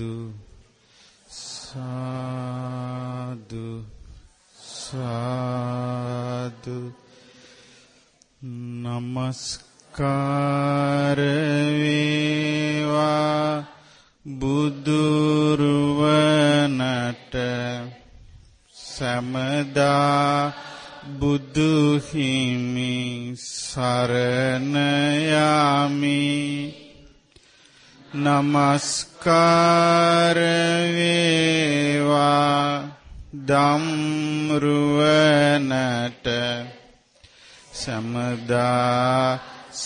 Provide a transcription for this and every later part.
සාදු සාදු සාදු නමස්කාර වේවා බුදුරුවනට සමදා බුදු හිමි සරණ යමි නමස්කාර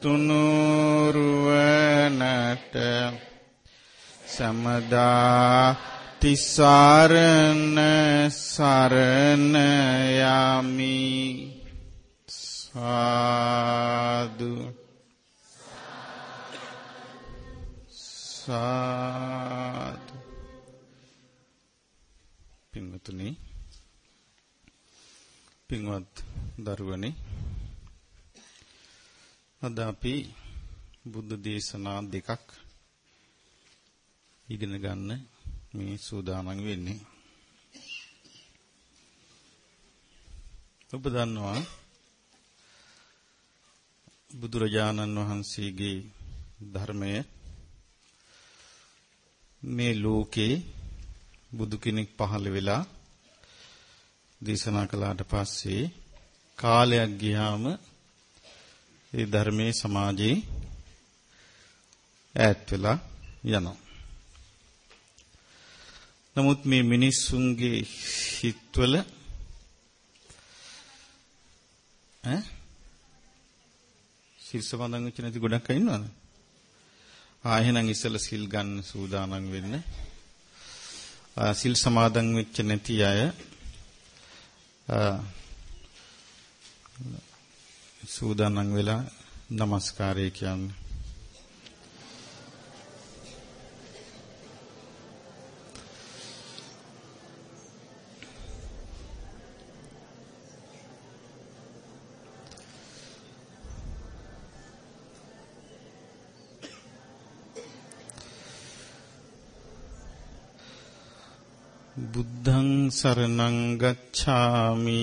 තුනුරුවනට සමදා තිසරණ සරණ යාමි සාදු. සාදු. පින්වතුනි පින්වත් දරුවනි අද අපි බුද්ධ දේශනා දෙකක් ඉගෙන ගන්න මේ සූදානම් වෙන්නේ. ඔබ දන්නවා බුදුරජාණන් වහන්සේගේ ධර්මය මේ ලෝකේ බුදු කෙනෙක් පහළ වෙලා දේශනා කළාට පස්සේ කාලයක් ගියාම ඒ ධර්මයේ සමාජේ ඈත් වෙලා යනවා. නමුත් මේ මිනිස්සුන්ගේ හිතවල ඈ සිල් සමාදන් වෙච්ච නැති ගොඩක් අය ඉන්නවද? ආ එහෙනම් ඉස්සෙල්ලා සිල් ගන්න සූදානම් වෙන්න. සිල් සමාදන් වෙච්ච නැති අය සූදානම් වෙලා নমස්කාරය කියන්නේ. බුද්ධං සරණං ගච්ඡාමි.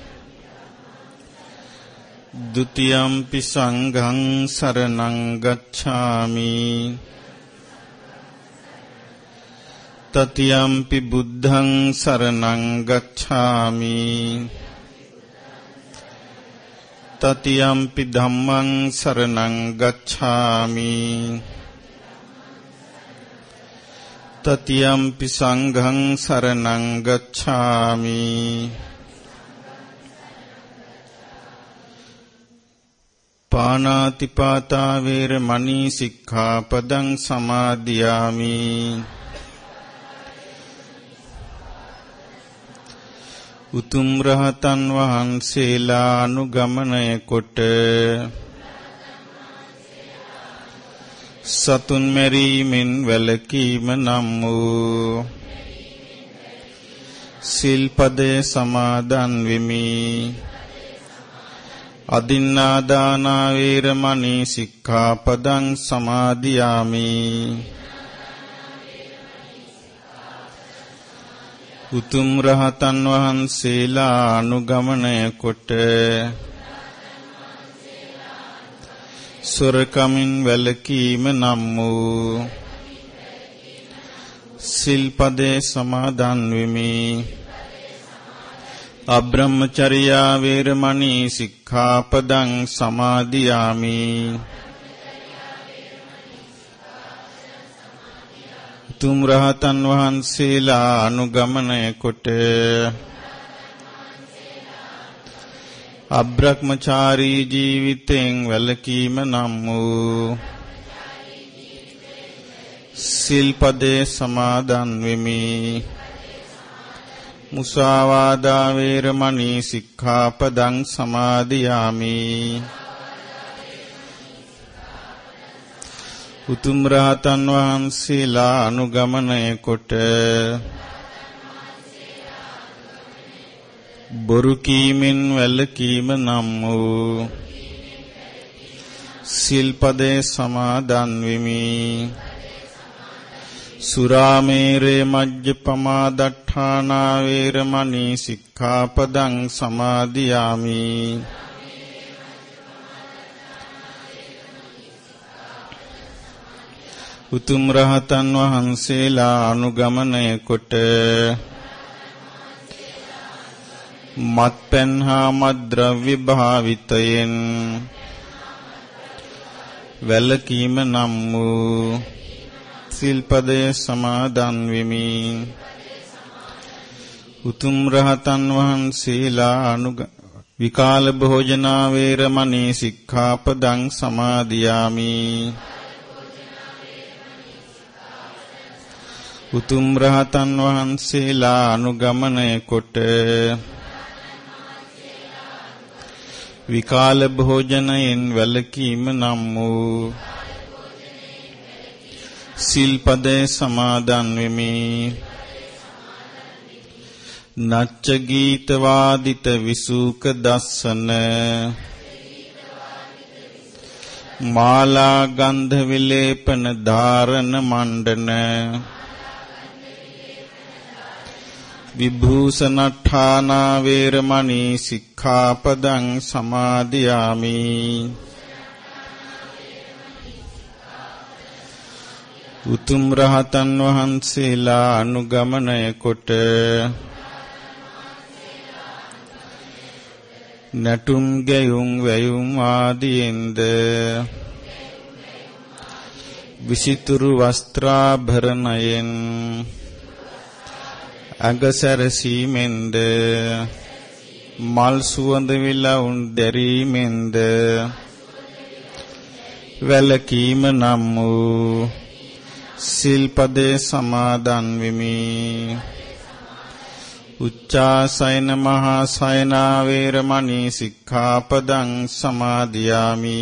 ဒ ුතියම්පි සංඝං සරණං ගච්ඡාමි තතියම්පි බුද්ධං සරණං ගච්ඡාමි තතියම්පි ධම්මං සරණං ගච්ඡාමි තතියම්පි සංඝං සරණං ගච්ඡාමි පානාතිපාතා වේරමණී සික්ඛාපදං සමාදියාමි. උතුම් රහතන් වහන්සේලා අනුගමනය කොට සතුන් මෙරීමෙන් වැළකීම නම් වූ සිල්පදේ සමාදන් වෙමි. අදින්නාදානා වේරමණී සික්ඛාපදං සමාදියාමි. උතුම් රහතන් වහන්සේලා අනුගමනය කොට සොරකමින් වැළකීම නම් වූ සිල්පදේ සමාදන් වෙමි. අබ්‍රහ්මචර්යා වේරමණී සික්ඛාපදං සමාදියාමි. තුම් රහතන් වහන්සේලා අනුගමනය කොට අබ්‍රහ්මචාරී ජීවිතෙන් වැළකීම නම් වූ සිල්පදේ සමාදන් වෙමි. මුසාවාදා වේරමණී සික්ඛාපදං සමාදියාමි. උතුම් රහතන් වහන්සේලා අනුගමනය කොට බොරු කීමෙන් වැළකීම නම් වූ සිල්පදේ සමාදන් වෙමි. සුරාමේරේ මජ්ජපමා දට්ඨානා වේරමණී සික්ඛාපදං සමාදියාමි. උතුම් රහතන් වහන්සේලා අනුගමනය කොට මත්පැන් හා මද්ද්‍රව්‍ය භාවිතයෙන් වැලකීම නම් වූ සිල්පදය සමාදන් වෙමි. උතුම් රහතන් වහන්සේලා අනුග විකාල භෝජනා වේරමණී සික්ඛාපදං සමාදියාමි. උතුම් රහතන් වහන්සේලා අනුගමනය කොට විකාල භෝජනයෙන් වැළකීම නම් වූ සිල්පදේ සමාදන් වෙමි. නච්ච ගීත වාදිත විසූක දස්සන. මාලා ගන්ධ විලේපන ධාරණ මණ්ඩන. විභූෂණඨානා වේරමණී සික්ඛාපදං සමාදියාමි. උතුම් රහතන් වහන්සේලා අනුගමනය කොට නටුම් ගැයුම් වැයුම් ආදීන්ද විසිතුරු වස්ත්‍රාභරණයෙන් අගසරසීමෙන්ද මල් සුවඳ විලවුන් දැරීමෙන්ද වැලකීම නම් වූ සිල්පදේ සමාදන් වෙමි. උච්චාසයන මහා සයනා වේරමණී සික්ඛාපදං සමාදියාමි.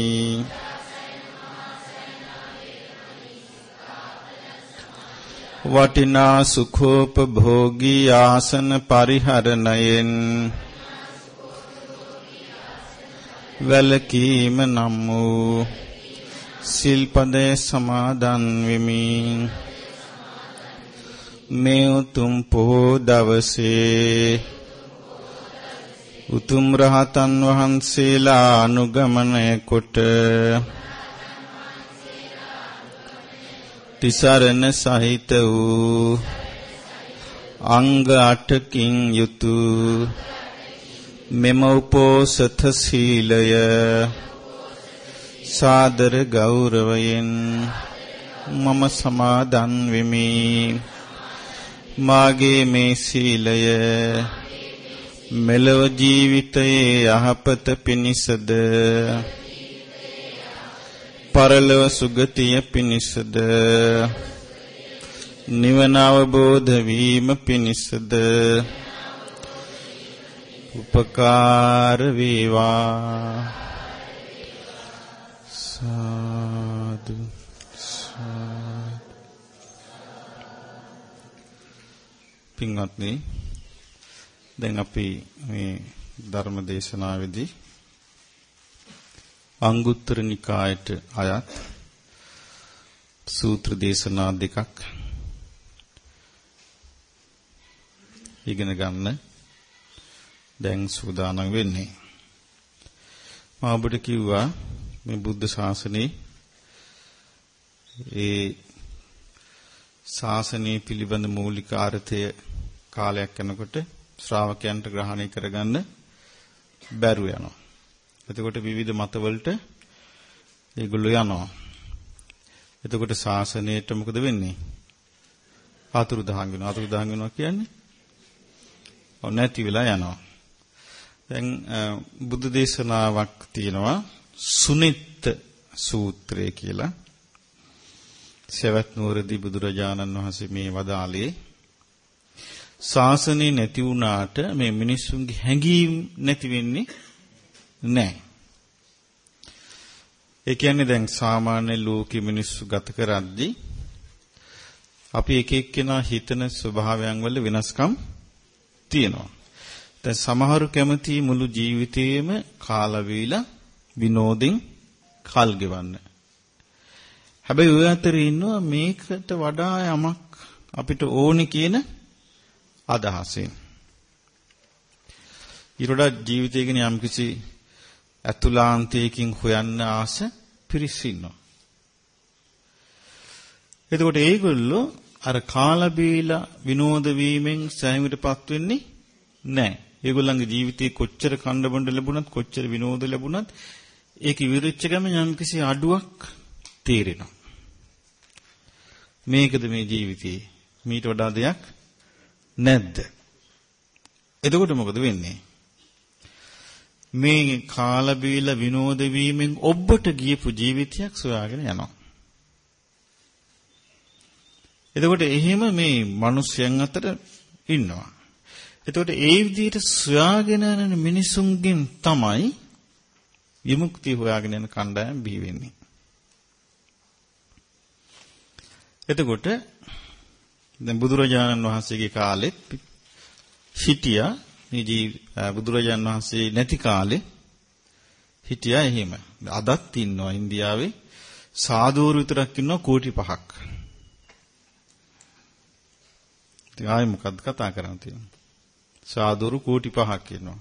වටිනා සුඛෝපභෝගී ආසන පරිහරණයෙන් වැලකීම නම් වූ සිල්පදේ සමාදන් වෙමි. මේ උතුම් පොහෝ දවසේ උතුම් රහතන් වහන්සේලා අනුගමනය කොට තිසරණ සහිත වූ අංග 8කින් යුතු මෙම උපෝසත සීලය සාදර ගෞරවයෙන් මම සමාදන් වෙමි. මාගේ මේ සීලය මෙලව ජීවිතයේ යහපත පිණිසද? පරලොව සුගතිය පිණිසද? නිවන අවබෝධ වීම පිණිසද? උපකාර වේවා. සාදු පින්වත්නි දැන් අපි මේ ධර්ම දේශනාවේදී අංගුත්තර නිකායට අයත් සූත්‍ර දේශනා දෙකක් ඉගෙන ගන්න දැන් සූදානම් වෙන්නේ. මම ඔබට කිව්වා මේ බුද්ධ ශාසනයේ ඒ ශාසනය පිළිබඳ මූලික අර්ථය කාලයක් යනකොට ශ්‍රාවකයන්ට ග්‍රහණය කරගන්න බැරුව යනවා. එතකොට විවිධ මතවලට ඒගොල්ලෝ යනවා. එතකොට ශාසනයට මොකද වෙන්නේ? අතුරුදහන් වෙනවා. අතුරුදහන් වෙනවා කියන්නේ ඔව් නැති වෙලා යනවා. දැන් බුදු දේශනාවක් තියෙනවා සුනිත් සූත්‍රය කියලා. සවැත් නුවරදී බුදුරජාණන් වහන්සේ මේ වදාළේ ශාසනය නැති වුණාට මේ මිනිස්සුන්ගේ හැඟීම් නැති වෙන්නේ නැහැ. ඒ කියන්නේ දැන් සාමාන්‍ය ලෝකෙ මිනිස්සු ගත කරද්දී අපි එක එක්කෙනා හිතන ස්වභාවයන් වල වෙනස්කම් තියෙනවා. දැන් සමහරු කැමති මුළු ජීවිතේම කාලා වේලා විනෝදෙන් කල් ගෙවන්න. හැබැයි ඔය අතරේ ඉන්නවා මේකට වඩා යමක් අපිට ඕනි කියන අදහසෙන්. ඊළඟ ජීවිතය ගැන යම්කිසි අතුලාන්තයකින් හොයන්න ආස පිරිස් ඉන්නවා. එතකොට ඒගොල්ලෝ අර කාලා බීලා විනෝද වීමෙන් සෑහීමටපත් වෙන්නේ නැහැ. ඒගොල්ලන්ගේ ජීවිතේ කොච්චර කණ්ඩ බොණ්ඩ ලැබුණත් කොච්චර විනෝද ලැබුණත් ඒක ඉවිරිච්ච ගම යම්කිසි අඩුවක් තේරෙනවා. මේකද මේ ජීවිතේ මීට වඩා දෙයක් නැද්ද? එතකොට මොකද වෙන්නේ? මේ කාලා බීලා විනෝද වීමෙන් ඔබට ගියපු ජීවිතයක් සොයාගෙන යනවා. එතකොට එහෙම මේ මිනිස්යන් අතර ඉන්නවා. එතකොට ඒ විදිහට සොයාගෙන යන මිනිසුන්ගෙන් තමයි විමුක්තිය හොයාගෙන යන කණ්ඩායම් බිහි වෙන්නේ. එතකොට දැන් බුදුරජාණන් වහන්සේගේ කාලෙත් හිටියා මේ ජී බුදුරජාණන් වහන්සේ නැති කාලේ හිටියා එහෙම. අදත් ඉන්නවා ඉන්දියාවේ සාධුවරු විතරක් ඉන්නවා කෝටි 5ක්. ඉතින් ආයෙ මොකද්ද කතා කරන්න තියෙන්නේ? සාධුවරු කෝටි 5ක් ඉන්නවා.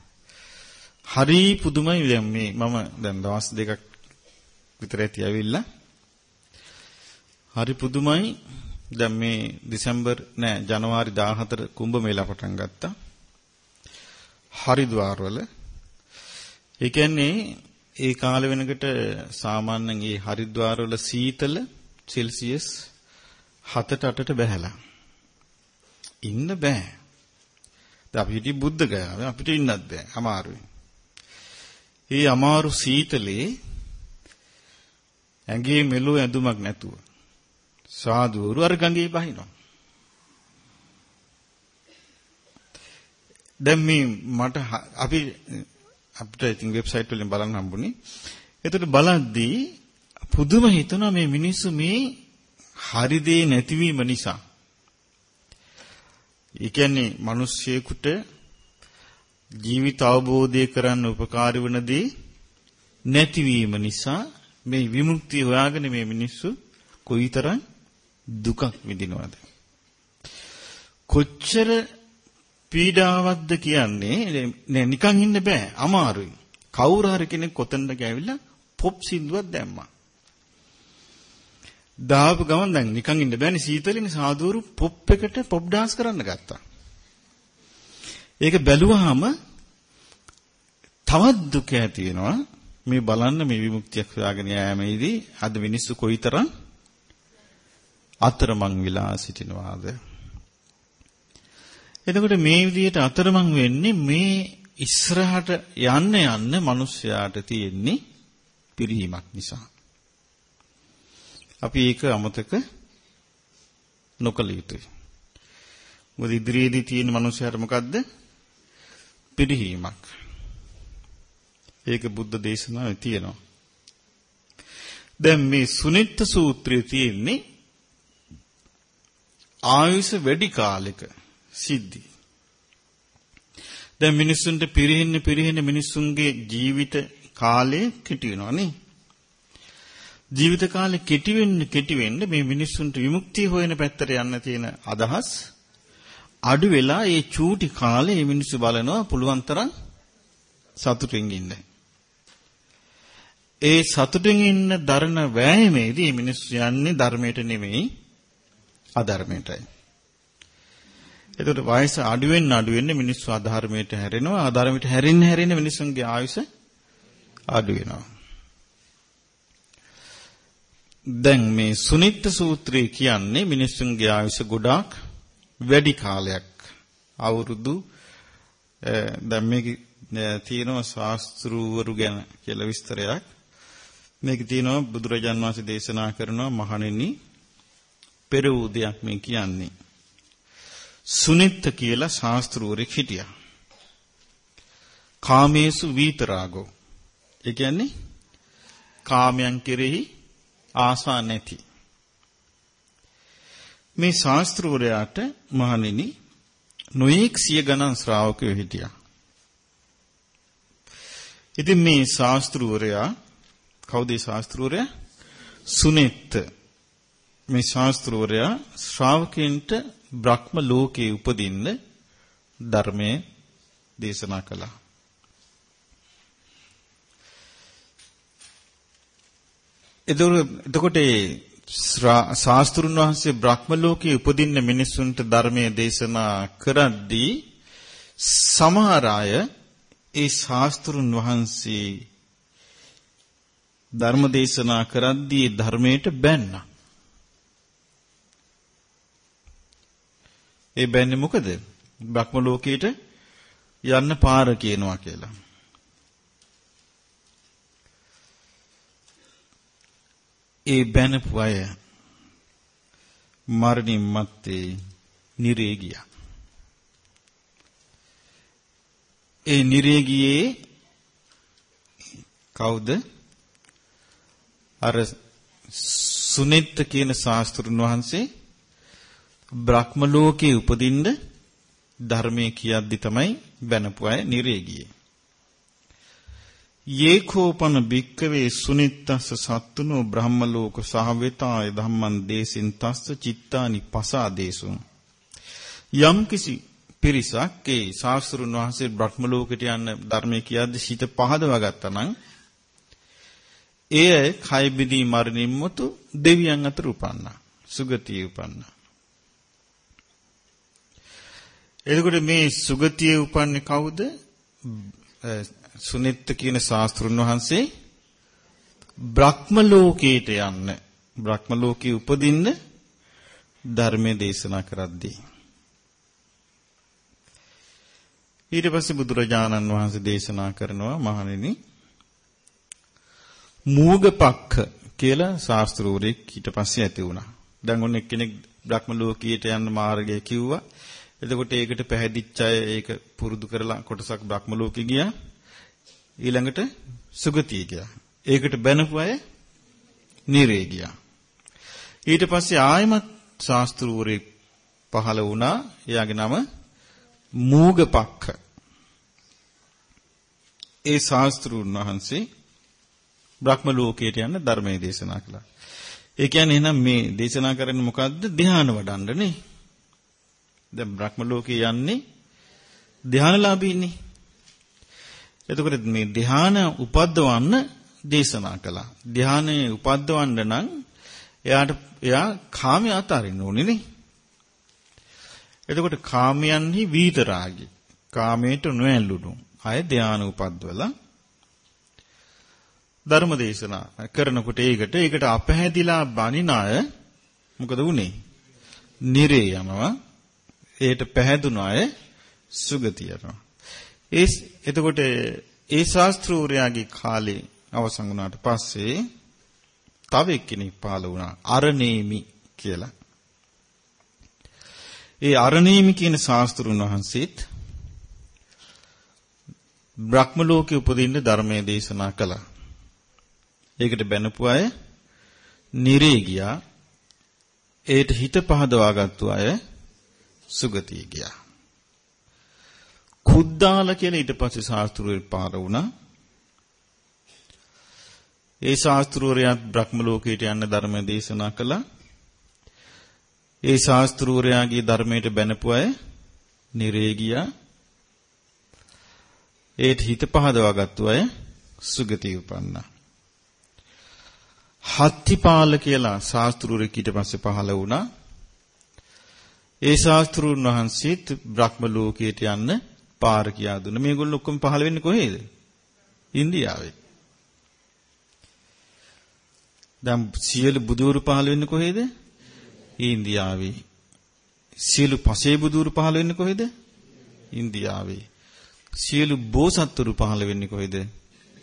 හරි පුදුමයි දැන් මේ මම දැන් දවස් දෙකක් විතර ඇති ඇවිල්ලා. හරි පුදුමයි. දැන් මේ දෙසැම්බර් නෑ ජනවාරි 14 කුම්භ මේලා පටන් ගත්තා. හරිද්වාර වල ඒ කියන්නේ ඒ කාල වෙනකොට සාමාන්‍යයෙන් ඒ හරිද්වාර වල සීතල සෙල්සියස් 7ට 8ට බැහැලා. ඉන්න බෑ. දැන් අපි හිටිය බුද්ධ ගයාවේ. අපිට ඉන්නත් බෑ. අමාරුයි. ඒ අමාරු සීතලේ ඇඟේ මෙලෝ ඇඳුමක් නැතුව සාදුවරු අර ගඟේ බහිනවා. දැන් මේ මට අපි අපිට ඉතින් වෙබ්සයිට් වලින් බලන්න හම්බුනේ. එතකොට බලද්දී පුදුම හිතනවා මේ මිනිස්සු මේ හරි දේ නැතිවීම නිසා. ඒ කියන්නේ මිනිස්සෙකුට ජීවිත අවබෝධය කරන්න උපකාරී වන දේ නැතිවීම නිසා මේ විමුක්තිය හොයාගෙන මේ මිනිස්සු කොයිතරම් දුකක් විඳිනවද? කොච්චර පීඩාවක්ද කියන්නේ? නිකන් ඉන්න බෑ. අමාරුයි. කවුරු හරි කෙනෙක් කොතනද ගෑවිලා පොප් සින්දුවක් දැම්මා. දාපු ගමන් දැන් නිකන් ඉන්න බෑනේ සීතලනේ සාදුරු පොප් එකට පොප් ඩාන්ස් කරන්න ගත්තා. ඒක බැලුවාම තවත් දුක ඇති වෙනවා. මේ බලන්න මේ විමුක්තියක් හොයාගෙන යෑමේදී අද මිනිස්සු කොයිතරම් අතරමං වෙලා සිටිනවාද? එතකොට මේ විදිහට අතරමං වෙන්නේ මේ ඉස්සරහට යන්න යන්න මිනිස්යාට තියෙන්නේ පිරිහීමක් නිසා. අපි ඒක අමතක නොකළ යුතුයි. මොකද ඉදිරියේදී තියෙන මිනිස්යාට මොකද්ද? පිරිහීමක්. ඒක බුද්ධ දේශනාවේ තියෙනවා. දැන් මේ සුනිත්ත සූත්‍රයේ තියෙන්නේ ආයුෂ වැඩි කාලෙක සිද්ධි. දැන් මිනිස්සුන්ට පිරිහෙන්න පිරිහෙන්න මිනිස්සුන්ගේ ජීවිත කාලය කෙටි වෙනවා නේ. ජීවිත කාලේ කෙටි වෙන්න කෙටි වෙන්න මේ මිනිස්සුන්ට විමුක්තිය හොයන පැත්තට යන්න තියෙන අදහස් අඩු වෙලා ඒ චූටි කාලේ මේ මිනිස්සු බලනවා පුළුවන් තරම් සතුටින් ඉන්න. ඒ සතුටින් ඉන්න දරන වෑයමේදී මිනිස්සු යන්නේ ධර්මයට නෙමෙයි අධර්මයටයි. එතකොට වයස අඩු වෙන්න අඩු වෙන්න මිනිස්සු අධර්මයට හැරෙනවා. අධර්මයට හැරෙන්න හැරෙන්න මිනිස්සුන්ගේ ආයුෂ අඩු වෙනවා. දැන් මේ සුනිත්ත සූත්‍රය කියන්නේ මිනිස්සුන්ගේ ආයුෂ ගොඩාක් වැඩි කාලයක් අවුරුදු දැන් මේක තියෙනවා ශාස්ත්‍රූවරු ගැන කියලා විස්තරයක්. මේක තියෙනවා බුදුරජාන් වහන්සේ දේශනා කරනවා මහණෙනි පෙර උදයක් මේ කියන්නේ. සුනිත්ත කියලා ශාස්ත්‍රූවරෙක් හිටියා. කාමේසු වීතරාගෝ. ඒ කියන්නේ කාමයන් කෙරෙහි ආසා නැති. මේ ශාස්ත්‍රවරයාට මහණෙනි නොඑක් සිය ගණන් ශ්‍රාවකයෝ හිටියා. ඉතින් මේ ශාස්ත්‍රවරයා කවුද ඒ ශාස්ත්‍රවරයා? සුනෙත්ත. මේ ශාස්ත්‍රවරයා ශ්‍රාවකයන්ට බ්‍රහ්ම ලෝකේ උපදින්න ධර්මයේ දේශනා කළා. එතකොට ශාස්ත්‍රුන් වහන්සේ බ්‍රහ්ම ලෝකයේ උපදින්න මිනිසුන්ට ධර්මයේ දේශනා කරද්දී සමහර අය ඒ ශාස්ත්‍රුන් වහන්සේ ධර්ම දේශනා කරද්දී ධර්මයට බැන්නා. ඒ බැන්නේ මොකද? බ්‍රහ්ම ලෝකයට යන්න පාර කියනවා කියලා. ඒ බැනපු අය මරණින් මත්තේ නිරේ ගියා. ඒ නිරේ ගියේ කවුද? අර සුනෙත්ත කියන ශාස්ත්‍රුන් වහන්සේ බ්‍රහ්ම ලෝකේ උපදින්න ධර්මයේ කියද්දි තමයි බැනපු අය නිරේ ගියේ. යේකෝපන භික්කවේ සුනිත්තස්ස සත්තුනෝ බ්‍රහ්මලෝක සහවෙතාය ධම්මං දේසින් තස්ස චිත්තානි පසාදේසු යම් කිසි පිරිසක් ඒ ශාස්ත්‍රුන් වහන්සේ බ්‍රහ්ම ලෝකයට යන්න ධර්මයේ කියද්දි සිත පහදවා ගත්තා නම් එය කය බිදී මරණින් මුතු දෙවියන් අතර උපන්නා. සුගතිය උපන්නා. එතකොට මේ සුගතිය උපන්නේ කවුද? සුනිත්ත කියන ශාස්ත්‍රුන් වහන්සේ බ්‍රහ්ම ලෝකයට යන්න බ්‍රහ්ම ලෝකේ උපදින්න ධර්මයේ දේශනා කරද්දී ඊට පස්සේ බුදුරජාණන් වහන්සේ දේශනා කරනවා මහණෙනි මූගපක්ඛ කියලා ශාස්ත්‍රූරෙක් ඊට පස්සේ ඇති වුණා. දැන් ඔන්න එක්කෙනෙක් බ්‍රහ්ම ලෝකයට යන්න මාර්ගය කිව්වා. එතකොට ඒකට පැහැදිච්ච අය ඒක පුරුදු කරලා කොටසක් බ්‍රහ්ම ලෝකෙ ගියා. ඊළඟට සුගතිය ගියා. ඒකට බැනපු අය නිරේ ගියා. ඊට පස්සේ ආයමත් ශාස්ත්‍රූරේ පහළ වුණා. එයාගේ නම මූගපක්ඛ. ඒ ශාස්ත්‍රූන් වහන්සේ බ්‍රහ්ම ලෝකයට යන ධර්මයේ දේශනා කළා. ඒ කියන්නේ එහෙනම් මේ දේශනා කරන්නේ මොකද්ද? ධ්‍යාන වඩන්න නේ. දැන් බ්‍රහ්ම ලෝකේ යන්නේ ධ්‍යානලාභීනේ. එතකොට මේ ධ්‍යාන උපද්දවන්න දේශනා කළා. ධ්‍යානයේ උපද්දවන්න නම් එයාට එයා කාමයේ අතාරින්න ඕනේ නේ. එතකොට කාමයන්හි වීතරාගි. කාමයට නොඇල්ලුණු අය ධ්‍යාන උපද්දවලා ධර්ම දේශනා කරනකොට ඒකට ඒකට අපහැදිලා බණින අය මොකද වුනේ? නිරේ යනවා. ඒට පැහැදුන අය සුගතිය යනවා. ඒ එතකොට ඒ ශාස්ත්‍රූරයාගේ කාලේ අවසන් වුණාට පස්සේ තව එක්කෙනෙක් පහළ වුණා අරණේමි කියලා. ඒ අරණේමි කියන ශාස්ත්‍රුන් වහන්සේත් බ්‍රහ්ම ලෝකේ උපදින්න ධර්මයේ දේශනා කළා. ඒකට බැනපු අය නිරේ ගියා. ඒට හිත පහදවාගත්තු අය සුගතිය ගියා. කුද්දාල කියලා ඊට පස්සේ ශාස්ත්‍රූරෙ පාර වුණා. ඒ ශාස්ත්‍රූරයාත් බ්‍රහ්ම ලෝකයට යන්න ධර්ම දේශනා කළා. ඒ ශාස්ත්‍රූරයාගේ ධර්මයට බැනපු අය නිරේ ගියා. ඒත් හිත පහදවා ගත්තු අය සුගතිය උපන්නා. හත්තිපාල කියලා ශාස්ත්‍රූරෙක් ඊට පස්සේ පහළ වුණා. ඒ ශාස්ත්‍රුන් වහන්සේත් බ්‍රහ්ම ලෝකයට යන්න පාර කියා දුන්නා. මේගොල්ලෝ ඔක්කොම පහළ වෙන්නේ කොහේද? ඉන්දියාවේ. දැන් සියලු බුදුරු පහළ වෙන්නේ කොහේද? ඉන්දියාවේ. සියලු පසේ බුදුරු පහළ වෙන්නේ කොහෙද? ඉන්දියාවේ. සියලු බෝසත්තුරු පහළ වෙන්නේ කොහෙද?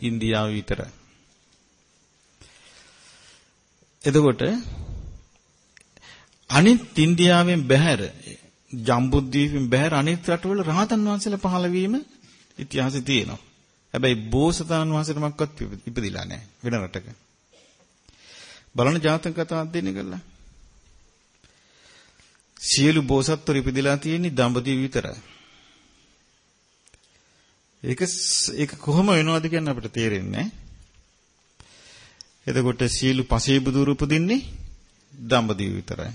ඉන්දියාව විතරයි. එතකොට අනිත් ඉන්දියාවෙන් බැහැර ජම්බුද්වීපෙන් බැහැර අනිත් රටවල රහතන් වහන්සේලා පහළ වීම ඉතිහාසෙ තියෙනවා. හැබැයි බෝසතාණන් වහන්සේ නමක්වත් ඉපදිලා නැහැ වෙන රටක. බලන්න ජාතක කතා අධ්‍යයනය කළා. සියලු බෝසත්වරු ඉපදිලා තියෙන්නේ දඹදිව විතරයි. ඒක ඒක කොහොම වෙනවද කියන්නේ අපිට තේරෙන්නේ එතකොට සියලු පසේ බුදුරු උපදින්නේ දඹදිව විතරයි.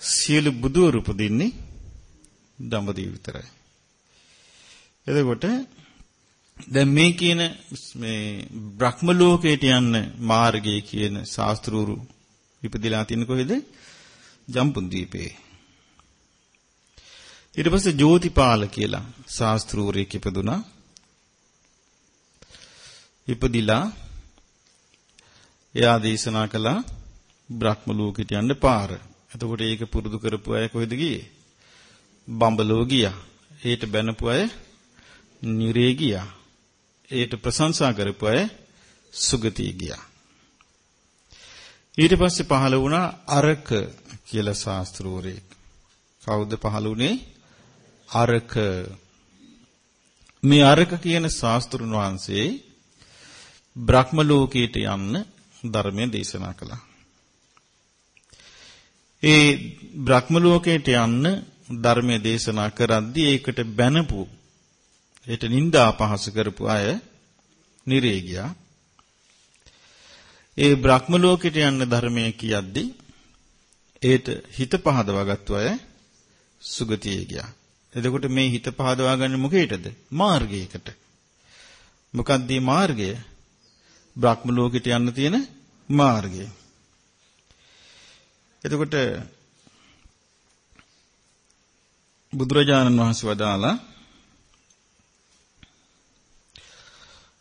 සියලු බුදුරු උපදින්නේ දඹදිව විතරයි. එතකොට දැන් මේ කියන මේ බ්‍රහ්ම ලෝකයට යන්න මාර්ගය කියන ශාස්ත්‍රූරු ඉපදිලා තියෙන කොහෙද? ජම්බුද්වීපේ. ඊට පස්සේ ජෝතිපාල කියලා ශාස්ත්‍රූරයෙක් ඉපදුනා. ඉපදිලා එයා දේශනා කළා බ්‍රහ්ම ලෝකෙට යන්න පාර. එතකොට ඒක පුරුදු කරපු අය කොහෙද ගියේ? බඹලෝ ගියා. ඒට බැනපු අය නිරේ ගියා. ඒට ප්‍රශංසා කරපු අය සුගතිය ගියා. ඊට පස්සේ පහළ වුණා අරක කියලා ශාස්ත්‍රූරයෙක්. කවුද පහළ වුණේ? අරක මේ අරක කියන ශාස්ත්‍රුන් වහන්සේ බ්‍රහ්ම ලෝකයට යන්න ධර්මය දේශනා කළා. ඒ බ්‍රහ්ම ලෝකයට යන්න ධර්මය දේශනා කරද්දී ඒකට බැනපු ඒට නිନ୍ଦා අපහාස කරපු අය නිරේ ගියා. ඒ බ්‍රහ්ම ලෝකයට යන්න ධර්මය කියද්දී ඒට හිත පහදවා ගත්තු අය සුගතියේ ගියා. එතකොට මේ හිත පහදවා ගන්න මොකේටද? මාර්ගයකට. මොකක්ද මේ මාර්ගය? බ්‍රහ්ම ලෝකෙට යන්න තියෙන මාර්ගය. එතකොට බුදුරජාණන් වහන්සේ වදාලා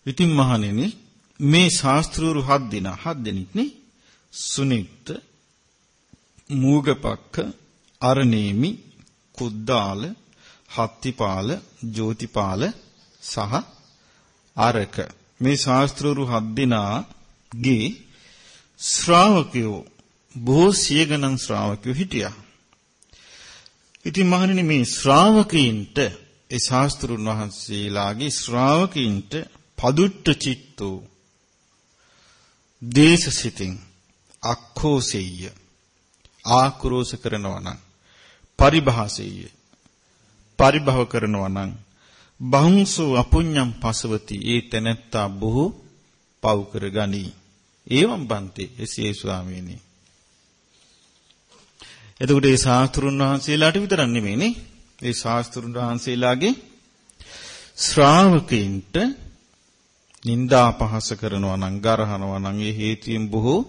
ඉතින් මහණෙනි මේ ශාස්ත්‍රූරු හත් දින හත් දෙනෙක් නේ? සුනිත් මූගපක්ක අරණේමි කුද්දාල හත්තිපාල ජෝතිපාල සහ ආරක මේ ශාස්ත්‍රවරු හත් දෙනාගේ ශ්‍රාවකයෝ බොහෝ සිය ගණන් ශ්‍රාවකයෝ හිටියා. ඉතින් මහණෙනි මේ ශ්‍රාවකයින්ට ඒ ශාස්ත්‍රුන් වහන්සේලාගේ ශ්‍රාවකයින්ට පදුට්ට චිත්තෝ දේශසිතින් අක්ඛෝසෙය්‍ය ආක්‍රෝෂ කරනවා නම් පරිභාසෙය්‍ය පරිභව කරනවා නම් බහුංසු අපුඤ්ඤම් පසවති ඒ තැනැත්තා බොහෝ පව් කරගනි. ඒවම් බන්ති එසේ ස්වාමීනි. එතකොට ඒ ශාස්ත්‍රුන් වහන්සේලාට විතරක් නෙමෙයිනේ. ඒ ශාස්ත්‍රුන් වහන්සේලාගේ ශ්‍රාවකයින්ට නිന്ദා පහස කරනවා නම් ගරහනවා නම් ඒ හේතුයෙන් බොහෝ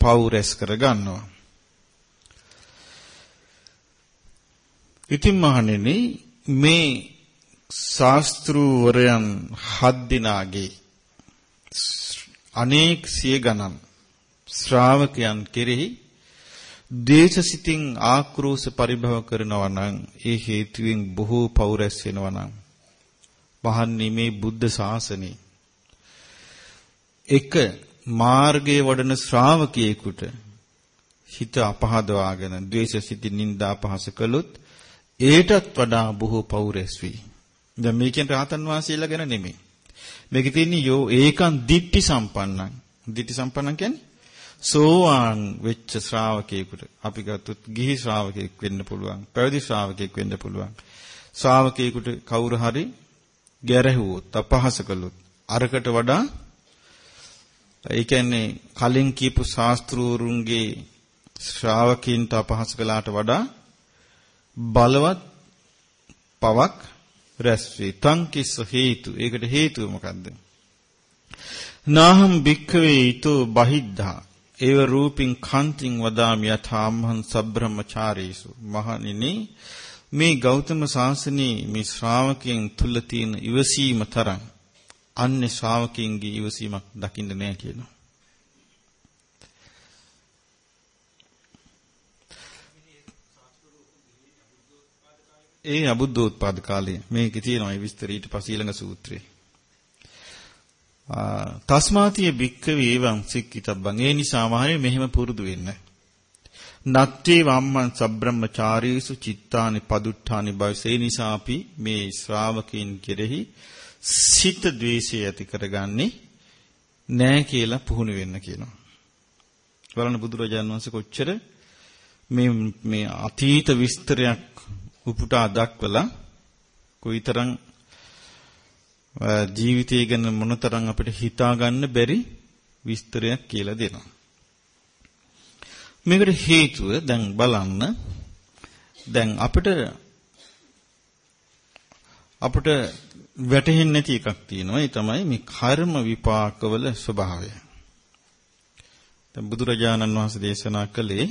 පව් රැස් කර ගන්නවා. ඉතින් මහණෙනි මේ ශාස්ත්‍රූවරයන් හත් දිනාගේ අනේක සිය ගණන් ශ්‍රාවකයන් කෙරෙහි දේශසිතින් ආක්‍රෝෂ පරිභව කරනවා නම් ඒ හේතුවෙන් බොහෝ පෞරස් වෙනවා නම් වහන්නේ මේ බුද්ධ ශාසනේ එක මාර්ගයේ වඩන ශ්‍රාවකයෙකුට හිත අපහදවාගෙන ද්වේෂසිතින් නිന്ദා පහස කළොත් ඒටත් වඩා බොහෝ පෞරස් වී. දැන් මේකෙන් රහතන් වහන්සේලා ගැන නෙමෙයි. මේකේ තියෙන්නේ යෝ ඒකන් දිට්ටි සම්පන්නන්. දිට්ටි සම්පන්නන් කියන්නේ සෝවාන් වෙච්ච ශ්‍රාවකයෙකුට අපි ගත්තොත් ගිහි ශ්‍රාවකයෙක් වෙන්න පුළුවන්. පැවිදි ශ්‍රාවකයෙක් වෙන්න පුළුවන්. ශ්‍රාවකයෙකුට කවුරු හරි ගැරහුවොත් අපහාස කළොත් අරකට වඩා ඒ කියන්නේ කලින් කියපු ශාස්ත්‍රූරුන්ගේ ශ්‍රාවකින්ට අපහාස කළාට වඩා බලවත් පවක් රැස් වේ. තං කිස්ස හේතු. ඒකට හේතුව මොකද්ද? නාහම් භික්ඛවේ ඊතෝ බහිද්ධා. ඒව රූපින් කාන්තින් වදාමි යථාම්හං සබ්‍රහ්මචාරීසු මහණෙනි මේ ගෞතම සාසනයේ මේ ශ්‍රාවකයන් තුල තියෙන ඉවසීම තරම් අන්නේ ශ්‍රාවකයන්ගේ ඉවසීමක් දකින්න නෑ කියනවා. ඒ අබුද්ධෝත්පාද කාලේ මේකේ තියෙනවා මේ විස්තර ඊට පස්සේ ඊළඟ සූත්‍රේ. තස්මාතිය භික්කවේ එවං සික්කිතබ්බං ඒ නිසා මහණේ මෙහෙම පුරුදු වෙන්න. නත්තේ වම්මන් සබ්‍රහ්මචාරීසු චිත්තානි පදුට්ඨානි භවසේ නිසා අපි මේ ශ්‍රාවකයන් කෙරෙහි සිත ද්වේෂය ඇති කරගන්නේ නෑ කියලා පුහුණු වෙන්න කියනවා. බලන්න බුදුරජාණන් වහන්සේ කොච්චර මේ මේ අතීත විස්තරයක් උපුටා දක්වලා කොයිතරම් ජීවිතය ගැන මොනතරම් අපිට හිතා ගන්න බැරි විස්තරයක් කියලා දෙනවා. මේකට හේතුව දැන් බලන්න දැන් අපිට අපිට වැටහෙන්නේ නැති එකක් තියෙනවා ඒ තමයි මේ කර්ම විපාකවල ස්වභාවය. දැන් බුදුරජාණන් වහන්සේ දේශනා කළේ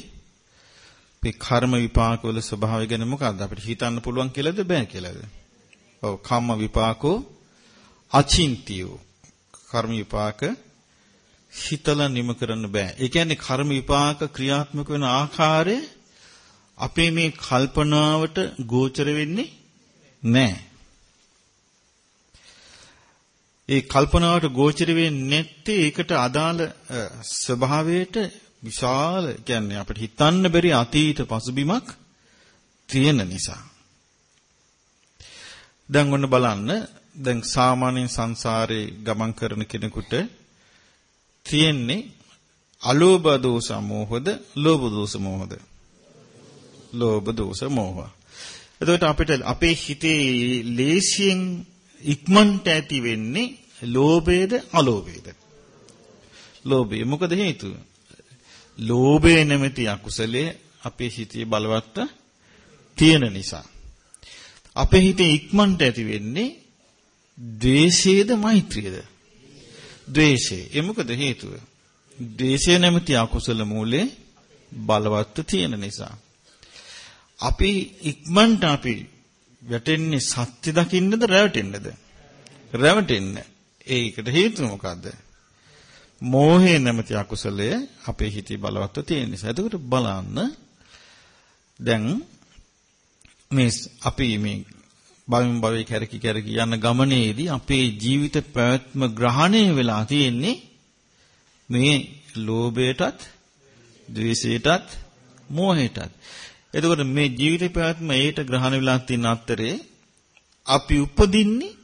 මේ කර්ම විපාකවල ස්වභාවය ගැන මොකක්ද අපිට හිතන්න පුළුවන් කියලාද බෑ කියලාද? ඔව් කම්ම විපාකෝ අචින්තියෝ කර්ම විපාක හිතලා නිම කරන්න බෑ. ඒ කියන්නේ කර්ම විපාක ක්‍රියාත්මක වෙන ආකාරය අපේ මේ කල්පනාවට ගෝචර වෙන්නේ නැහැ. ඒ කල්පනාවට ගෝචර වෙන්නේ නැත්තේ ඒකට අදාළ ස්වභාවයට විශාල කියන්නේ අපිට හිතන්න බැරි අතීත පසුබිමක් තියෙන නිසා. දැන් ඔන්න බලන්න දැන් සාමාන්‍ය සංසාරේ ගමන් කරන කෙනෙකුට තියෙන්නේ අලෝභ දෝෂ මෝහද ලෝභ දෝෂ මෝහද? ලෝභ දෝෂ මෝහ. එතකොට අපිට අපේ හිතේ ලේසියෙන් ඉක්මනට ඇති වෙන්නේ ලෝභයේද අලෝභයේද? ලෝභය. මොකද හේතුව? ලෝභය නැමැති අකුසලයේ අපේ හිතේ බලවත් තියෙන නිසා. අපේ හිතේ ඉක්මනට ඇති වෙන්නේ ද්වේෂයේද මෛත්‍රියද? ද්වේෂය. ඒ මොකද හේතුව? ද්වේෂය නැමැති අකුසල මූලේ බලවත්ව තියෙන නිසා. අපි ඉක්මනට අපි වැටෙන්නේ සත්‍ය දකින්නද රැවටෙන්නද? රැවටෙන්න. ඒකට හේතුව මොකද්ද? මෝහය නැමැති අකුසලය අපේ හිතේ බලවත්ව තියෙන නිසා. එතකොට බලන්න දැන් මේ අපි මේ භවයෙන් භවයේ කැරකි කැරකි යන ගමනේදී අපේ ජීවිත පැවැත්ම ග්‍රහණය වෙලා තියෙන්නේ මේ ලෝභයටත්, ද්වේෂයටත්, මෝහයටත්. එතකොට මේ ජීවිත පැවැත්ම ඒට ග්‍රහණය වෙලා තියෙන අතරේ අපි උපදින්නේ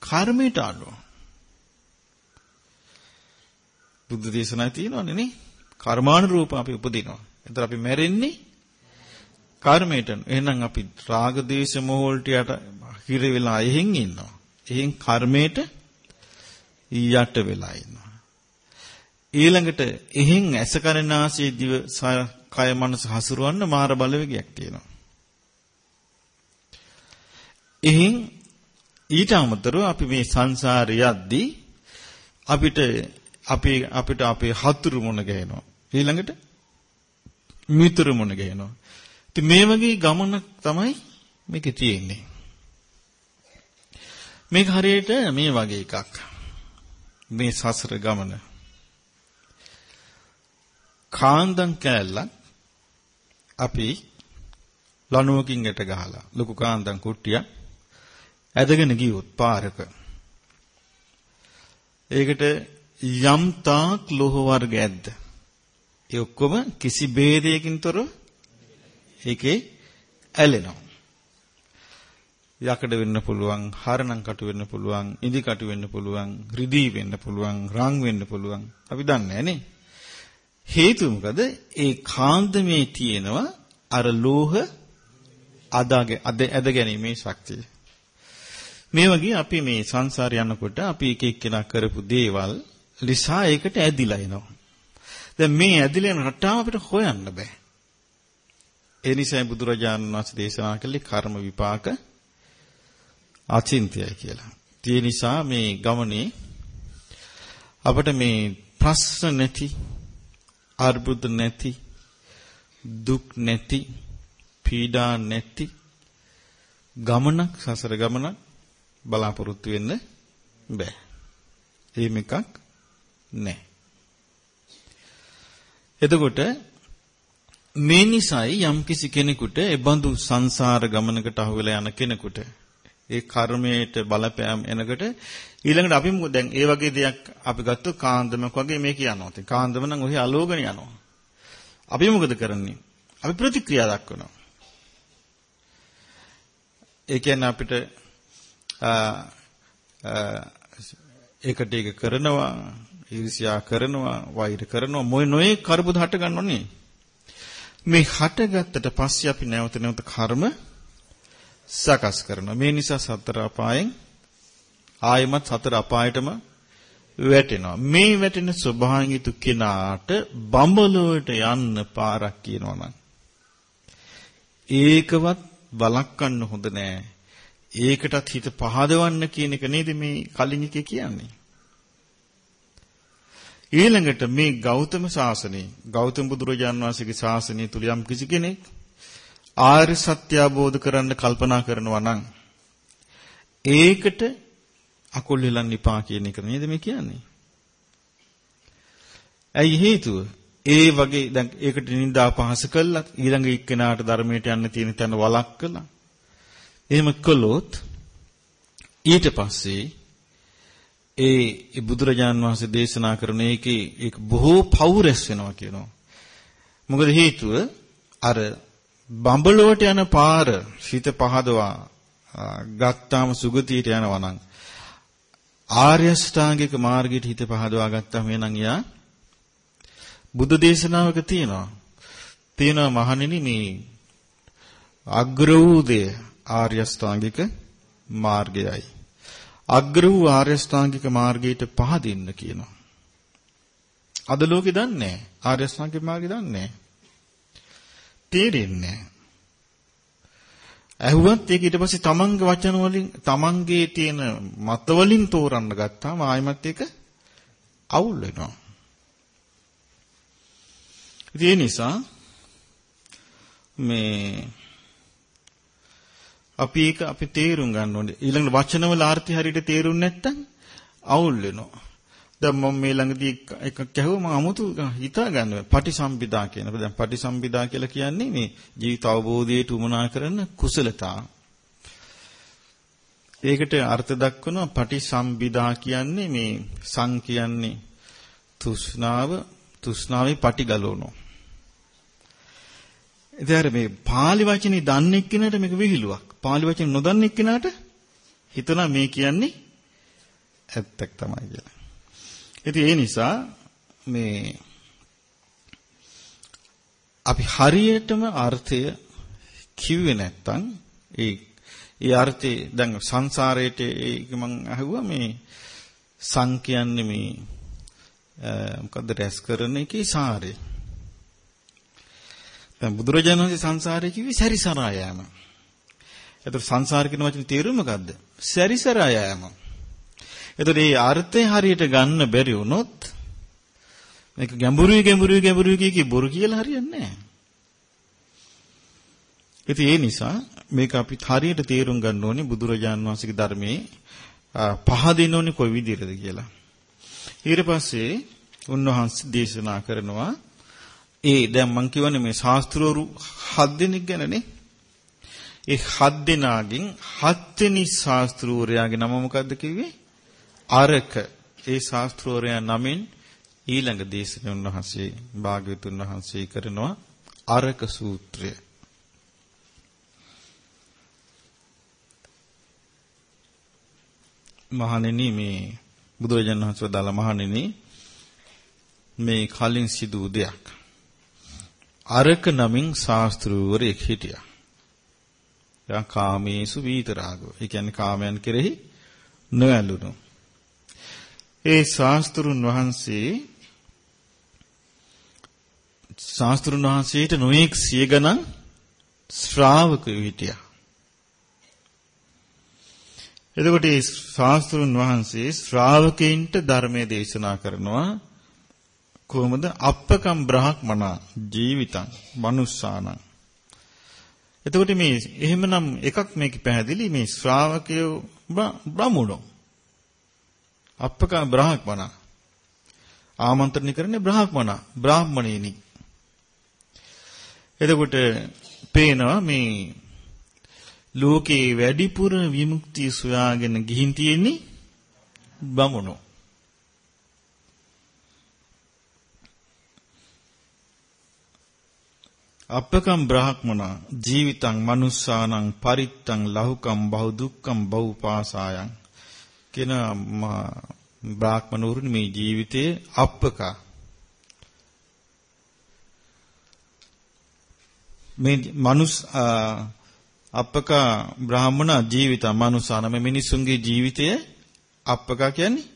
කර්මයට අනුව. බුද්ධ දේශනා තියෙනවනේ නේ. කර්මානුරූප අපි උපදිනවා. එතකොට අපි මැරෙන්නේ කර්මයට එහෙනම් අපි රාග දේශ මොහ වලට යට හිර වෙලා එහෙන් ඉන්නවා. එහෙන් කර්මයට යට වෙලා ඉන්නවා. ඊළඟට එහෙන් ඇස කරනාසී දිව කය මනස හසුරවන්න මාර බලවේගයක් තියෙනවා. එහෙන් ඊට අමතරව අපි මේ සංසාරේ යද්දී අපිට අපේ අපිට අපේ හතුරු මුණ ගැහෙනවා. ඊළඟට මිතුරු මුණ ගැහෙනවා. ඉතින් මේ වගේ ගමනක් තමයි මේකේ තියෙන්නේ. මේක හරියට මේ වගේ එකක්. මේ සසර ගමන. කාන්දම් කෑල්ලක් අපි ලණුවකින් යට ගහලා ලොකු කාන්දම් කුට්ටියක් ඇදගෙන ගියොත් පාරක ඒකට යම් තාක් ලෝහ වර්ග ඇද්ද ඒ ඔක්කොම කිසි ભેදයකින් තොරව ඒකේ ඇලෙනවා. යකඩ වෙන්න පුළුවන්, හරණම් කටු වෙන්න පුළුවන්, ඉදි කටු වෙන්න පුළුවන්, රිදී වෙන්න පුළුවන්, රන් වෙන්න පුළුවන්. අපි දන්නේ නැහැ හේතුව මොකද? ඒ කාන්දමේ තියෙනවා අර ලෝහ අදාගේ අද ඇද ගැනීමේ ශක්තිය. මේ වගේ අපි මේ සංසාරේ යනකොට අපි එක එක්කෙනා කරපු දේවල් නිසා ඒකට ඇදිලා එනවා. දැන් මේ ඇදිලා යන රටාව අපිට හොයන්න බෑ. ඒ නිසයි බුදුරජාණන් වහන්සේ දේශනා කළේ කර්ම විපාක අචින්තයයි කියලා. ඒ නිසා මේ ගමනේ අපිට මේ ප්‍රශ්න නැති අර්බුද නැති දුක් නැති පීඩා නැති ගමනක් සසර ගමනක් බලාපොරොත්තු වෙන්න බෑ. එහෙම එකක් නැහැ. එතකොට මේ නිසයි යම්කිසි කෙනෙකුට ඒ බඳු සංසාර ගමනකට අහු වෙලා යන කෙනෙකුට ඒ කර්මයට බලපෑම් එනකොට ඊළඟට අපි දැන් ඒ වගේ දෙයක් අපි ගත්තොත් කාන්දමක් වගේ මේ කියනවා. ඉතින් කාන්දම නම් ඔහි අලෝගණ යනවා. අපි මොකද කරන්නේ? අපි ප්‍රතික්‍රියා දක්වනවා. ඒ කියන්නේ අපිට ඒකට ඒක කරනවා, ඊර්ෂ්‍යා කරනවා, වෛර කරනවා, මොයි නොයේ කරබුද හට ගන්නෝනේ. මේ හටගත්තට පස්සේ අපි නැවත නැවත කර්ම සකස් කරනවා. මේ නිසා සතර අපායෙන් ආයමත් සතර අපායටම වැටෙනවා. මේ වැටෙන ස්වභාවයෙන් යුතු කෙනාට බඹලොවට යන්න පාරක් කියනවනම් ඒකවත් වළක්වන්න හොඳ නෑ. ඒකටත් හිත පහදවන්න කියන එක නේද මේ කලින් එකේ කියන්නේ. ඊළඟට මේ ගෞතම ශාසනය ගෞතම බුදුරජාන් වහන්සේගේ ශාසනය තුල යම් කිසි කෙනෙක් ආර්ය සත්‍ය අවබෝධ කරන්න කල්පනා කරනවා නම් ඒකට අකුල් හෙලන්න එපා කියන එක නේද මේ කියන්නේ? ඇයි හේතුව? ඒ වගේ දැන් ඒකට නිඳා පහස කළා ඊළඟ එක්කෙනාට ධර්මයට යන්න තියෙන තැන වලක් කළා. එහෙම කළොත් ඊට පස්සේ ඒ බුදුරජාන් වහන්සේ දේශනා කරන එකේ ඒක බොහෝ පෞරස් වෙනවා කියනවා. මොකද හේතුව අර බඹලොවට යන පාර හිත පහදවා ගත්තාම සුගතියට යනවා නම් ආර්ය ශ්‍රාංගික මාර්ගයට හිත පහදවා ගත්තාම එනං යා බුදු දේශනාවක තියෙනවා. තියෙනවා මහණෙනි මේ අග්‍ර වූ දේ ආර්ය ශ්‍රාංගික මාර්ගයයි. අග්‍ර වූ ආර්ය ශ්‍රාංගික මාර්ගයට පහදින්න කියනවා. අද ලෝකෙ දන්නේ නැහැ. ආර්ය ශ්‍රාංගික මාර්ගය දන්නේ නැහැ. තේරෙන්නේ නැහැ. ඇහුවත් ඒක ඊට පස්සේ තමන්ගේ වචන වලින් තමන්ගේ තියෙන මත වලින් තෝරන්න ගත්තාම ආයමත් ඒක අවුල් වෙනවා. ඒ නිසා මේ අපි ඒක අපි තේරුම් ගන්න ඕනේ. ඊළඟ වචනවල අර්ථය හරියට තේරුම් නැත්නම් අවුල් වෙනවා. දැන් මම මේ ළඟදී එකක් ඇහුවා මම 아무තු හිතා ගන්නවා. පටිසම්භිදා කියනකොට දැන් පටිසම්භිදා කියලා කියන්නේ මේ ජීවිත අවබෝධයට උමනා කරන කුසලතා. ඒකට අර්ථ දක්වනවා පටිසම්භිදා කියන්නේ මේ සං කියන්නේ තෘෂ්ණාව තෘෂ්ණාවේ පටි ගලවනවා. ඉතින් මේ pāli වචනේ දන්නේ එක්කිනට මේක විහිළුවක්. Pāli වචනේ නොදන්නේ එක්කිනට හිතනවා මේ කියන්නේ ඇත්තක් තමයි කියලා. ඉතින් ඒ නිසා මේ අපි හරියටම අර්ථය කිව්වේ නැත්තම් ඒ ඒ අර්ථේ දැන් සංසාරයේට ඒක මම අහුවා මේ සං කියන්නේ මේ මොකද්ද රැස් කරන එකේ සාරය. දැන් බුදුරජාණන් වහන්සේ සංසාරේ කිව්වේ සැරිසරා යෑම. එතකොට සංසාර කියන වචනේ තේරුම මොකද්ද? සැරිසරා යෑම. එතකොට මේ අර්ථය හරියට ගන්න බැරි වුණොත් මේක ගැඹුරුයි ගැඹුරුයි ගැඹුරුයි කිය කී බොරු කියලා හරියන්නේ නැහැ. ඉතින් ඒ නිසා මේක අපි හරියට තේරුම් ගන්න ඕනේ බුදුරජාන් වහන්සේගේ ධර්මයේ පහදින්න ඕනේ කොයි විදිහටද කියලා. ඊට පස්සේ උන්වහන්සේ දේශනා කරනවා ඒ දැන් මම කියවනේ මේ ශාස්ත්‍රවරු හත් දෙනෙක් ගැනනේ. ඒ හත් දෙනාගෙන් හත්වෙනි ශාස්ත්‍රූරයාගේ නම මොකද්ද කිව්වේ? අරක. ඒ ශාස්ත්‍රූරයා නමින් ඊළඟ දේශනේ උන්වහන්සේ භාග්‍යවතුන් වහන්සේ කරනවා අරක සූත්‍රය. මහණෙනි මේ බුදුරජාණන් වහන්සේ දාලා මහණෙනි මේ කලින් සිදු දෙයක්. අරක නමින් ශාස්ත්‍රූවරයෙක් හිටියා. එයා කාමේසු වීතරාගෝ. ඒ කියන්නේ කාමයන් කෙරෙහි නොඇලුණු. ඒ ශාස්ත්‍රුන් වහන්සේ ශාස්ත්‍රුන් වහන්සේට නොඑක් සිය ගණන් ශ්‍රාවකයෝ හිටියා. එතකොට මේ ශාස්ත්‍රුන් වහන්සේ ශ්‍රාවකයන්ට ධර්මයේ දේශනා කරනවා කොහොමද අප්පකම් බ්‍රහ්මනා ජීවිතං මනුස්සානං එතකොට මේ එහෙමනම් එකක් මේක පැහැදිලි මේ ශ්‍රාවකයෝ බ්‍රහ්මුණෝ අප්පකම් බ්‍රහ්මනා ආමන්ත්‍රණය කරන්නේ බ්‍රාහ්මණ බ්‍රාහ්මණේනි. එතකොට පේනවා මේ ලෝකේ වැඩිපුර විමුක්තිය සොයාගෙන ගිහින් තියෙන්නේ බමුණෝ. අපකම් බ්‍රාහ්මණ ජීවිතං මනුස්සානං පරිත්තං ලහුකම් බහු දුක්ඛම් බහු පාසායන් කියන බ්‍රාහ්මණවරුනි මේ ජීවිතයේ අප්පක. මේ මනුස් අප්පක බ්‍රාහ්මණ ජීවිත මනුසාන මේ මිනිසුන්ගේ ජීවිතය අප්පක කියන්නේ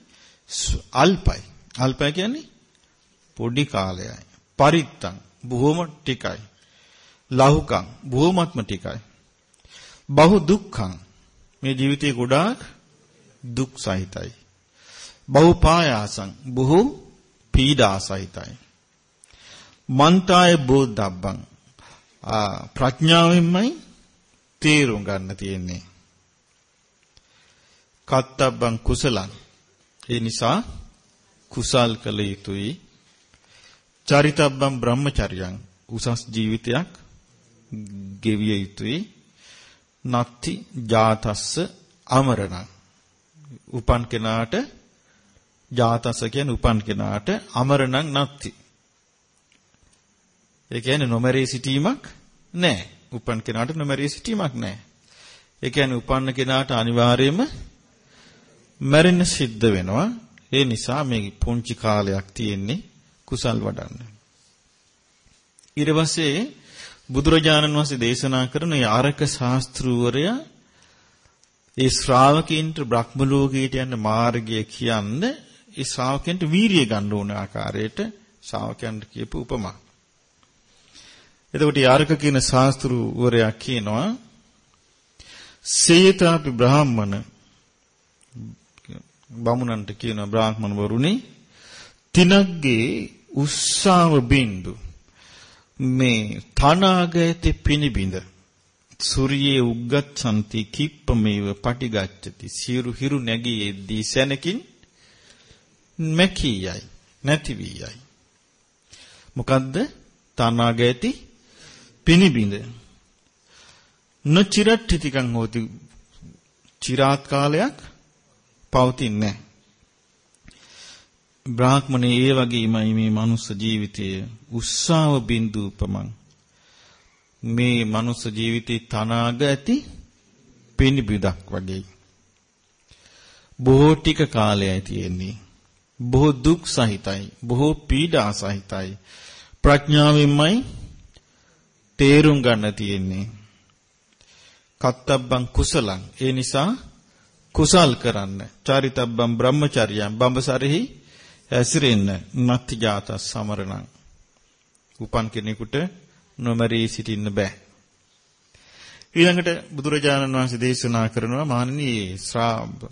අල්පයි. අල්පයි කියන්නේ පොඩි කාලයයි. පරිත්තං බොහොම ටිකයි. ලහුකම් බොහොමත්ම ටිකයි බහු දුක්ඛං මේ ජීවිතේ ගොඩාක් දුක් සහිතයි බහුපායාසං බොහෝ පීඩා සහිතයි. මන්තාය බෝධබ්බං ප්‍රඥාවෙන්මයි තේරුම් ගන්න තියෙන්නේ. කත්තබ්බං කුසලං ඒ නිසා කුසල් කළ යුතුයි. චරිතබ්බං බ්‍රහ්මචර්යං උසස් ජීවිතයක් ගෙවිය යුතුයි. නත්ති ජාතස්ස අමරණ උපන් කෙනාට ජාතස කියන්නේ උපන් කෙනාට අමරණං නැත්ති. ඒ කියන්නේ නොමරී සිටීමක් නැහැ. උපන් කෙනාට නොමරී සිටීමක් නැහැ. ඒ කියන්නේ උපන්න කෙනාට අනිවාර්යයෙන්ම මැරෙන්න සිද්ධ වෙනවා. ඒ නිසා මේ පුංචි කාලයක් තියෙන්නේ කුසල් වඩන්න. ඊට පස්සේ බුදුරජාණන් වහන්සේ දේශනා කරන ආරක ශාස්ත්‍රූවරයා ඒ ශ්‍රාවකීන්ට බ්‍රහ්ම ලෝකයට යන මාර්ගය කියන්නේ ඒ ශ්‍රාවකයන්ට වීරිය ගන්න ඕන ආකාරයට ශ්‍රාවකයන්ට කියපු උපමා. එතකොට යාරක කියන ශාස්ත්‍රූවරයා කියනවා සේතාපි බ්‍රාහ්මණ බමුණන්ට කියන බ්‍රාහ්මණ වරුනි තිනග්ගේ උස්සාව බින්දු මේ තනාගයති පිනිබිඳ සූර්යයේ උග්ගත් සම්ති කිප්පමේව පටිගච්ඡති. සිරු හිරු නැගී එද්දී සැනකින් මැකී යයි නැති වී යයි. මොකද්ද? තනාග ඇති පිනිබිඳ නොචිරට්ඨිතිකං හෝති. চিරාත් කාලයක් පවතින්නේ බ්‍රාහ්මණේ ඒ වගේමයි මේ මනුස්ස ජීවිතයේ උස්සාව බින්දුපමං මේ මනුස්ස ජීවිතේ තනාග ඇති පිනිබිදක් වගේ. බොහෝ ටික කාලයයි තියෙන්නේ. බොහෝ දුක් සහිතයි බොහෝ පීඩා සහිතයි. ප්‍රඥාවෙන්මයි තේරුම් ගන්න තියෙන්නේ. කත්තබ්බං කුසලං. ඒ නිසා කුසල් කරන්න. චාරිතබ්බං බ්‍රහ්මචර්යං බඹසරෙහි ඇසිරෙන්න නත්ති ජාත සමරණං උපන් කෙනෙකුට නොමරී සිටින්න බෑ. ඊළඟට බුදුරජාණන් වහන්සේ දේශනා කරනවා මහණෙනි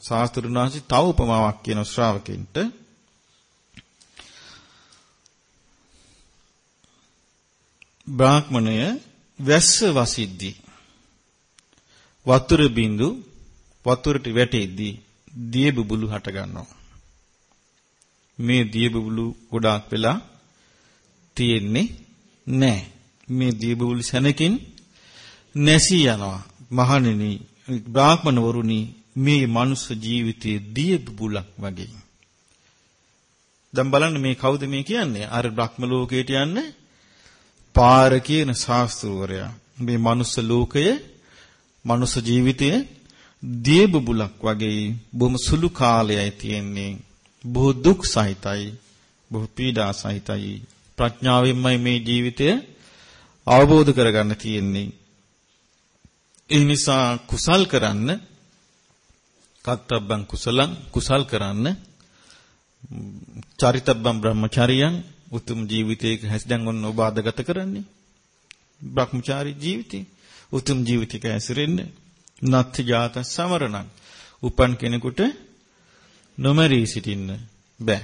ශාස්ත්‍රුන් වහන්සේ තව උපමාවක් කියන ශ්‍රාවකෙන්ට. බ්‍රාහ්මණය වැස්ස වසිද්දී. වතුර බින්දු වතුරට වැටෙද්දී දිය බුබුලු හට ගන්නවා. මේ දිය බුබුලු ගොඩාක් වෙලා තියෙන්නේ නැහැ. මේ දිය බුබුලු සැනකින් නැසී යනවා. මහණෙනි බ්‍රාහ්මණවරුනි මේ මනුස්ස ජීවිතයේ දිය බුබුලක් වගේ. දැන් බලන්න මේ කවුද මේ කියන්නේ? අර බ්‍රහ්ම ලෝකයට යන්නේ පාර කියන ශාස්ත්‍රවරයා මේ මනුස්ස ලෝකයේ මනුස්ස ජීවිතයේ දිය බුබුලක් වගේ බොහොම සුළු කාලයයි තියෙන්නේ බොහෝ දුක් සහිතයි බොහෝ පීඩා සහිතයි ප්‍රඥාවෙන්මයි මේ ජීවිතය අවබෝධ කරගන්න තියෙන්නේ ඒ නිසා කුසල් කරන්න කත්තබ්බං කුසලං කුසල් කරන්න චරිතබ්බං බ්‍රහ්මචාරියං උතුම් ජීවිතයක හැසිරෙන් ඔන්න ඔබ ආදගත කරන්නේ. භ්‍රමචාරී ජීවිතේ උතුම් ජීවිතයක හැසිරෙන්න නත්ති ජාත සමරණං. උපන් කෙනෙකුට නොමරී සිටින්න බෑ.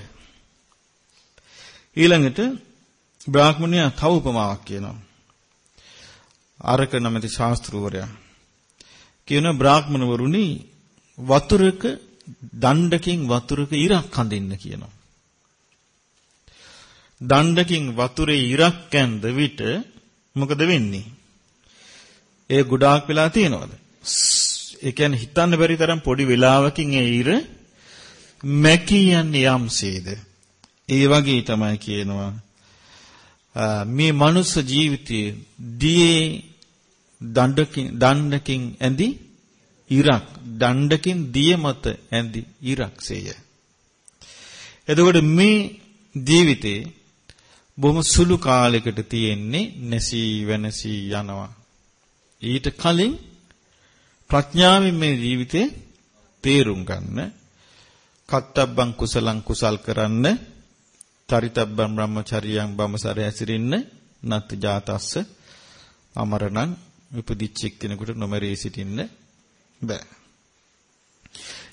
ඊළඟට බ්‍රාහ්මණයා තව උපමාවක් කියනවා. අරක නැමැති ශාස්ත්‍රූවරයා කියන බ්‍රාහ්මණවරුනි වතුරක දණ්ඩකින් වතුරක ඉරක් හඳින්න කියනවා. දණ්ඩකින් වතුරේ ඉරක් කැඳ විට මොකද වෙන්නේ? ඒ ගොඩාක් වෙලා තියෙනවද? ඒ කියන්නේ හිතන්න බැරි තරම් පොඩි වෙලාවකින් ඒ ඉර මැකී යන්නේ යම්සේද? ඒ වගේ තමයි කියනවා මේ මනුස්ස ජීවිතයේ දියේ දණ්ඩකින් දණ්ඩකින් ඇඳි ඉරක් දණ්ඩකින් දිය මත ඇඳි ඉරක්සේය. එතකොට මේ ජීවිතේ බොහොම සුළු කාලයකට තියෙන්නේ නැසී වෙනසී යනවා. ඊට කලින් ප්‍රඥාවෙන් මේ ජීවිතේ තේරුම් ගන්න කත්තබ්බං කුසලං කුසල් කරන්න චරිතබ්බං බ්‍රහ්මචරියං බඹසර ඇසිරෙන්න නත් ජාතස්ස අමරණං උපදිච්ච කෙනෙකුට නොමරී සිටින්න බෑ.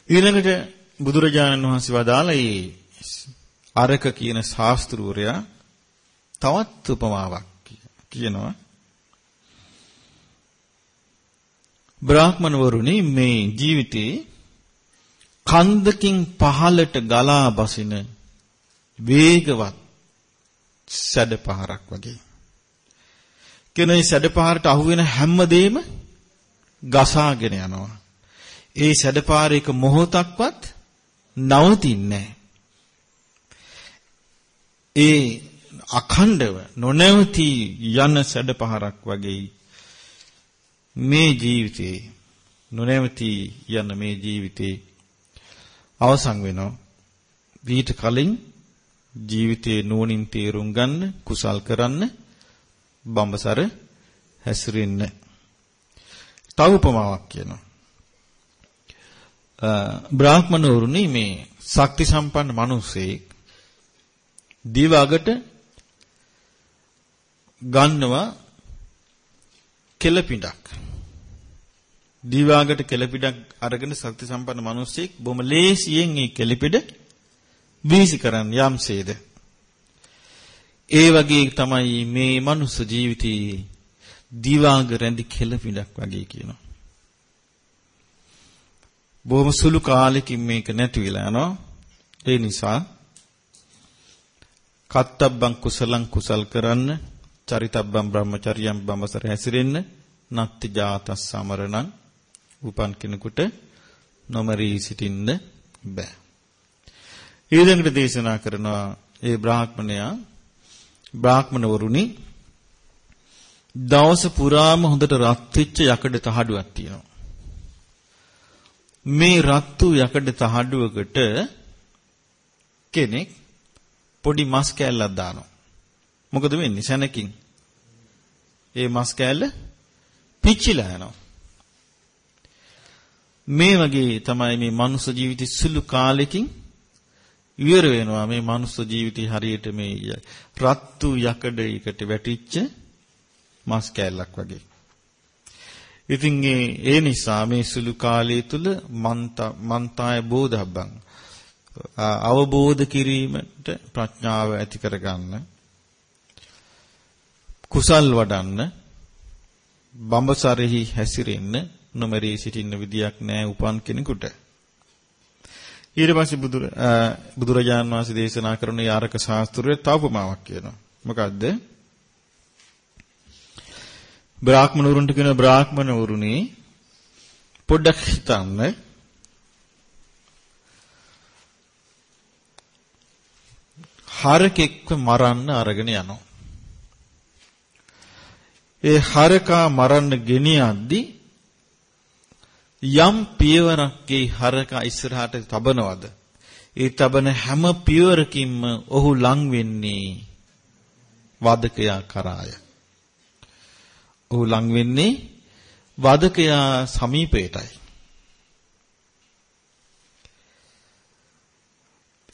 ඊළඟට බුදුරජාණන් වහන්සේ වදාළ මේ අරක කියන ශාස්ත්‍රූරයා තවත් උපමාවක් කියනවා. බ්‍රාහ්මණවරුනි මේ ජීවිතේ කන්දකින් පහළට ගලා බසින වේගවත් සැඩපහරක් වගේ. කෙනේ සැඩපහරට අහුවෙන හැමදේම ගසාගෙන යනවා. ඒ සැඩපාරයක මොහොතක්වත් නවතින්නේ ඒ අඛණ්ඩව නොනැවති යන සැඩපහරක් වගේ මේ ජීවිතේ නොනැවති යන මේ ජීවිතේ අවසන් වෙනවා. ඊට කලින් ජීවිතේ නුවණින් තේරුම් ගන්න, කුසල් කරන්න, බඹසර හැසිරෙන්න. තව උපමාවක් කියනවා. බ්‍රාහ්මණවරුනි මේ ශක්ති සම්පන්න මිනිස්සෙක් දිවගට ගන්නවා කෙලපිඩක්. දිවාගට කෙලපිඩක් අරගෙන ශක්ති සම්පන්න මිනිස්සෙක් බොහොම ලේසියෙන් මේ කෙලපිඩ වීසි කරන්න යම්සේද. ඒ වගේ තමයි මේ මනුස්ස ජීවිතයේ දිවාග රැඳි කෙලපිඩක් වගේ කියනවා. බොහොම සුළු කාලෙකින් මේක නැති වෙලා යනවා. ඒ නිසා කත්තබ්බං කුසලං කුසල් කරන්න චරිතබ්බම් බ්‍රහ්මචර්යම් බඹසර හැසිරෙන්න නත්ති ජාතස් සමරණං උපන් කෙනෙකුට නොමරී සිටින්න බෑ. ඊළඟට දේශනා කරනවා ඒ බ්‍රාහ්මණයා බ්‍රාහ්මණවරුනි දවස පුරාම හොඳට රත් වෙච්ච යකඩ තහඩුවක් තියෙනවා. මේ රත්තු යකඩ තහඩුවකට කෙනෙක් පොඩි මස් කෑල්ලක් දානවා. මොකද වෙන්නේ සැනකින්? ඒ මස් කෑල්ල පිච්චිලා යනවා. මේ වගේ තමයි මේ මනුස්ස ජීවිතය සුළු කාලෙකින් ඉවර වෙනවා මේ මනුස්ස ජීවිතය හරියට මේ රත්තු යකඩයකට වැටිච්ච මස් කෑල්ලක් වගේ. ඉතින් ඒ නිසා මේ සුළු කාලය තුල මන්තාය බෝධබ්බං අවබෝධ කිරීමට ප්‍රඥාව ඇති කරගන්න කුසල් වඩන්න බඹසරෙහි හැසිරෙන්න නොමරී සිටින්න විදියක් නැහැ උපන් කෙනෙකුට. ඊට පස්සේ බුදුර බුදුරජාන් වහන්සේ දේශනා කරන යාරක ශාස්ත්‍රයේ තව උපමාවක් කියනවා. මොකද්ද? බ්‍රාහ්මණ වරුන්ට කියන බ්‍රාහ්මණ වරුනි පොඩ්ඩක් හිතන්න හරකෙක්ව මරන්න අරගෙන යනවා. ඒ හරකා මරන්න ගෙනියද්දී යම් පියවරක් ඒ හරකා ඉස්සරහට තබනවද? ඒ තබන හැම පියවරකින්ම ඔහු ලං වෙන්නේ වදකයා කරාය. ඔහු ලං වෙන්නේ වදකයා සමීපයටයි.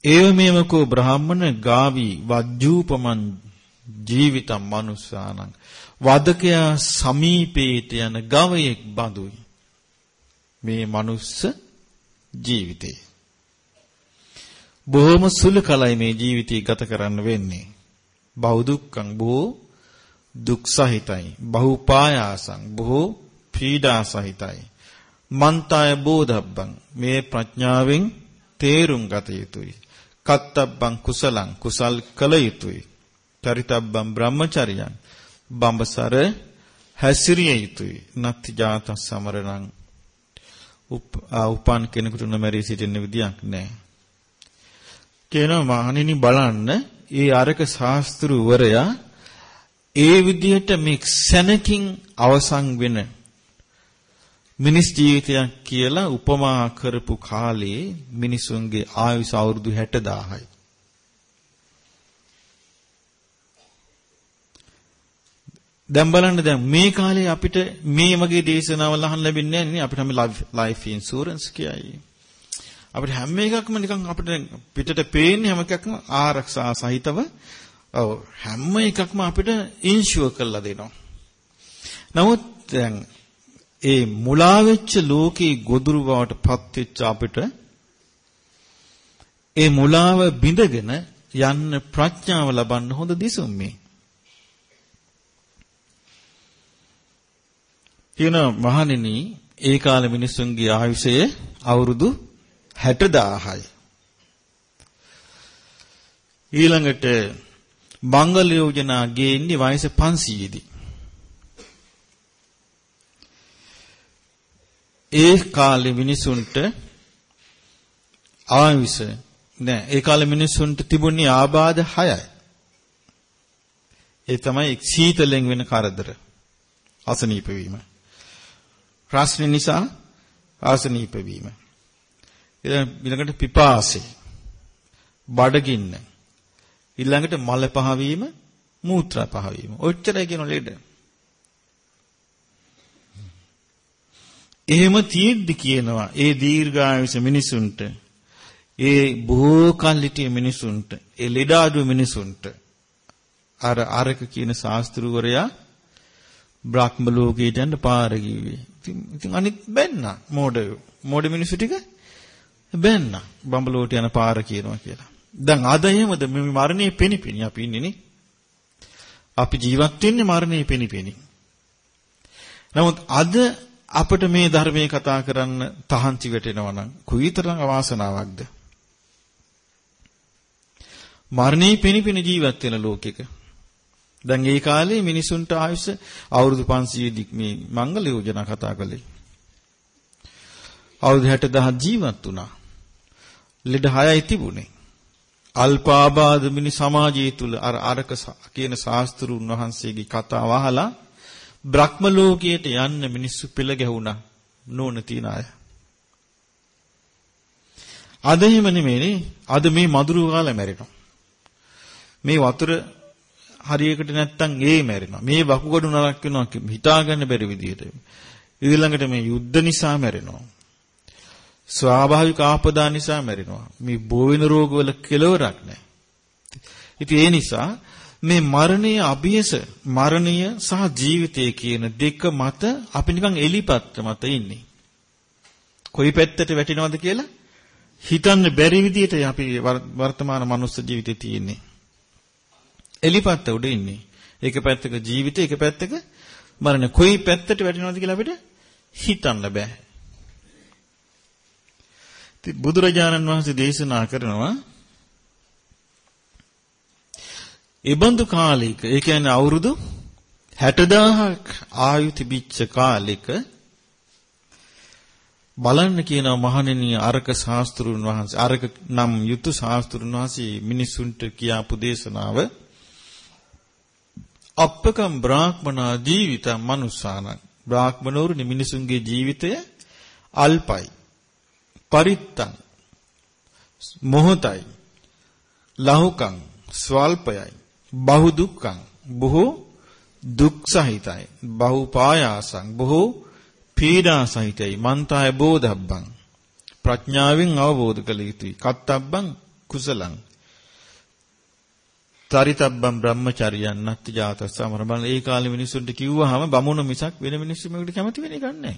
ඒව මේමකෝ බ්‍රාහ්මණ ගාවි වජ්ජූපමන් ජීවිතම් මනුස්සානං වදකයා සමීපේට යන ගවයෙක් බඳුයි මේ මනුස්ස ජීවිතේ බොහොම සුළු කලයි මේ ජීවිතය ගත කරන්න වෙන්නේ බහු දුක්ඛං බොහෝ දුක් සහිතයි. බහුපායාසං බොහෝ පීඩා සහිතයි. මන්තාය බෝධබ්බං මේ ප්‍රඥාවෙන් තේරුම් ගත යුතුයි. කත්තබ්බං කුසලං කුසල් කළ යුතුයි. චරිතබ්බං බ්‍රහ්මචර්යං බඹසර හැසිරිය යුතුයි. නත්ති ජාත සමරණං උපන් කෙනෙකුට නොමැරී සිටින්න විදියක් නැහැ. කියනවා මහණෙනි බලන්න ඒ අරක ශාස්ත්‍රවරයා ඒ විදිහට මේ සැනකින් අවසන් වෙන මිනිස් ජීවිතයක් කියලා උපමා කරපු කාලේ මිනිසුන්ගේ ආයුෂ අවුරුදු 60000යි. දැන් බලන්න දැන් මේ කාලේ අපිට මේ වගේ දේශනාවල් අහන්න ලැබෙන්නේ නැහැ නේ අපිට හැම ලයිෆ් ඉන්ෂුරන්ස් කියයි. අපිට හැම එකක්ම නිකන් අපිට පිටට පේන්නේ හැම එකක්ම ආරක්ෂා සහිතව ඔව් හැම එකක්ම අපිට ඉන්ෂුවර් කරලා දෙනවා. නමුත් දැන් ඒ මුලා වෙච්ච ලෝකේ ගොදුරු බවට පත් වෙච්ච අපිට ඒ මුලාව බිඳගෙන යන්න ප්‍රඥාව ලබන්න හොඳ දිසුම් මේ. කියන මහණෙනි ඒ කාලේ මිනිස්සුන්ගේ ආයුෂය අවුරුදු 60000යි. ඊළඟට මංගල යෝජනා ගේන්නේ වයස 500දී. ඒ කාලේ මිනිසුන්ට ආයුෂ නෑ ඒ කාලේ මිනිසුන්ට තිබුණේ ආබාධ 6යි. ඒ තමයි සීතලෙන් වෙන කරදර. අසනීප වීම. ප්‍රශ්න නිසා ආසනීප වීම. ඊළඟට පිපාසය. බඩගින්න. ඊළඟට මල පහවීම, මූත්‍රා පහවීම. ඔච්චරයි කියන ලෙඩ. එහෙම තියෙද්දි කියනවා ඒ දීර්ඝායුෂ මිනිසුන්ට ඒ බොහෝ කල්ලිටිය මිනිසුන්ට ඒ ලෙඩ අඩු මිනිසුන්ට අර අරක කියන ශාස්ත්‍රූවරයා බ්‍රහ්ම ලෝකයට යන්න පාර කිව්වේ. ඉතින් අනිත් බැන්න මෝඩ මෝඩ මිනිස්සු ටික බැන්න බඹලෝට යන පාර කියනවා කියලා. දැන් අද එහෙමද මේ මරණේ පෙනිපෙනි අපි ඉන්නේ නේ. අපි ජීවත් වෙන්නේ මරණේ පෙනිපෙනි. නමුත් අද අපිට මේ ධර්මයේ කතා කරන්න තහංචි වැටෙනවා නම් කුවිතරම් අවාසනාවක්ද? මරණේ පෙනිපෙනි ජීවත් වෙන ලෝකෙක. දැන් ඒ කාලේ මිනිසුන්ට ආයුෂ අවුරුදු 500 මේ මංගල යෝජනා කතා කළේ. අවුරුදු 60000 ජීවත් වුණා. ලෙඩ 6යි තිබුණේ. අල්පාබාධ මිනි සමාජය තුල අර අරක කියන ශාස්ත්‍රුන් වහන්සේගේ කතාව අහලා බ්‍රහ්ම ලෝකයට යන්න මිනිස්සු පෙළ ගැහුණා නෝන තියන අය. අද එහෙම නෙමෙයිනේ. අද මේ මధుරු කාලේ මැරෙනවා. මේ වතුර හරියකට නැත්තම් ඒ මැරෙනවා. මේ වකුගඩු නරක් වෙනවා හිතා ගන්න බැරි විදිහට. ඊළඟට මේ යුද්ධ නිසා මැරෙනවා. ස්වාභාවික ආපදා නිසා මැරෙනවා. මේ බෝවින රෝගවල කෙලවරක් නැහැ. ඉතින් ඒ නිසා මේ මරණය අභියස මරණය සහ ජීවිතය කියන දෙක මත අපි නිකන් එලිපත්ත මත ඉන්නේ. කොයි පැත්තට වැටෙනවද කියලා හිතන්න බැරි විදිහට අපි වර්තමාන මනුස්ස ජීවිතේ තියෙන්නේ. එලිපත්ත උඩ ඉන්නේ. එක පැත්තක ජීවිතය එක පැත්තක මරණ. කොයි පැත්තට වැටෙනවද කියලා අපිට හිතන්න බෑ. බුදුරජාණන් වහන්සේ දේශනා කරනවා ඉබඳු කාලයක ඒ කියන්නේ අවුරුදු 60000ක් ආයු තිබිච්ච කාලෙක බලන්න කියනවා මහණෙනි අරක ශාස්ත්‍රුන් වහන්සේ අරක නම් යුතු ශාස්ත්‍රුන් වහන්සේ මිනිසුන්ට කියාපු දේශනාව අප්පකම් බ්‍රාහ්මනා ජීවිතං මනුස්සානං. බ්‍රාහ්මනෝරුනි මිනිසුන්ගේ ජීවිතය අල්පයි පරිත්තං මොහොතයි ලහුකං ස්වල්පයයි බහු දුක්ඛං බොහෝ දුක් සහිතයි බහු පායාසං බොහෝ පීඩා සහිතයි මන්තාය බෝධබ්බං. ප්‍රඥාවෙන් අවබෝධ කළ යුතුයි. කත්තබ්බං කුසලං. තරිතබ්බම් බ්‍රහ්මචර්යයන් නැති ජාතස් සමර බල ඒ කාලේ මිනිස්සුන්ට කිව්වහම බමුණු මිසක් වෙන මිනිස්සු මේකට කැමති වෙන්නේ නැහැ.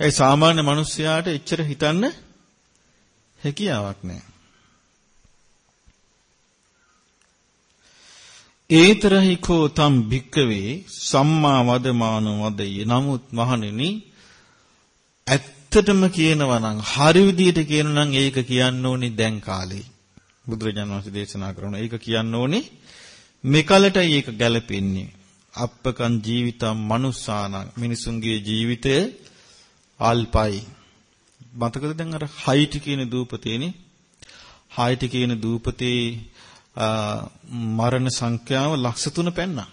ඒ සාමාන්‍ය මිනිස්සයාට එච්චර හිතන්න හැකියාවක් නැහැ. ඒතරහි කෝ තම් භික්කවේ සම්මා වදමානෝ වදෙය. නමුත් මහණෙනි ඇත්තටම කියනවා නම් හරි විදියට කියනවා නම් ඒක කියන්න ඕනේ දැන් කාලේ. බුදුරජාණන් වහන්සේ දේශනා කරන ඒක කියන්න ඕනේ මෙකලටයි ඒක ගැලපෙන්නේ. අප්පකන් ජීවිතම් මනුස්සාන මිනිසුන්ගේ ජීවිතය අල්පයි. මතකද දැන් අර හයිටි කියන දූපතේනේ හයිටි කියන දූපතේ මරණ සංඛ්‍යාව ලක්ෂ 3 පෙන්නා.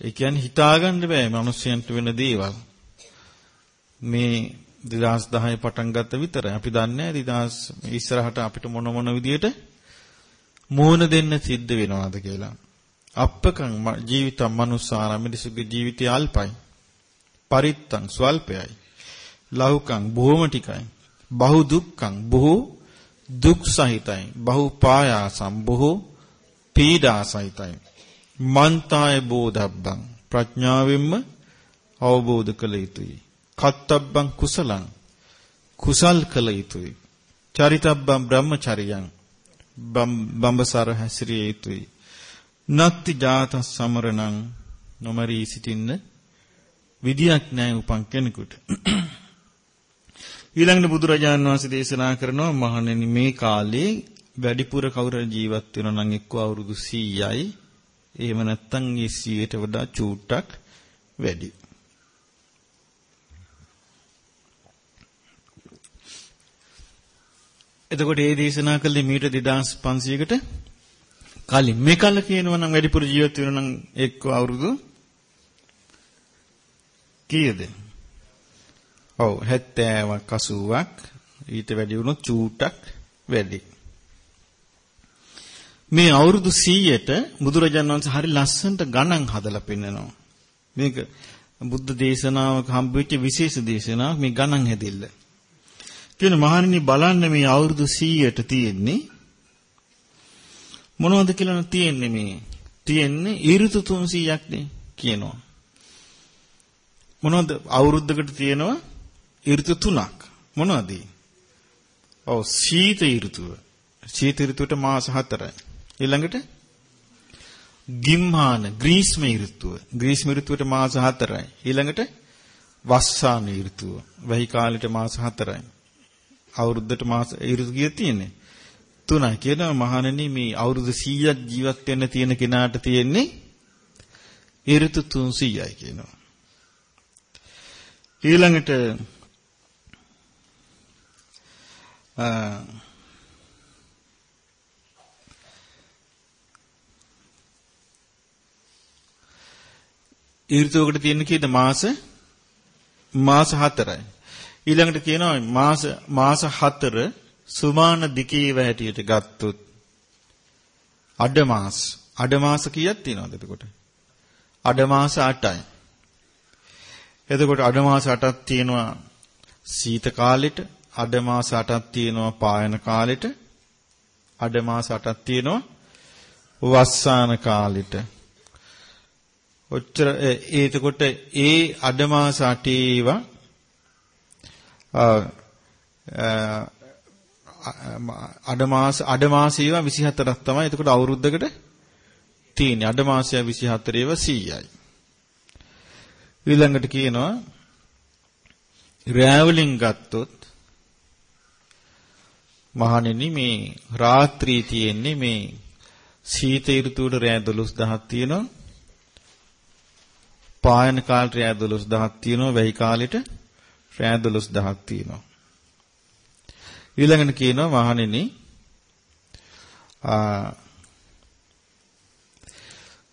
ඒ කියන්නේ හිතාගන්න බෑ මිනිස්සුන්ට වෙන දේවල්. මේ 2010 පටන් ගත්ත විතරයි. අපි දන්නේ 2000 ඉස්සරහට අපිට මොන මොන විදියට මූණ දෙන්න සිද්ධ වෙනවද කියලා. අප්පකං ජීවිතම් මනුස්සාන මිනිසුගේ ජීවිතය අල්පයි. පරිත්තං ස්වල්පයයි. ලහුකං බොහොම ටිකයි. බහු දුක්ඛං බොහෝ දුක් සහිතයි. බහු පායාසම් බොහෝ පීඩා සහිතයි. මන්තාය බෝධබ්බං ප්‍රඥාවෙන්ම අවබෝධ කළ යුතුයි. කත්තබ්බං කුසලං කුසල් කළ යුතුයි. චරිතබ්බං බ්‍රහ්මචරියං බඹසර හැසිරිය යුතුයි. නත්ති ජාත සමරණං නොමරී සිටින්න විදියක් නැහැ උපන් කෙනෙකුට. ඊළඟට බුදුරජාණන් වහන්සේ දේශනා කරනවා මහණෙනි මේ කාලේ වැඩිපුර කවුරු ජීවත් වෙනවා නම් එක්ක අවුරුදු 100යි එහෙම නැත්නම් ඒ 100ට වඩා චූට්ටක් වැඩි. එතකොට ඒ දේශනා කළේ මීට 2500කට කලින් මේ කල කියනවා නම් වැඩිපුර ජීවත් වෙනවා නම් එක්ක අවුරුදු කීයද? ඔව් 70ක් 80ක් ඊට වැඩි වුණොත් චූටක් වැඩි. මේ අවුරුදු 100ට බුදුරජාණන් වහන්සේ හරි ලස්සනට ගණන් හදලා පෙන්නනවා. මේක බුද්ධ දේශනාවක හම්බෙච්ච විශේෂ දේශනාවක් මේ ගණන් හැදිල්ල. කියන මහණෙනි බලන්න මේ අවුරුදු 100ට තියෙන්නේ මොනවද කියලා තියෙන්නේ මේ? තියෙන්නේ ඍතු 300ක් නේ කියනවා. මොනවද අවුරුද්දකට තියෙනවා? ඍතු තුනක්. මොනවද? ඔව් සීත ඍතුව. සීත ඍතුවට මාස 4යි ඊළඟට ගිම්හාන ග්‍රීස්ම ඍතුව. ග්‍රීස්ම ඍතුවට මාස 4යි ඊළඟට වස්සාන ඍතුව. වැහි කාලෙට මාස 4යි අවුරුද්දට මාස ඍතු කීයක් තියෙන්නේ. තුනයි. කියනවා මහණෙනි මේ අවුරුදු 100ක් ජීවත් වෙන්න තියෙන කෙනාට තියෙන්නේ ඍතු 300යි කියනවා. ඊළඟට ඍතුවකට තියෙන කීයද? මාස? මාස 4යි ඊළඟට කියනවා මාස මාස 4 සුමාන දිකේව හැටියට ගත්තොත් අඩ මාස. අඩ මාස කීයක් තියෙනවද එතකොට? අඩ මාස 8යි එතකොට අඩ මාස 8ක් තියෙනවා සීත කාලෙට අඩ මාස 8ක් තියෙනවා පායන කාලෙට අඩ මාස 8ක් තියෙනවා වස්සාන කාලෙට. ඔච්චර ඒතකොට ඒ අඩ මාස 8 ඒවා අඩ මාස අඩ මාස ඒවා 24ක් තමයි. එතකොට අවුරුද්දකට තියෙන්නේ. අඩ මාසය 24 ඒවා 100යි. ඊළඟට කියනවා රැවලින් ගත්තොත් මහණෙනි මේ රාත්‍රී තියෙන්නේ මේ සීත ඍතුවට රෑ 12000ක් තියෙනවා. පායන කාලේ රෑ 12000ක් තියෙනවා. වැහි කාලෙට රෑ 12000ක් තියෙනවා. ඊළඟට කියනවා මහණෙනි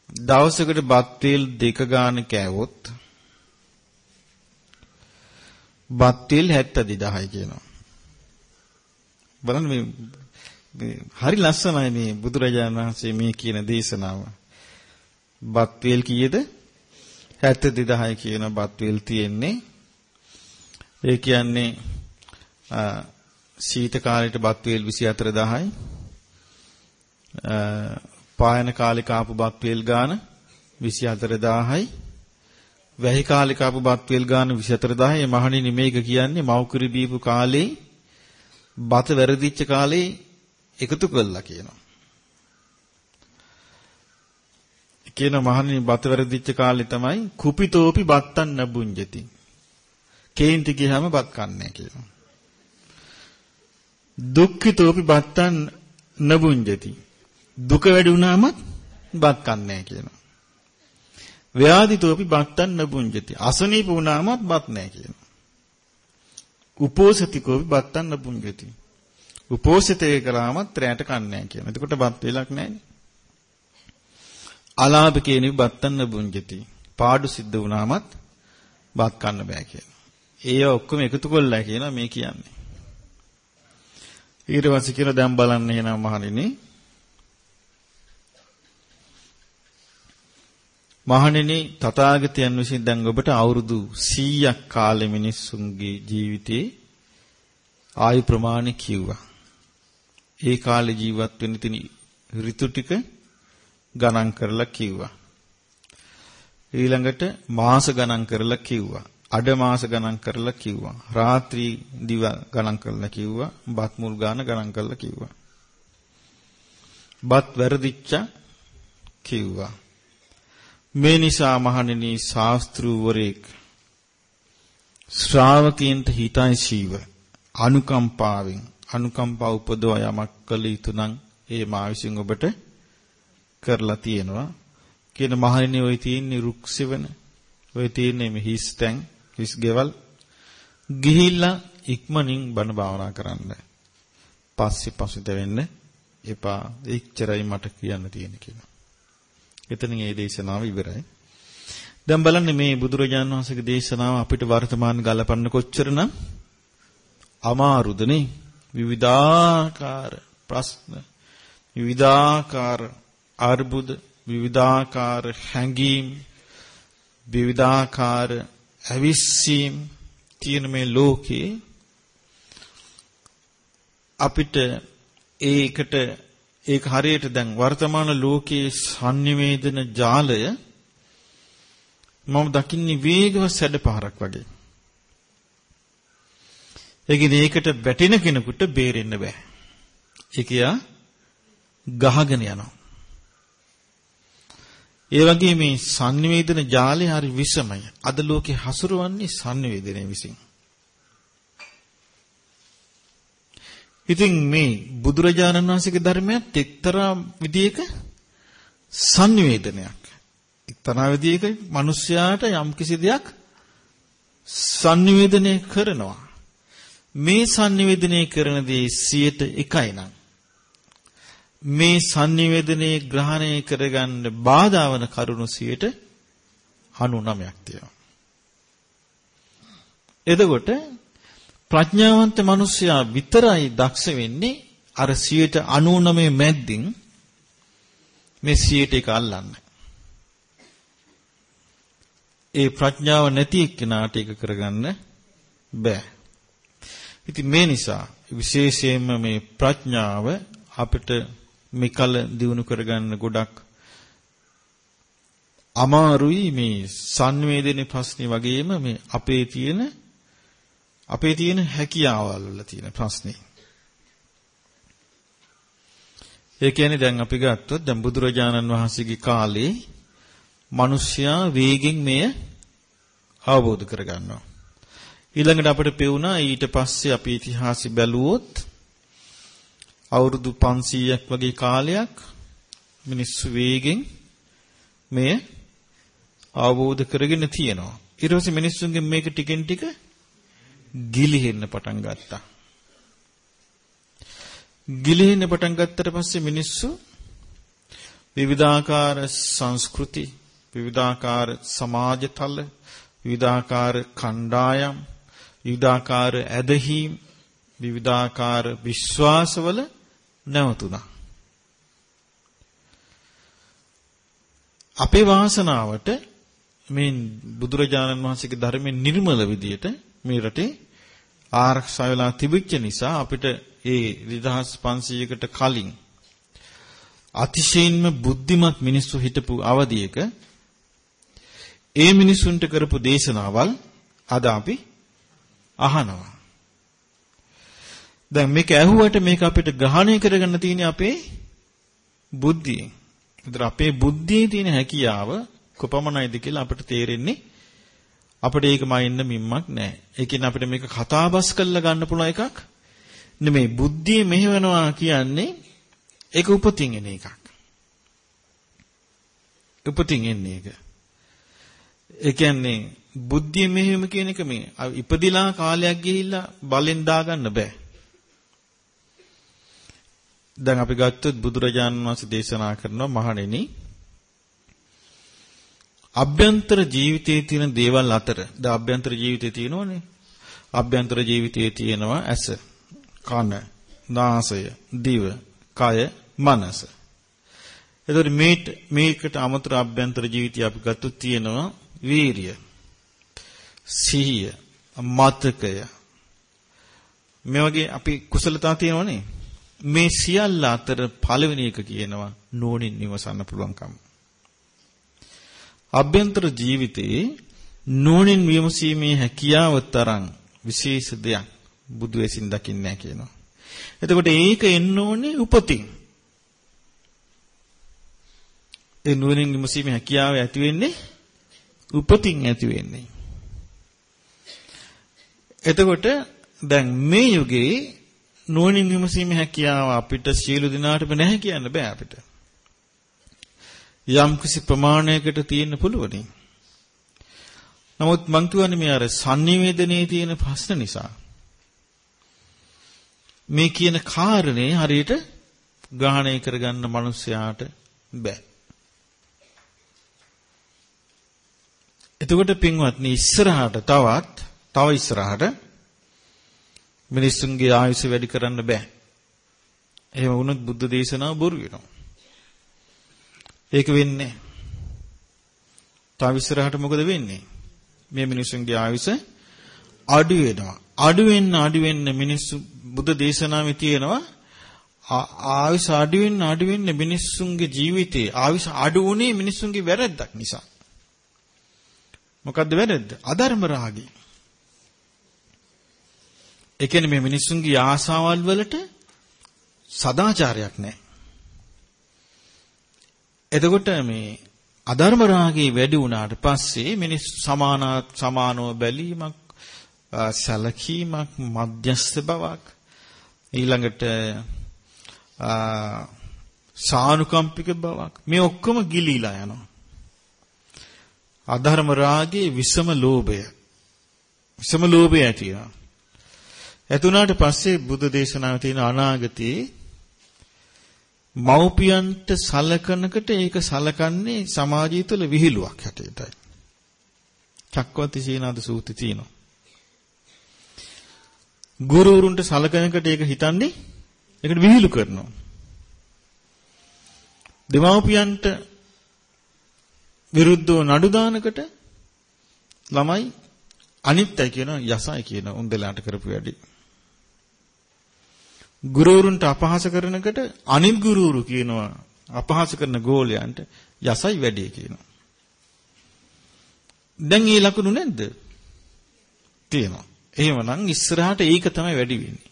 දවසකට බත් තෙල් දෙක ගාන කෑවොත් බත් තෙල් 72000යි කියනවා. බලන්න මේ හරි ලස්සනයි මේ බුදුරජාණන් වහන්සේ මේ කියන දේශනාව. බත් තෙල් කීයද? 72000යි කියන බත් තෙල් තියෙන්නේ. ඒ කියන්නේ සීත කාලේට බත් වේල් 24000යි. පායන කාලේ කාපු බත් වේල් ගාන 24000යි. වැහි කාලේ කාපු බත් වේල් ගාන 24000යි. මහණෙනි මේක කියන්නේ මව්කුරි දීපු කාලේ බත වැරදිච්ච කාලේ එකතු කළා කියනවා. කියන මහණනි බත වැරදිච්ච කාලේ තමයි කුපිතෝපි බත්තන් නබුංජති. කේන්ති ගියාම බත් කන්නේ කියනවා. දුක්ඛිතෝපි බත්තන් නබුංජති. දුක වැඩි වුණාමත් බත් කන්නේ කියනවා. ව්‍යාධිතෝපි බත්තන් නබුංජති. අසනීප වුණාමත් බත් නැහැ කියනවා. උපෝසතිකෝපි බත්තන් නබුංජති. උපෝසිතේ කරාමත් රැයට කන්නේ නැහැ කියනවා. එතකොට බත් වේලක් නැහැ. අලාභ කියන බත්තන්න බුංජති. පාඩු සිද්ධ වුණාමත් බත් කන්න බෑ කියනවා. ඒව ඔක්කොම එකතු කරලා කියනවා මේ කියන්නේ. ඊට පස්සේ කියලා දැන් බලන්න එහෙනම් මහණෙනි. මහණෙනි තථාගතයන් විසින් දැන් ඔබට අවුරුදු 100ක් කාලෙ මිනිස්සුන්ගේ ජීවිතේ ආයු ප්‍රමාණය කිව්වා. ඒ කාලේ ජීවත් වෙන්න තියෙන ඍතු ටික ගණන් කරලා කිව්වා. ඊළඟට මාස ගණන් කරලා කිව්වා. අඩ මාස ගණන් කරලා කිව්වා. රාත්‍රී දිව ගණන් කරලා කිව්වා. බත් මුල් ගාන ගණන් කරලා කිව්වා. බත් වැරදිච්ච කිව්වා. මේ නිසා මහණෙනි ශාස්ත්‍රූවරයෙක් ශ්‍රාවකයන්ට හිතයි ශීව අනුකම්පාවෙන් අනුකම්පාව උපදව යමක් කළ යුතු නම් ඒ මා විසින් ඔබට කරලා තියෙනවා කියන මහණෙනි ওই තියෙන්නේ රුක්සෙවන ඔය තියෙන්නේ මේ හිස් තැන් හිස් ගෙවල් ගිහිල්ලා ඉක්මනින් බණ භාවනා කරන්න පස්සේ පසුත වෙන්න එපා එච්චරයි මට කියන්න තියෙන කියලා. එතනින් ඒ දේශනාව ඉවරයි. දැන් බලන්න මේ බුදුරජාන් වහන්සේගේ දේශනාව අපිට වර්තමාන ගලපන්න කොච්චරනම් අමාරුදනේ විවිධාකාර ප්‍රශ්න විවිධාකාර අර්බුද විවිධාකාර හැඟීම් විවිධාකාර අවිස්සීම් තියෙන මේ ලෝකේ අපිට ඒකට ඒක හරියට දැන් වර්තමාන ලෝකයේ sannivedana ජාලය මම දකින්නේ වේගව සැඩපහරක් වගේ. ඒකෙන් ඒකට වැටෙන කෙනෙකුට බේරෙන්න බෑ. ඒ කියා ගහගෙන යනවා. ඒ වගේ මේ sannivedana ජාලය හරි විසමය. අද ලෝකේ හසුරවන්නේ sannivedana විසින්. ඉතින් මේ බුදුරජාණන් වහන්සේගේ ධර්මයත් එක්තරා විදියක sannivedanayak. එක්තරා විදියක මිනිස්යාට යම්කිසි දෙයක් sannivedanaya කරනවා. මේ sannivedanaya කරන දේ 101යි නම් මේ sannivedanaya ග්‍රහණය කරගන්න බාධා වන කරුණු 99ක් තියෙනවා. එතකොට ප්‍රඥාවන්ත මිනිසයා විතරයි දක්ෂ වෙන්නේ අර 99 මැද්දින් මේ 101 අල්ලන්න. ඒ ප්‍රඥාව නැති එක්කෙනාට ඒක කරගන්න බෑ. ඉතින් මේ නිසා විශේෂයෙන්ම මේ ප්‍රඥාව අපිට මෙකල දිනු කරගන්න ගොඩක් අමාරුයි මේ sannivedana ප්‍රශ්නේ වගේම මේ අපේ තියෙන අපේ තියෙන හැකියාවල් වල තියෙන ප්‍රශ්නේ. ඒ කියන්නේ දැන් අපි ගත්තොත් දැන් බුදුරජාණන් වහන්සේගේ කාලේ මිනිස්සයා වේගෙන් මෙය අවබෝධ කරගන්නවා. ඊළඟට අපිට පෙවුනා ඊට පස්සේ අපි ඉතිහාසය බැලුවොත් අවුරුදු 500ක් වගේ කාලයක් මිනිස්සු වේගෙන් මෙය අවබෝධ කරගෙන තියෙනවා. ඊට පස්සේ මිනිස්සුන්ගෙන් මේක ටිකෙන් ටික ගිලිහෙන්න පටන් ගත්තා. ගිලිහෙන්න පටන් ගත්තට පස්සේ මිනිස්සු විවිධාකාර සංස්කෘති, විවිධාකාර සමාජතල, විවිධාකාර කණ්ඩායම්, විවිධාකාර ඇදහිම්, විවිධාකාර විශ්වාසවල නැවතුණා. අපේ වාසනාවට මේ බුදුරජාණන් වහන්සේගේ ධර්මයේ නිර්මල විදියට මේ රටේ ආරක්ෂා වෙලා තිබිච්ච නිසා අපිට ඒ 2500කට කලින් අතිශයින්ම බුද්ධිමත් මිනිස්සු හිටපු අවධියක ඒ මිනිසුන්ට කරපු දේශනාවල් අද අපි අහනවා. දැන් මේක ඇහුවට මේක අපිට ග්‍රහණය කරගන්න තියෙන්නේ අපේ බුද්ධියෙන්. ඒතර අපේ බුද්ධියේ තියෙන හැකියාව කොපමණයිද කියලා අපිට තේරෙන්නේ අපිට ඒක මයින්න මිම්මක් නැහැ. ඒ කියන්නේ අපිට මේක කතාබස් කරලා ගන්න පුළුවන් එකක් නෙමෙයි. බුද්ධිය මෙහෙවනවා කියන්නේ ඒක උපතින් එන එකක්. උපතින් එන්නේ ඒක. ඒ කියන්නේ බුද්ධිය මෙහෙම කියන එක මේ ඉපදිලා කාලයක් ගිහිල්ලා බලෙන් දාගන්න බෑ. දැන් අපි ගත්තොත් බුදුරජාණන් වහන්සේ දේශනා කරනවා මහණෙනි අභ්‍යන්තර ජීවිතයේ තියෙන දේවල් අතර ද අභ්‍යන්තර ජීවිතයේ තියෙනවනේ? අභ්‍යන්තර ජීවිතයේ තියෙනවා ඇස කන නාසය දිව කය මනස. එතකොට මේට මේකට අමතර අභ්‍යන්තර ජීවිතය අපි ගත්තොත් තියෙනවා වීරිය සිහිය මතකය. මේ වගේ අපි කුසලතා තියෙනවනේ? මේ සියල්ල අතර පළවෙනි එක කියනවා නෝනින් නිවසන්න පුළුවන්කම. අභ්‍යන්තර ජීවිතයේ නෝනින් විමසීමේ හැකියාව තරම් විශේෂ දෙයක් බුදු වෙසින් දකින්නේ නැහැ කියනවා. එතකොට ඒක එන්න ඕනේ උපතින්. ඒ නුවණින් විමසීමේ හැකියාව ඇති වෙන්නේ උපතින් ඇති වෙන්නේ. එතකොට දැන් මේ යුගයේ නුවණින් විමසීමේ හැකියාව අපිට සියලු දිනාටම නැහැ කියන්න බෑ අපිට. යම් කිසි ප්‍රමාණයකට තියෙන්න පුළුවනි. නමුත් මං කියන්නේ මේ අර sannivedanයේ තියෙන ප්‍රශ්න නිසා මේ කියන කාරණේ හරියට ග්‍රහණය කරගන්න මිනිස්යාට බෑ. එතකොට පින්වත්නි ඉස්සරහට තවත් තව ඉස්සරහට මිනිස්සුන්ගේ ආයුෂ වැඩි කරන්න බෑ. එහෙම වුණොත් බුද්ධ දේශනාව බොරු වෙනවා. ඒක වෙන්නේ තව ඉස්සරහට මොකද වෙන්නේ? මේ මිනිස්සුන්ගේ ආයුෂ අඩු වෙනවා. අඩු වෙන්න අඩු වෙන්න මිනිස්සු බුද්ධ දේශනාවේ තියෙනවා ආයුෂ අඩු වෙන්න අඩු වෙන්න මිනිස්සුන්ගේ ජීවිතේ ආයුෂ අඩු වුණේ මිනිස්සුන්ගේ වැරද්දක් නිසා. මොකද්ද වැරද්ද? අධර්ම රාගී. ඒ කියන්නේ මේ මිනිස්සුන්ගේ ආසාවල් වලට සදාචාරයක් නැහැ. එතකොට මේ අධර්ම රාගේ වැඩි වුණාට පස්සේ මිනිස් සමාන සමානව බැලීමක් සැලකීමක් මධ්‍යස්ථ බවක් ඊළඟට සානුකම්පික බවක් මේ ඔක්කොම ගිලීලා යනවා. අධර්ම රාගේ විසම ලෝභය. විසම ලෝභය ඇති වෙනවා. එතුණාට පස්සේ බුද්ධ දේශනාවේ තියෙන අනාගතේ මව්පියන්ට සලකනකට ඒක සලකන්නේ සමාජය තුළ විහිළුවක් හැටියටයි. චක්කවති සීනාද සූත්‍රය තියෙනවා. ගුරුවරුන්ට සලකනකට ඒක හිතන්නේ ඒකට විහිළු කරනවා. දෙමව්පියන්ට විරුද්ධව නඩු දානකට ළමයි අනිත්යි කියන යසයි කියන උන්දලාට කරපු වැඩි. ගුරුවරුන්ට අපහාස කරනකට අනිත් ගුරුවරු කියනවා අපහාස කරන ගෝලයන්ට යසයි වැඩි කියනවා. දැන් මේ ලකුණු නැද්ද? තියෙනවා. එහෙමනම් ඉස්සරහට ඒක තමයි වැඩි වෙන්නේ.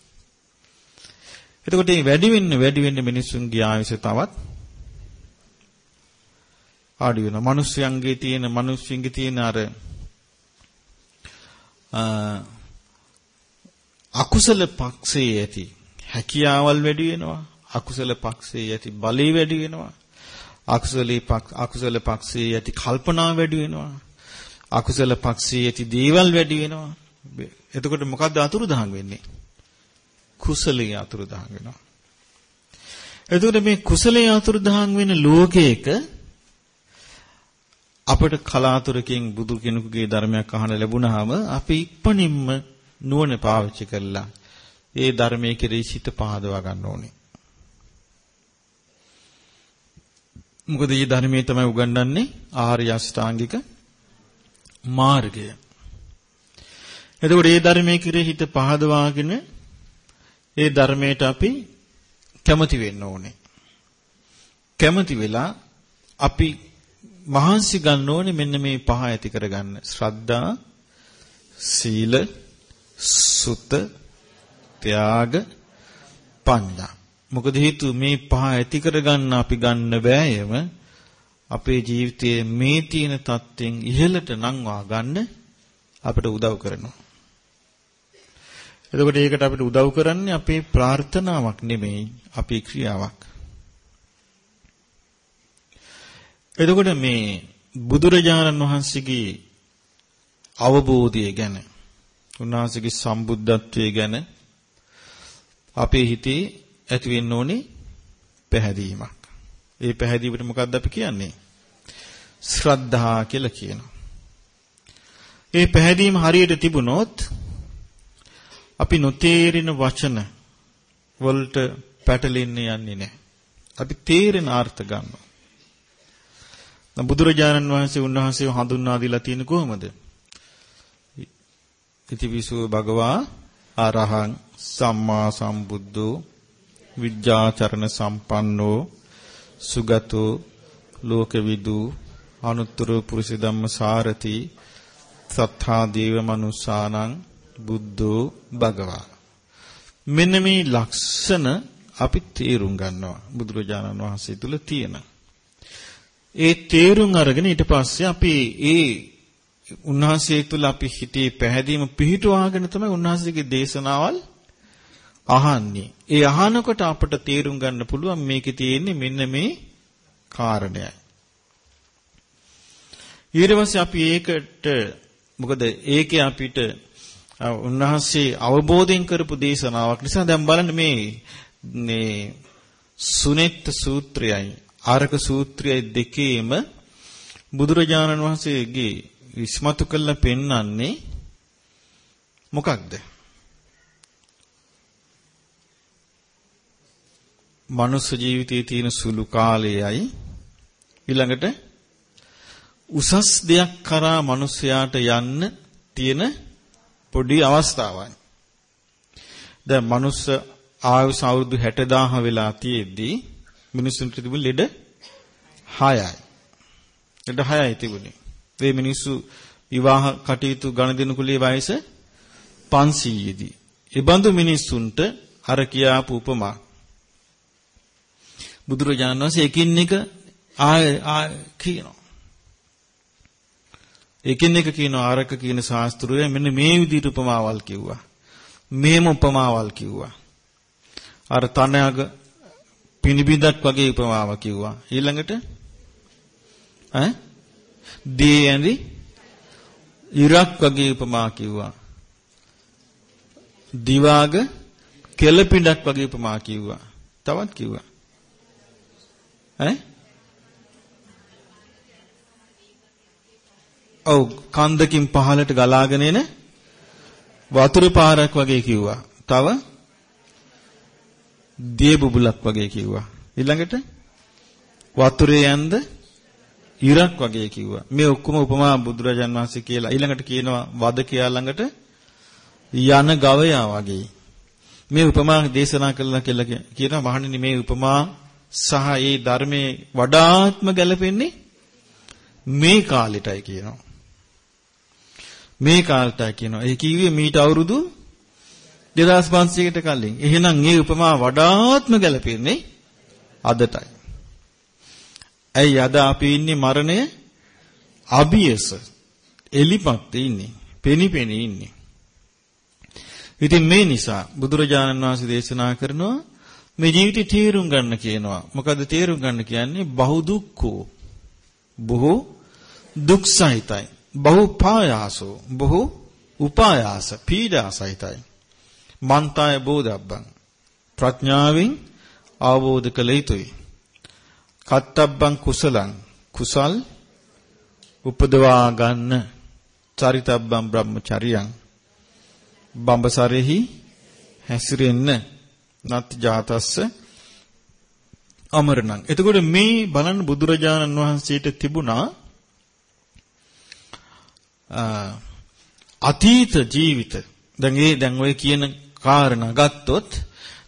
එතකොට මේ වැඩි වෙන්න වැඩි වෙන්න මිනිස්සුන්ගේ ආයුෂ තවත් ආඩි වෙනවා. මිනිස්යන්ගේ තියෙන මිනිස්සුන්ගේ තියෙන අර අකුසල පක්ෂයේ ඇති හැකියාවල් වැඩි වෙනවා. අකුසල පක්ෂයේ ඇති බලය වැඩි වෙනවා. අකුසලේ අකුසල පක්ෂයේ ඇති කල්පනා වැඩි වෙනවා. අකුසල පක්ෂයේ ඇති දේවල් වැඩි වෙනවා. එතකොට මොකද්ද අතුරුදහන් වෙන්නේ? කුසලයේ අතුරුදහන් වෙනවා. එතකොට මේ කුසලයේ අතුරුදහන් වෙන ලෝකයක අපට කලාතුරකින් බුදු කෙනෙකුගේ ධර්මයක් අහන්න ලැබුණාම අපි ඉක්මනින්ම නුවණ පාවිච්චි කරලා ඒ ධර්මයේ කෙරෙහි සිත පහදවා ගන්න ඕනේ. මොකද මේ ධර්මයේ තමයි උගන්වන්නේ ආර්ය අෂ්ටාංගික මාර්ගය. එතකොට මේ ධර්මයේ කෙරෙහි හිත පහදවාගෙන ඒ ධර්මයට අපි කැමති වෙන්න ඕනේ. කැමති වෙලා අපි මහන්සි ගන්න ඕනේ මෙන්න මේ පහ ඇති කරගන්න. ශ්‍රද්ධා, සීල, සුත, ත්‍යාග පඤ්ඤා. මොකද හේතුව මේ පහ ඇති කරගන්න අපි ගන්න බෑයම අපේ ජීවිතයේ මේ තියෙන தත්ත්වෙන් ඉහළට නංවා ගන්න අපිට උදව් කරනවා. එතකොට ඒකට අපිට උදව් කරන්නේ අපේ ප්‍රාර්ථනාවක් නෙමෙයි අපේ ක්‍රියාවක්. එතකොට මේ බුදුරජාණන් වහන්සේගේ අවබෝධය ගැන උන්වහන්සේගේ සම්බුද්ධත්වයේ ගැන අපේ හිතේ ඇති වෙන්න ඕනේ පැහැදීමක්. ඒ පැහැදීමට මොකක්ද අපි කියන්නේ? ශ්‍රද්ධා කියලා කියනවා. ඒ පැහැදීම හරියට තිබුණොත් අපි නොතේරෙන වචන වලට පැටලෙන්න යන්නේ නැහැ. අපි තේරෙන අර්ථ ගන්නවා. බුදුරජාණන් වහන්සේ උන්වහන්සේව හඳුන්වා දීලා තියෙන්නේ කොහොමද? ඉතිවිසෝ භගවා අරහං සම්මා සම්බුද්ධෝ විද්‍යාචරණ සම්පන්නෝ සුගතෝ ලෝකවිදු අනුත්තර පුරුෂ ධම්ම සාරති සත්තා දේව මනුස්සානං බුද්ධෝ භගවා මෙන්න මේ ලක්ෂණ අපි තේරුම් ගන්නවා බුදුරජාණන් වහන්සේ තුල තියෙන. ඒ තේරුම් අරගෙන ඊට පස්සේ අපි ඒ උන්වහන්සේ තුල අපි හිතේ පැහැදීම පිහිටුවාගෙන තමයි උන්වහන්සේගේ දේශනාවල් අහන්නේ. ඒ අහනකොට අපට තේරුම් ගන්න පුළුවන් මේකේ තියෙන්නේ මෙන්න මේ කාරණයයි. ඊට පස්සේ අපි ඒකට මොකද ඒකේ අපිට උන්වහන්සේ අවබෝධයෙන් කරපු දේශනාවක් නිසා දැන් බලන්න මේ මේ සුනෙත් සූත්‍රයයි ආරක සූත්‍රයයි දෙකේම බුදුරජාණන් වහන්සේගේ ඉස්මතු කළා පෙන්වන්නේ මොකක්ද? මනුස්ස ජීවිතයේ තියෙන සුළු කාලයයි ඊළඟට උසස් දෙයක් කරා මිනිසයාට යන්න තියෙන පොඩි අවස්ථාවයි. දැන් මනුස්ස ආයුෂ අවුරුදු 60000 වෙලා තියෙද්දී මිනිසුන්ට තිබුණ ලෙඩ 6යි. ලෙඩ 6යි තිබුණේ. මේ මිනිස්සු විවාහ කටයුතු ගණදෙනු කුලේ වයස 500 දී. ඒ බඳු මිනිස්සුන්ට අර කියාපු උපමා බුදුරජාණන් වහන්සේ එකින් එක ආය කියනවා. එකින් එක කියනවා ආරක කියන ශාස්ත්‍රය මෙන්න මේ විදිහට උපමාවල් කිව්වා. මේම උපමාවල් කිව්වා. අර තනයග පිනිබිඳක් වගේ උපමාවක් කිව්වා. ඊළඟට ඈ දී ඇඳි ඉරක් වගේ උපමා කිව්වා. දිවාග කෙලපිඩක් වගේ උපමා කිව්වා. තවත් කිව්වා. ඈ ඔව් කන්දකින් පහළට ගලාගෙන එන වතුර පාරක් වගේ කිව්වා. තව දිය බුබුලක් වගේ කිව්වා. ඊළඟට වතුරේ යන්ද ඉරක් වගේ කිව්වා. මේ ඔක්කොම උපමා බුදුරජාන් වහන්සේ කියලා. ඊළඟට කියනවා වද කියා ළඟට යන ගවයා වගේ. මේ උපමා දේශනා කළා කියලා කියනවා මහණෙනි මේ උපමා සහ ඒ ධර්මයේ වඩාත්ම ගැලපෙන්නේ මේ කාලෙටයි කියනවා. මේ කාලෙටයි කියනවා. ඒ කිව්වේ මීට අවුරුදු 2500කට කලින්. එහෙනම් මේ උපමා වඩාත්ම ගැලපෙන්නේ අදටයි. ඇයි අද අපි ඉන්නේ මරණය අභියස එලිපත් ඉන්නේ. පෙනිපෙනි ඉන්නේ. ඉතින් මේ නිසා බුදුරජාණන් වහන්සේ දේශනා කරනවා මේ ජීවිතේ තේරුම් ගන්න කියනවා. මොකද තේරුම් ගන්න කියන්නේ බහු දුක්ඛෝ. බොහෝ දුක් සහිතයි. බහු පායාසෝ. බොහෝ උපායාස පීඩාසහිතයි. මන්තාය බෝධබ්බං. ප්‍රඥාවෙන් අවබෝධ කළ යුතුයි. කත්තබ්බං කුසලං කුසල් උපදවා ගන්න චරිතබ්බං බ්‍රහ්මචරියං බඹසරෙහි හැසිරෙන්න නත් ජාතස්ස අමරණං. එතකොට මේ බලන්න බුදුරජාණන් වහන්සේට තිබුණා අතීත ජීවිත. දැන් ඒ දැන් ඔය කියන කාරණා ගත්තොත්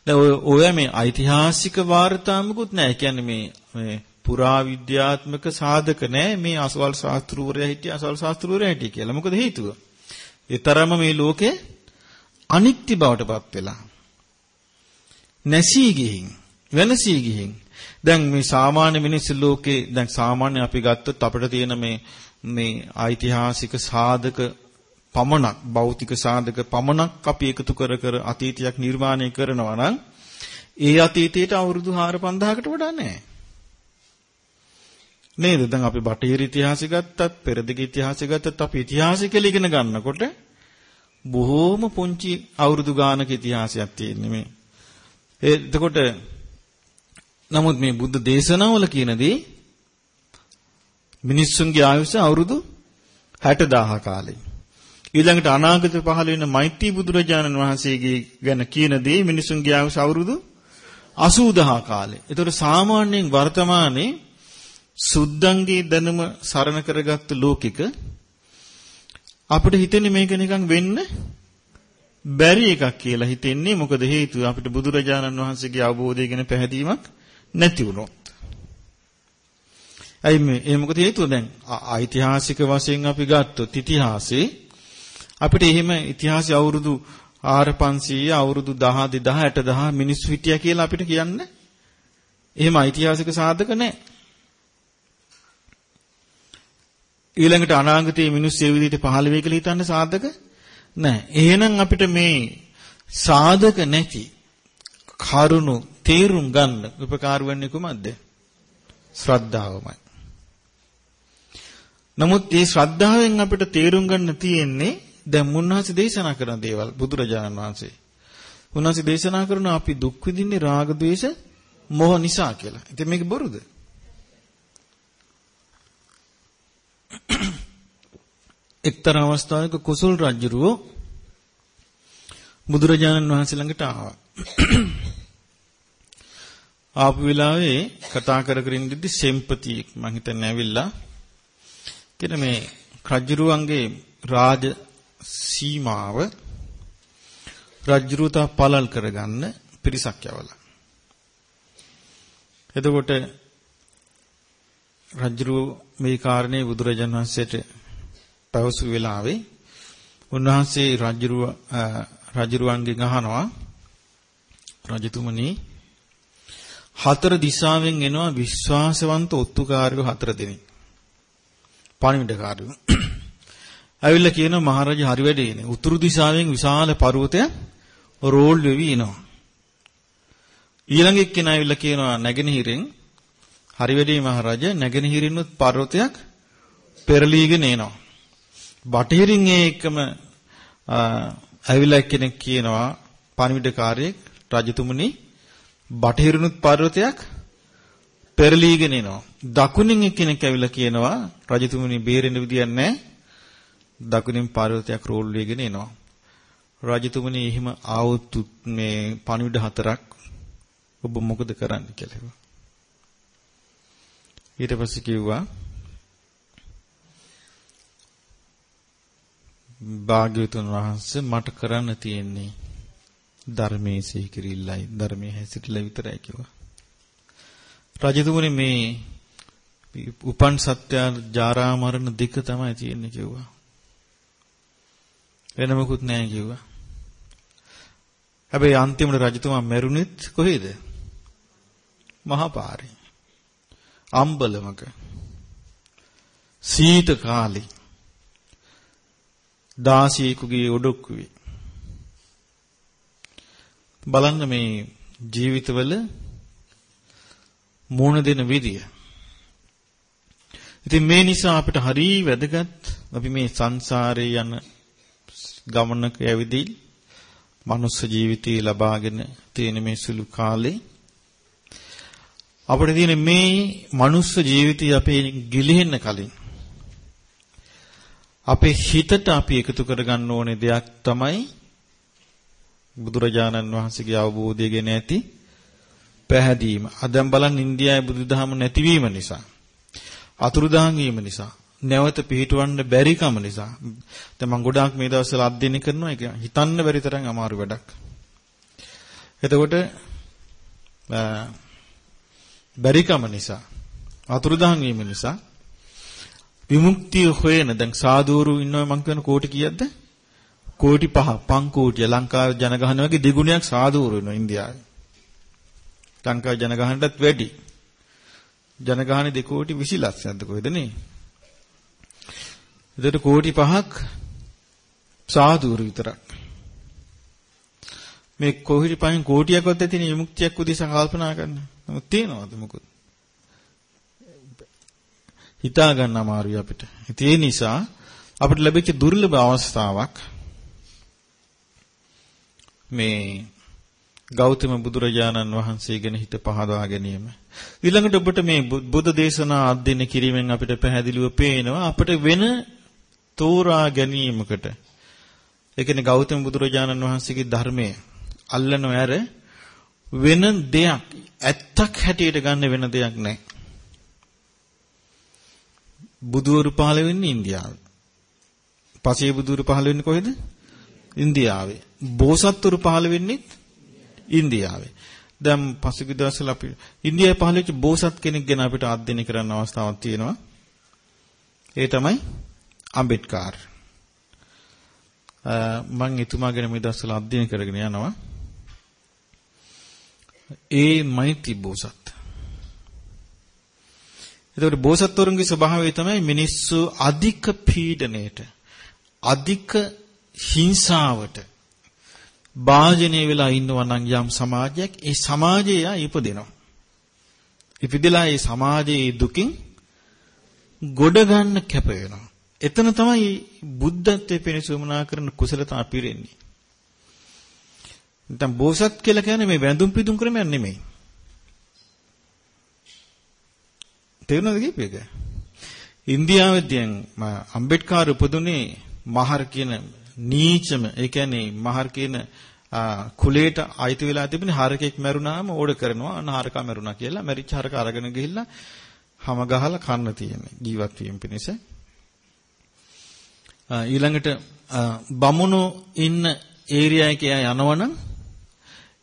දැන් ඔය ඔය මේ ඓතිහාසික වාර්තාවකුත් නැහැ. කියන්නේ මේ මේ පුරා විද්‍යාත්මක සාධක නැහැ මේ අසවල් ශාස්ත්‍රූරයා හිටිය අසවල් ශාස්ත්‍රූරයා හිටිය කියලා. මොකද හේතුව? ඒ තරම මේ ලෝකේ අනිත්‍ය බවටපත් වෙලා. නැසී ගිහින් වෙනසී ගිහින් දැන් මේ සාමාන්‍ය මිනිස් ලෝකේ දැන් සාමාන්‍ය අපි ගත්තොත් අපිට තියෙන මේ මේ ඓතිහාසික සාධක පමණක් භෞතික සාධක පමණක් අපි එකතු කර කර අතීතයක් නිර්මාණය කරනවා නම් ඒ අතීතයට අවුරුදු 4-5000කට වඩා නැහැ. නේද? දැන් අපි බටහිර ඉතිහාසය ගත්තත්, පෙරදිග ඉතිහාසය ගත්තත් අපි ඉතිහාසය කියලා ඉගෙන ගන්නකොට බොහෝම පුංචි අවුරුදු ගානක ඉතිහාසයක් තියෙන්නේ මේ. එතකොට නමුත් මේ බුද්ධ දේශනාවල කියනදී මිනිස්සුන්ගේ ආයුෂ අවුරුදු 60000 කාලේ. ඊළඟට අනාගත පහළ වෙන මෛත්‍රී බුදුරජාණන් වහන්සේගේ ගැන කියන දේ මිනිසුන්ගේ ආයුෂ අවුරුදු 80000 කාලේ. ඒතකොට සාමාන්‍යයෙන් වර්තමානයේ සුද්ධංගේ දැනුම සරණ කරගත්ත ලෝකික අපිට හිතෙන්නේ මේක නිකන් වෙන්න බැරි එකක් කියලා හිතෙන්නේ මොකද හේතුව අපිට බුදුරජාණන් වහන්සේගේ අවබෝධය ගැන පැහැදීමක් නැති වුණොත්. අයි මේ ඒ මොකද හේතුව දැන් ඓතිහාසික වශයෙන් අපි ගත්තොත් ඉතිහාසයේ අපිට එහෙම ඉතිහාසය අවුරුදු 4500 අවුරුදු 10 20 60 මිනිස්සු හිටියා කියලා අපිට කියන්න එහෙම ඓතිහාසික සාධක නැහැ. ඊළඟට අනාගතයේ මිනිස්සු ඒ විදිහට පහළ වෙයි කියලා හිතන්න සාධක නැහැ. එහෙනම් අපිට මේ සාධක නැති කරුණු තේරුම් ගන්න උපකාර වෙන්නේ කුමක්ද? ශ්‍රද්ධාවමයි. නමුත් මේ ශ්‍රද්ධාවෙන් අපිට තේරුම් ගන්න තියෙන්නේ දැන් මුන්වහන්සේ දේශනා කරන දේවල් බුදුරජාණන් වහන්සේ. උන්වහන්සේ දේශනා කරන අපි දුක් විඳින්නේ රාග ద్వේෂ මොහ නිසා කියලා. ඉතින් මේක බොරුද? එක්තරා අවස්ථාවක කුසල් රජුරෝ බුදුරජාණන් වහන්සේ ළඟට ආවා. ආපු වෙලාවේ කතා කර කර ඉඳිද්දි සෙම්පති මං හිතන්නේ ඇවිල්ලා කියන මේ රජුරුවන්ගේ රාජ සීමාව රජ්ජුරුතා පළල් කරගන්න පිරිසක් යවලා. එතකොට රජ්ජුරුව මේ කාරණේ බුදුරජාණන් වහන්සේට පැවසු වෙලාවේ උන්වහන්සේ රජ්ජුරුව රජ්ජුරුවන්ගෙන් අහනවා රජතුමනි හතර දිශාවෙන් එනවා විශ්වාසවන්ත ඔත්තුකාරයෝ හතර දෙනෙක්. පණිවිඩකාරයෝ. ඇවිල්ලා කියනවා මහරජා හරි වැඩේනේ. උතුරු දිශාවෙන් විශාල පර්වතයක් රෝල් වෙවි එනවා. ඊළඟ එක්කෙනා ඇවිල්ලා කියනවා නැගෙනහිරෙන් හරි වැඩේ මහරජා නැගෙනහිරින්වත් පර්වතයක් පෙරලීගෙන එනවා. බටහිරින් ඒ එකම ඇවිල්ලා එක්කෙනෙක් කියනවා පණිවිඩකාරයෙක් රජතුමනි බටහිරිනුත් පර්වතයක් පෙරලීගෙන එනවා. දකුණින් එක්කෙනෙක් ඇවිල්ලා කියනවා රජතුමනි බේරෙන්න විදියක් නැහැ. දකුණින් පර්වතයක් රෝල් වේගෙන එනවා. රජතුමනි එහෙම ආවොත් මේ පණිවිඩ හතරක් ඔබ මොකද කරන්න කියලා. ඊට පස්සේ කිව්වා භාග්‍යවතුන් වහන්සේ මට කරන්න තියෙන්නේ ධර්මයේ සීකිරිල්ලයි ධර්මයේ හැසිරෙලා විතරයි කිව්වා. රජතුමනි මේ උපන් සත්‍ය ජාරා මරණ දෙක තමයි තියෙන්නේ කිව්වා. වෙන මොකුත් නැහැ කිව්වා. හැබැයි අන්තිමට රජතුමා මැරුණෙත් කොහේද? මහා පාරේ. අම්බලමක. සීත කාලේ. දාසියෙකුගේ ඔඩොක්කුවේ. බලන්න මේ ජීවිතවල මුණ දෙන විදිය. ඉතින් මේ නිසා අපිට හරි වැදගත් අපි මේ සංසාරේ යන ගමනක ඇවිදින් මනුස්ස ජීවිතය ලබාගෙන තියෙන මේ සුළු කාලේ අපිට තියෙන මේ මනුස්ස ජීවිතය අපේ ගිලිහෙන්න කලින් අපේ හිතට අපි එකතු කරගන්න ඕනේ දෙයක් තමයි බුදුරජාණන් වහන්සේගේ අවබෝධය ගැන ඇති පැහැදීම. අදම් බලන් ඉන්දියාවේ බුදුදහම නැතිවීම නිසා අතුරුදහන් වීම නිසා නැවත පිහිටවන්න බැරි කම නිසා දැන් මම ගොඩාක් මේ දවස්වල අධ්‍යයනය කරනවා ඒක හිතන්න බැරි තරම් අමාරු වැඩක්. එතකොට බැරි කම නිසා අතුරුදහන් වීම නිසා විමුක්තිය හොයන දැන් සාදුරු ඉන්නවා මං කියන කෝටි කීයක්ද? කෝටි 5 පන් කෝටිය ලංකාවේ ජනගහනය වගේ දෙගුණයක් සාදුරු වෙනවා ඉන්දියාවේ. ලංකාවේ ජනගහනටත් වැඩි. ජනගහනේ 2 කෝටි 20 ලක්ෂයක්ද කොහෙද නේ? එතකොට කෝටි 5ක් සාදුරු විතරක්. මේ කෝටි 5න් කෝටියක්වත් ඇතිනේ විමුක්තියක් උදෙසා කල්පනා කරන්න. නමුත් තියනවාද මොකද? හිතා ගන්න අමාරුයි අපිට. ඒ නිසා අපිට ලැබිච්ච දුර්ලභ අවස්ථාවක් මේ ගෞතම බුදුරජාණන් වහන්සේ ගැන හිත පහදා ගැනීම. ඊළඟට ඔබට මේ බුද්ධ දේශනා අධ්‍යයනය කිරීමෙන් අපිට පැහැදිලිව පේනවා අපිට වෙන තෝරා ගැනීමකට ඒ කියන්නේ ගෞතම බුදුරජාණන් වහන්සේගේ ධර්මය අල්ලනව ඇර වෙන දෙයක් ඇත්තක් හැටියට ගන්න වෙන දෙයක් නැහැ. බුදුවරු පහළ වෙන්නේ ඉන්දියාවේ. පසේ බුදුවරු පහළ වෙන්නේ කොහෙද? ඉන්දියාවේ. බෝසත්වරු පහළ වෙන්නේ ඉන්දියාවේ. දැන් පසුගිය දවස්වල අපි ඉන්දියාවේ පහළ වෙච්ච බෝසත් කෙනෙක් ගැන අපිට අධ්‍යයනය කරන්න අවස්ථාවක් තියෙනවා. ඒ තමයි අම්බෙඩ්කර්. මම එතුමා ගැන මේ දවස්වල අධ්‍යයනය කරගෙන යනවා. ඒ මෛත්‍රී බෝසත්. එතකොට බෝසත්වරුන්ගේ ස්වභාවය තමයි මිනිස්සු අධික පීඩණයට අධික හිංසාවට භාජනය වෙලා ඉන්නවා නම් යම් සමාජයක් ඒ සමාජය ඉපදෙනවා. ඉපදලා ඒ සමාජයේ දුකින් ගොඩ ගන්න කැප වෙනවා. එතන තමයි බුද්ධත්වයේ පිණිසුමනා කරන කුසලතා පිරෙන්නේ. නැත්නම් බෝසත් කියලා කියන්නේ මේ වැඳුම් පිදුම් ක්‍රමයක් නෙමෙයි. තේරුණාද කීපයක? ඉන්දියාවේදී අම්බෙඩ්කර් උපදුනේ මහර් කියන නීචම ඒ කියන්නේ මහර් කියන කුලයට අයිති වෙලා තිබෙන හරකෙක් මැරුණාම ඕඩ කරනවා අන්න හරකා මැරුණා කියලා. මැරිච්ච හරක අරගෙන ගිහිල්ලා හැම ගහලා කන්න තියෙන්නේ ජීවත් වීම පිණිස. ඊළඟට බමුණු ඉන්න ඒරියා එකේ යනවනම්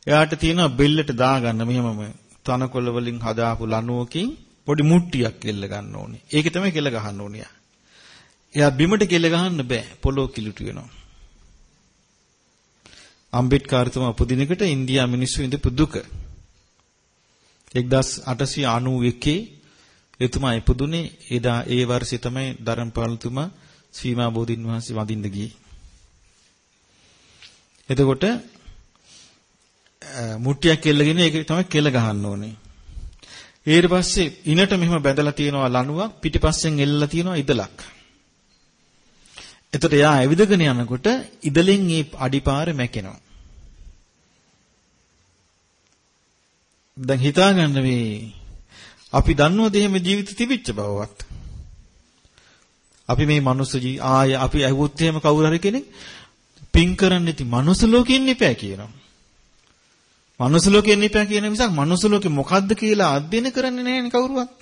එයාට තියෙනවා බෙල්ලට දාගන්න. මෙහෙමම තනකොළ වලින් හදාපු ලණුවකින් පොඩි මුට්ටියක් කෙල්ල ගන්න ඕනේ. ඒකේ තමයි කෙල්ල ගහන්න ඕනේ. එයා බිමට කෙල්ල ගහන්න බෑ. පොළොව කිලුටු වෙනවා. අම්බෙඩ්කර්තුමා උපදිනකොට ඉන්දියා මිනිස්සු ඉඳපු දුක 1891 එතුමා ඉපදුනේ එදා ඒ වර්ෂේ තමයි ධර්මපාලතුමා සීමා බෝධින් වහන්සේ වඳින්න ගියේ. එතකොට මුට්ටියක් කෙල්ලගෙන ඒක තමයි කෙල ගහන්න ඕනේ. ඊට පස්සේ ඉනට මෙහෙම බැඳලා තියෙනවා ලණුවක් පිටිපස්සෙන් එල්ලලා තියෙනවා ඉදලක්. එතකොට එයා ඇවිදගෙන යනකොට ඉදලෙන් ඒ අඩිපාර මැකෙනවා. දැන් හිතාගන්න මේ අපි දන්නවද එහෙම ජීවිත තිබිච්ච බවවත්? අපි මේ මනුස්ස ජී ආය අපි ඇහුවොත් එහෙම කවුරු හරි කෙනෙක් පින් කරන්න ඉති මනුස්ස ලෝකෙ ඉන්න එපා කියනවා. මනුස්ස ලෝකෙ ඉන්න එපා කියන මිසක් මනුස්ස ලෝකෙ මොකද්ද කියලා අධ්‍යයන කරන්නේ නැහැ කවුරුවත්.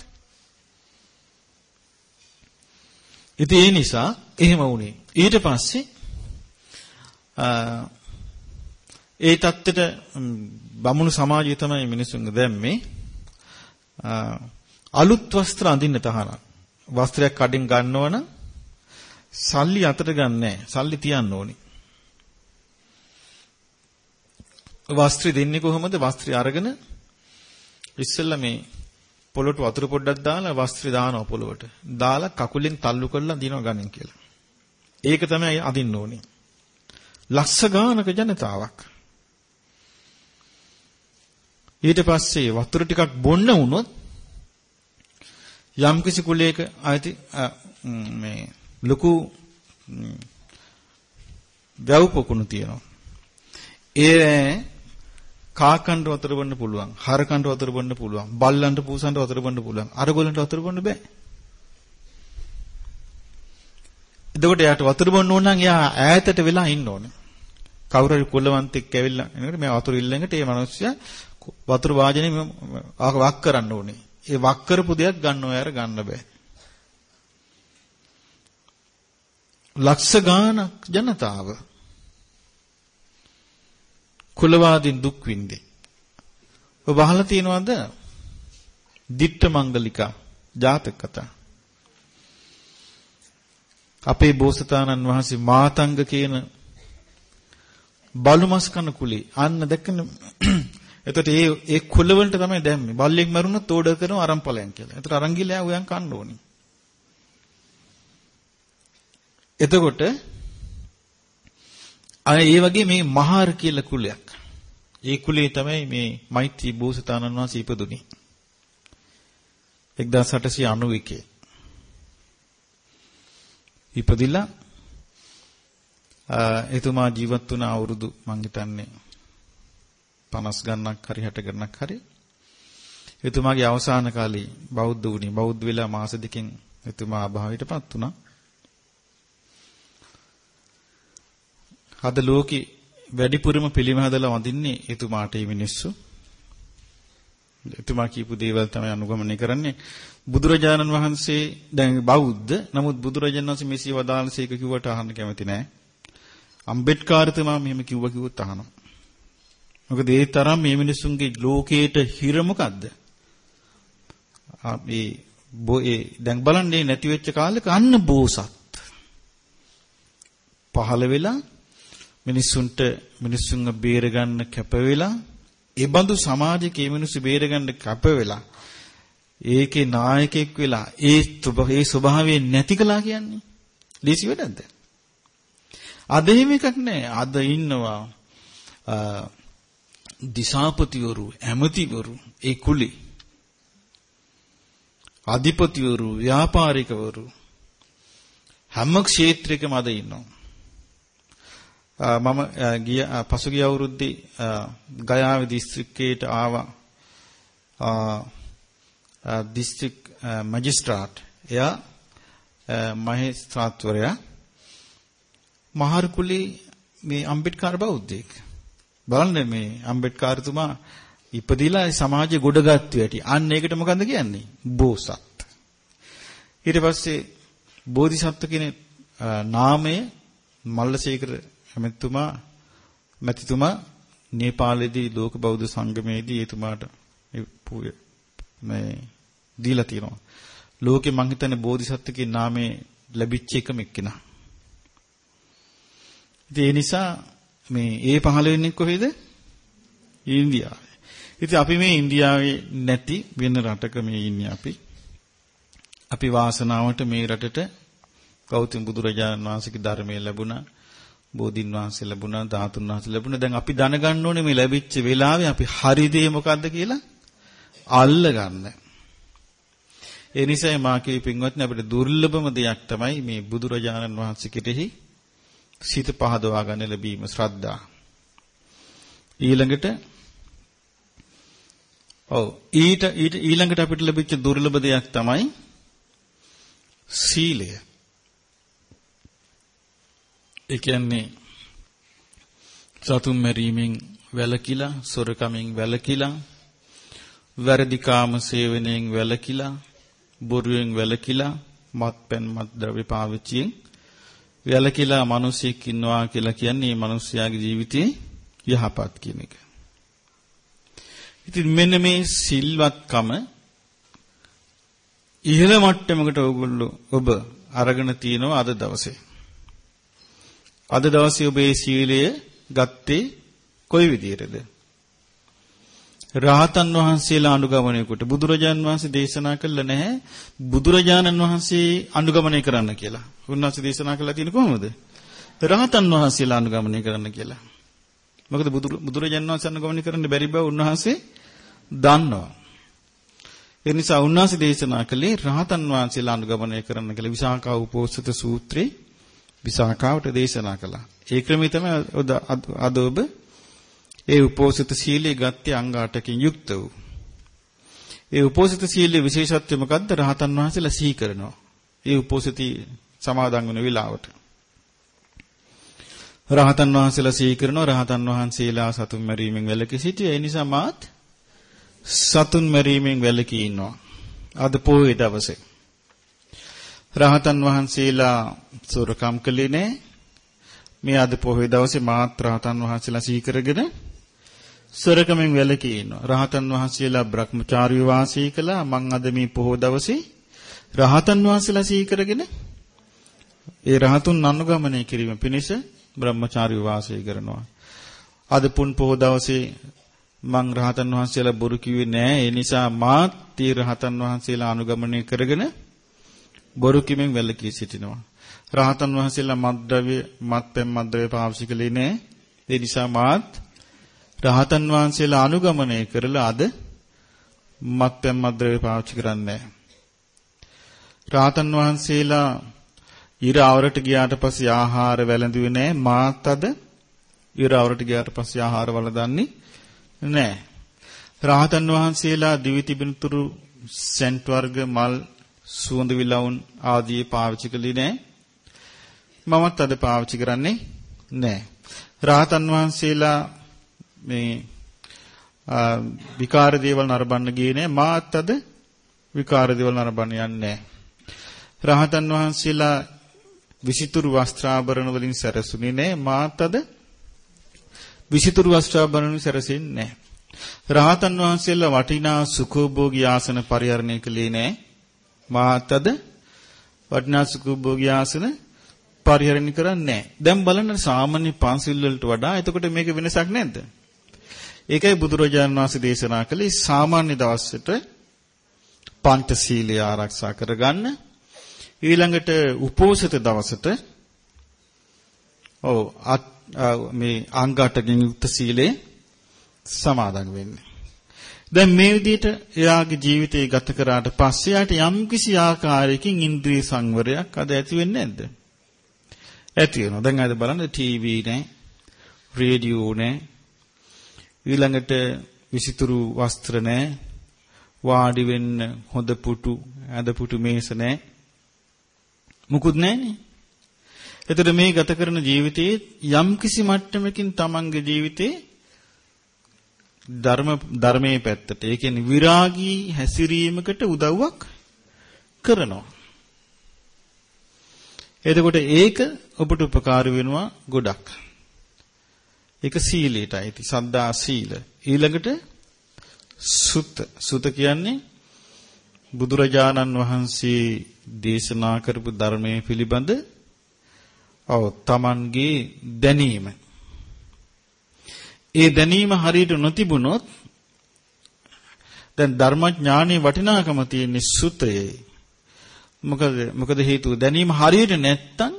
ඉතින් ඒ නිසා එහෙම වුණේ. ඊට පස්සේ ඒ தත්තෙට බමුණු සමාජය තමයි මිනිසුන්ගේ දැම්මේ අලුත් වස්ත්‍ර අඳින්න තහනම්. වස්ත්‍රයක් කඩින් ගන්නවනම් සල්ලි අතට ගන්නෑ. සල්ලි තියන්න ඕනේ. වස්ත්‍රي දෙන්නේ කොහොමද? වස්ත්‍රي අරගෙන ඉස්සෙල්ලා මේ පොළොට වතුර පොඩ්ඩක් දාලා වස්ත්‍රي දානවා පොළොවට. දාලා කකුලෙන් තල්ලු කරලා දිනව ගන්න කියලා. ඒක තමයි අදින්න ඕනේ. ලස්ස ගානක ජනතාවක්. ඊට පස්සේ වතුර ටිකක් බොන්න වුණොත් යම්කිසි කුලයක ආйти මේ ලොකු වැව් පොකුණු තියෙනවා. ඒ කාකන්ට වතුර බොන්න පුළුවන්. හරකන්ට වතුර බොන්න පුළුවන්. බල්ලන්ට පූසන්ට වතුර බොන්න පුළුවන්. අරගොල්ලන්ට වතුර බොන්න බෑ. එතකොට යාට වතුර බොන්න ඕන නම් එයා ඈතට වෙලා ඉන්න ඕනේ. කවුරු හරි කුලවන්තෙක් ඇවිල්ලා එනකොට මේ වතුර ඉල්ලනකොට ඒ මිනිස්සයා වතුර වාජනේ වක් කරන්න ඕනේ. ඒ වක් කරපු දෙයක් ගන්න ඔය අර ගන්න බෑ. ලක්ෂ ගාණක් ජනතාව කුලවාදීන් දුක් විඳේ. ඔබ අහලා තියෙනවද? ditta මංගලිකා ජාතක කතා. අපේ බෝසතාණන් වහන්සේ මාතංග කියන බලුමස් කන කුලේ අන්න දැක්කන එතකොට ඒ ඒ කුල වලට තමයි දැම්මේ. බල්ලෙක් මරුණොත් ඕඩර් කරනවා අරන් ඵලයන් කියලා. එතකොට අරන් ගිහලා උයන් කන්න ඕනි. එතකොට අය ඒ වගේ මේ මහාර කියලා කුලයක්. ඒ කුලේ තමයි මේ මෛත්‍රී බෝසතාණන් වහන්සේ ඉපදුනේ. 1891 ඉපදිලා එතුමා ජීවත් වුණ අවුරුදු මං හිතන්නේ 50 ගණනක් හරි 60 ගණනක් හරි එතුමාගේ අවසාන කාලේ බෞද්ධ වුණේ බෞද්ධ වෙලා මාස දෙකකින් එතුමා අභාවයටපත් වුණා. අද ලෝකේ වැඩිපුරම පිළිම හදලා වඳින්නේ එතුමාට මේ මිනිස්සු. එතුමා කියපු දේවල් තමයි අනුගමනය කරන්නේ. බුදුරජාණන් වහන්සේ දැන් බෞද්ධ නමුත් බුදුරජාණන් වහන්සේ මෙසේ වදාළසේක කිව්වට අහන්න කැමති නෑ. අම්බෙඩ්කාරතුමා මෙහෙම කිව්වා කිව්වොත් අහනවා. මොකද ඒ තරම් මේ මිනිස්සුන්ගේ ලෝකේට හිර මොකද්ද? මේ ඒ දැන් බලන්නේ නැති වෙච්ච කාලෙක අන්න බෝසත් පහළ වෙලා මිනිස්සුන්ට මිනිස්සුන්ව බේරගන්න කැප වෙලා ඒ බඳු සමාජයක මේ මිනිස්සු බේරගන්න කැප වෙලා ඒකේ නායකයෙක් වෙලා ඒ ඒ ස්වභාවය නැති කළා කියන්නේ ලීසි වැඩක්ද? අද එහෙම එකක් නැහැ. අද ඉන්නවා දිසාපතිවරු, ඇමතිවරු ඒ කුලේ. අධිපතිවරු, ව්‍යාපාරිකවරු හැම ක්ෂේත්‍රයකම අද ඉන්නවා. මම ගිය පසුගිය අවුරුද්දේ ගයාවේ දිස්ත්‍රික්කයට ආවා. දිස්ත්‍රික් මැජිස්ට්‍රාට් එයා මහේස්ත්‍රාත්වරයා මහර් කුලේ මේ අම්බෙඩ්කර් බෞද්ධයෙක්. බලන්න මේ අම්බෙඩ්කර්තුමා ඉපදිලා සමාජය ගොඩගත්තු ඇති. අන්න ඒකට මොකන්ද කියන්නේ? බෝසත්. ඊට පස්සේ බෝධිසත්ව කියන නාමය මල්ලසේකර හැමතුමා මැතිතුමා නේපාලයේදී ලෝක බෞද්ධ සංගමයේදී එතුමාට මේ දීලා තියෙනවා. ලෝකේ මං හිතන්නේ බෝධිසත්වකේ නාමේ ලැබිච්ච එකම එක්කෙනා. ඉතින් ඒ නිසා මේ ඒ පහළ වෙන්නේ කොහෙද? ඉන්දියාවේ. ඉතින් අපි මේ ඉන්දියාවේ නැති වෙන රටක මේ ඉන්නේ අපි. අපි වාසනාවට මේ රටට ගෞතම බුදුරජාණන් වහන්සේගේ ධර්මය ලැබුණා. බෝධින් වහන්සේ ලැබුණා, ධාතුන් වහන්සේ ලැබුණා. දැන් අපි දැනගන්න ඕනේ මේ ලැබිච්ච වෙලාවේ අපි හරි දේ මොකද්ද කියලා අල්ල ගන්න. ඒ නිසා මා කිවි පින්වත්නි අපිට දුර්ලභම දෙයක් තමයි මේ බුදුරජාණන් වහන්සේ කෙරෙහි සිත පහදවා ගන්න ලැබීම ශ්‍රද්ධා. ඊළඟට ඔව් ඊට ඊට ඊළඟට අපිට ලැබිච්ච දුර්ලභ දෙයක් තමයි සීලය. ඒ කියන්නේ සතුම් මරීමෙන් වැළකීලා, සොරකමින් වැළකීලා, වැරදි කාම සේවනයෙන් වැළකීලා, බොරුවෙන් වැළකීලා, මත්පැන් මත් ද්‍රව්‍ය පාවිච්චියෙන් වැළකීලා මිනිසෙක් ඉන්නවා කියලා කියන්නේ මේ මිනිස්යාගේ ජීවිතේ යහපත් කියන එක. ඉතින් මෙන්න මේ සිල්වත්කම ඉහළ මට්ටමකට ඔයගොල්ලෝ ඔබ අරගෙන තියෙනවා අද දවසේ. අද දවසේ ඔබේ සීලය ගත්තේ කොයි විදිහටද? රාහතන් වහන්සේලා අනුගමනය කොට බුදුරජාන් වහන්සේ දේශනා කළා නැහැ බුදුරජාණන් වහන්සේ අනුගමනය කරන්න කියලා. උන්වහන්සේ දේශනා කළා තියෙන්නේ කොහොමද? රාහතන් වහන්සේලා අනුගමනය කරන්න කියලා. මොකද බුදුරජාන් වහන්සේ අනුගමනය කරන්න බැරි බව උන්වහන්සේ දන්නවා. ඒ නිසා උන්වහන්සේ දේශනා කළේ රාහතන් වහන්සේලා අනුගමනය කරන්න කියලා විසාකා උපෝසත සූත්‍රේ විසාකාවට දේශනා කළා. ඒ ක්‍රමී තමයි අද ඔබ ඒ උපෝසත සීලයේ ගත්තේ අංග 8කින් යුක්ත වූ. ඒ උපෝසත සීලයේ විශේෂත්වය මොකද්ද? රහතන් වහන්සේලා සිහි කරනවා. ඒ උපෝසති සමාදන් වෙන වෙලාවට. රහතන් වහන්සේලා සිහි කරනවා රහතන් වහන්සේලා සතුන් මරීමෙන් වැළකී සිටියා. ඒ නිසා මාත් සතුන් මරීමෙන් වැළකී ඉන්නවා. අද පොහොය දවසේ රහතන් වහන්සේලා සොරකම් කළේ නැහැ. මේ අද පොහොය දවසේ මාත් රහතන් වහන්සේලා සිහි කරගෙන සොරකමෙන් වැළකී ඉන්නවා. රහතන් වහන්සේලා Brahmacharya වාසය කළා. මං අද මේ පොහොය දවසේ රහතන් වහන්සේලා සිහි කරගෙන ඒ රහතුන් අනුගමනය කිරීම පිණිස Brahmacharya වාසය කරනවා. අද පුන් පොහොය දවසේ මං රහතන් වහන්සේලා බොරු කිව්වේ නෑ. ඒ නිසා මාත් තී රහතන් වහන්සේලා අනුගමනය කරගෙන බොරු කිමෙන් වැළකී සිටිනවා. රහතන් වහන්සේලා මත්ද්‍රව්‍ය මත්පැන් මත්ද්‍රව්‍ය පාවිච්චි කළේ නෑ. ඒ නිසා මාත් රහතන් වහන්සේලා අනුගමනය කරලා අද මත්පැන් මත්ද්‍රව්‍ය පාවිච්චි කරන්නේ රහතන් වහන්සේලා ඉර අවරට ගියාට පස්සේ ආහාර වැළඳුවේ නෑ. මාත් අද ඉර අවරට ගියාට පස්සේ ආහාර වළඳන්නේ නෑ. රහතන් වහන්සේලා දිවි තිබෙනතුරු සෙන්ට් වර්ග මල් සුවඳ විලවුන් ආදී පාවිච්චි කළේ නෑ. මමත් අද පාවිච්චි කරන්නේ නෑ. රහතන් වහන්සේලා මේ විකාර දේවල් නරඹන්න ගියේ නෑ. මාත් අද විකාර දේවල් නරඹන්න යන්නේ නෑ. රහතන් වහන්සේලා විසිතුරු වස්ත්‍රාභරණ වලින් සැරසුනේ නෑ. මාත් අද විසිතුරු වස්ත්‍රාභරණ වලින් සැරසෙන්නේ නෑ. රහතන් වහන්සේලා වටිනා සුඛෝභෝගී ආසන පරිහරණය කළේ නෑ. මාත් අද වටිනා සුඛෝභෝගී ආසන පරිහරණය කරන්නේ නැහැ. දැන් බලන්න සාමාන්‍ය පන්සිල් වලට වඩා එතකොට මේක වෙනසක් නැද්ද? ඒකයි බුදුරජාණන් වහන්සේ දේශනා කළේ සාමාන්‍ය දවසට පංචශීලය ආරක්ෂා කරගන්න ඊළඟට උපෝසත දවසට ඔව් මේ අංග 8කින් යුක්ත සීලේ සමාදන් වෙන්නේ. දැන් මේ විදිහට එයාගේ ජීවිතය ගත කරාට පස්සේ යාට යම්කිසි ආකාරයකින් ඉන්ද්‍රිය සංවරයක් අද ඇති වෙන්නේ නැද්ද? ඇති වෙනවා. දැන් අද බලන්න ටීවී නැහැ, රේඩියෝ නැහැ. ඊළඟට විසිතුරු වස්ත්‍ර නැහැ. වාඩි වෙන්න හොඳ පුටු, ඇද පුටු මේස නැහැ. මුකුත් නැහැනේ. එතකොට මේ ගත කරන ජීවිතයේ යම්කිසි මට්ටමකින් තමන්ගේ ජීවිතේ ධර්ම ධර්මයේ පැත්තට ඒ කියන්නේ විරාගී හැසිරීමකට උදව්වක් කරනවා. එතකොට ඒක ඔබට උපකාර වෙනවා ගොඩක්. ඒක සීලයටයි. ඉතින් සද්දා සීල. ඊළඟට සුත. සුත කියන්නේ බුදුරජාණන් වහන්සේ දේශනා කරපු ධර්මයේ පිළිබඳ ඔව් Tamanගේ දැනීම. ඒ දැනීම හරියට නොතිබුණොත් දැන් ධර්මඥානයේ වටිනාකම තියෙන සුතයේ මොකද මොකද හේතුව දැනීම හරියට නැත්තම්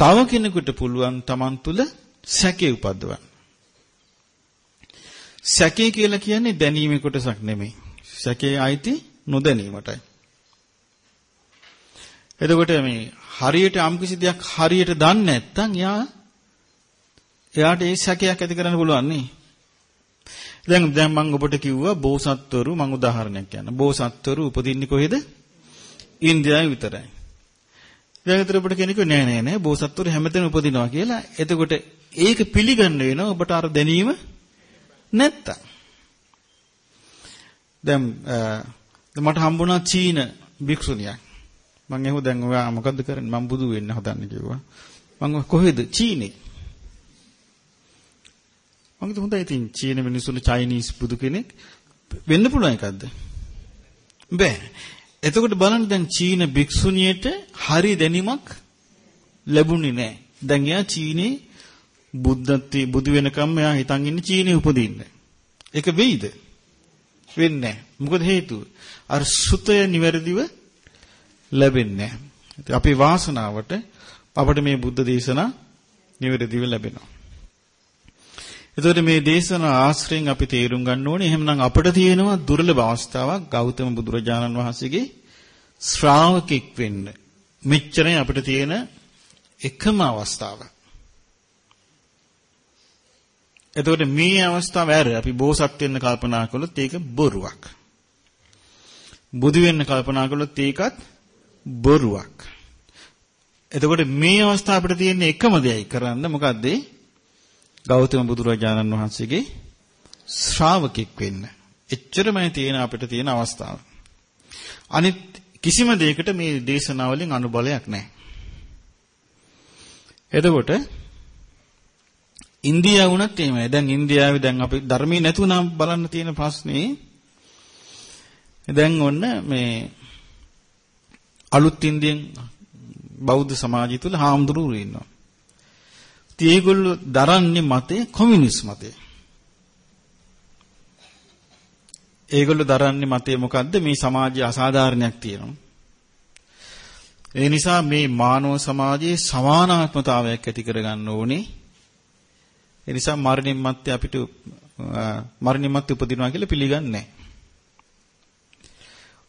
තව කෙනෙකුට පුළුවන් Taman තුල සැකේ උපද්දවන්න. සැකේ කියලා කියන්නේ දැනීමේ කොටසක් නෙමෙයි. සැකේ අයිති නොදැනීමටයි. එතකොට මේ හරියට යම්කිසි දෙයක් හරියට දන්නේ නැත්නම් යා එයාට ඒ සැකයක් ඇති කරන්න පුළුවන් නේ. දැන් දැන් මම ඔබට කිව්වා බෝසත්වරු මම උදාහරණයක් කියන්න. බෝසත්වරු උපදින්නේ කොහෙද? ඉන්දියාවේ විතරයි. දැන් අතර ඔබට කෙනෙකු නෑ නෑ නෑ බෝසත්වරු හැමතැනම උපදිනවා කියලා. එතකොට ඒක පිළිගන්න වෙනවා ඔබට අර දැනීම නැත්තම්. දැන් මට හම්බුණා චීන භික්ෂුණියක්. මම එහුව දැන් ඔයා මොකද්ද කරන්නේ? මම බුදු වෙන්න හදන්නේ කිව්වා. මම කොහෙද? චීනේ. මම කිව්වා හොඳයි ඉතින් චීන මිනිස්සුන්ට චයිනීස් බුදු කෙනෙක් වෙන්න පුළුවන් එකක්ද? බෑ. එතකොට බලන්න දැන් චීන භික්ෂුණියට හරි දැනීමක් ලැබුණේ නැහැ. දැන් එයා චීනේ බුද්ධත්වයේ බුදු වෙනකම් එයා හිතන් ඉන්නේ චීනේ උපදින්න. ඒක වෙයිද? වෙන්නේ නැහැ. මොකද හේතුව? අර සුතය නිවැරදිව ලැබෙන්නේ නැහැ. අපේ වාසනාවට අපට මේ බුද්ධ දේශනා නිවැරදිව ලැබෙනවා. එතකොට මේ දේශනා ආශ්‍රයෙන් අපි තේරුම් ගන්න ඕනේ එහෙමනම් අපිට තියෙනවා දුර්ලභ අවස්ථාවක් ගෞතම බුදුරජාණන් වහන්සේගේ ශ්‍රාවකෙක් වෙන්න. මෙච්චරයි අපිට තියෙන එකම අවස්ථාව. එතකොට මේ අවස්ථාව ඇර අපි බෝසත් වෙන්න කල්පනා කළොත් ඒක බොරුවක්. බුදු වෙන්න කල්පනා කළොත් ඒකත් බොරුවක්. එතකොට මේ අවස්ථාව අපිට තියෙන එකම දෙයයි කරන්න මොකද්ද? ගෞතම බුදුරජාණන් වහන්සේගේ ශ්‍රාවකෙක් වෙන්න. එච්චරමයි තියෙන අපිට තියෙන අවස්ථාව. අනිත් කිසිම දෙයකට මේ දේශනාවලින් අනුබලයක් නැහැ. එතකොට ඉන්දියාව වුණත් එහෙමයි. දැන් ඉන්දියාවේ දැන් අපි ධර්මයේ නැතුණම් බලන්න තියෙන ප්‍රශ්නේ දැන් ඔන්න මේ අලුත් ඉන්දියන් බෞද්ධ සමාජය තුල හාමුදුරුවෝ ඉන්නවා. ඉතින් ඒගොල්ලෝ දරන්නේ මතේ කොමියුනිස්ට් මතේ. ඒගොල්ලෝ දරන්නේ මතය මොකද්ද? මේ සමාජයේ අසාධාරණයක් තියෙනවා. ඒ නිසා මේ මානව සමාජයේ සමානාත්මතාවයක් ඇති කරගන්න ඕනේ. ඒ නිසා මරණින් මත්තේ අපිට මරණින් මත්තේ උපදිනවා කියලා පිළිගන්නේ නැහැ.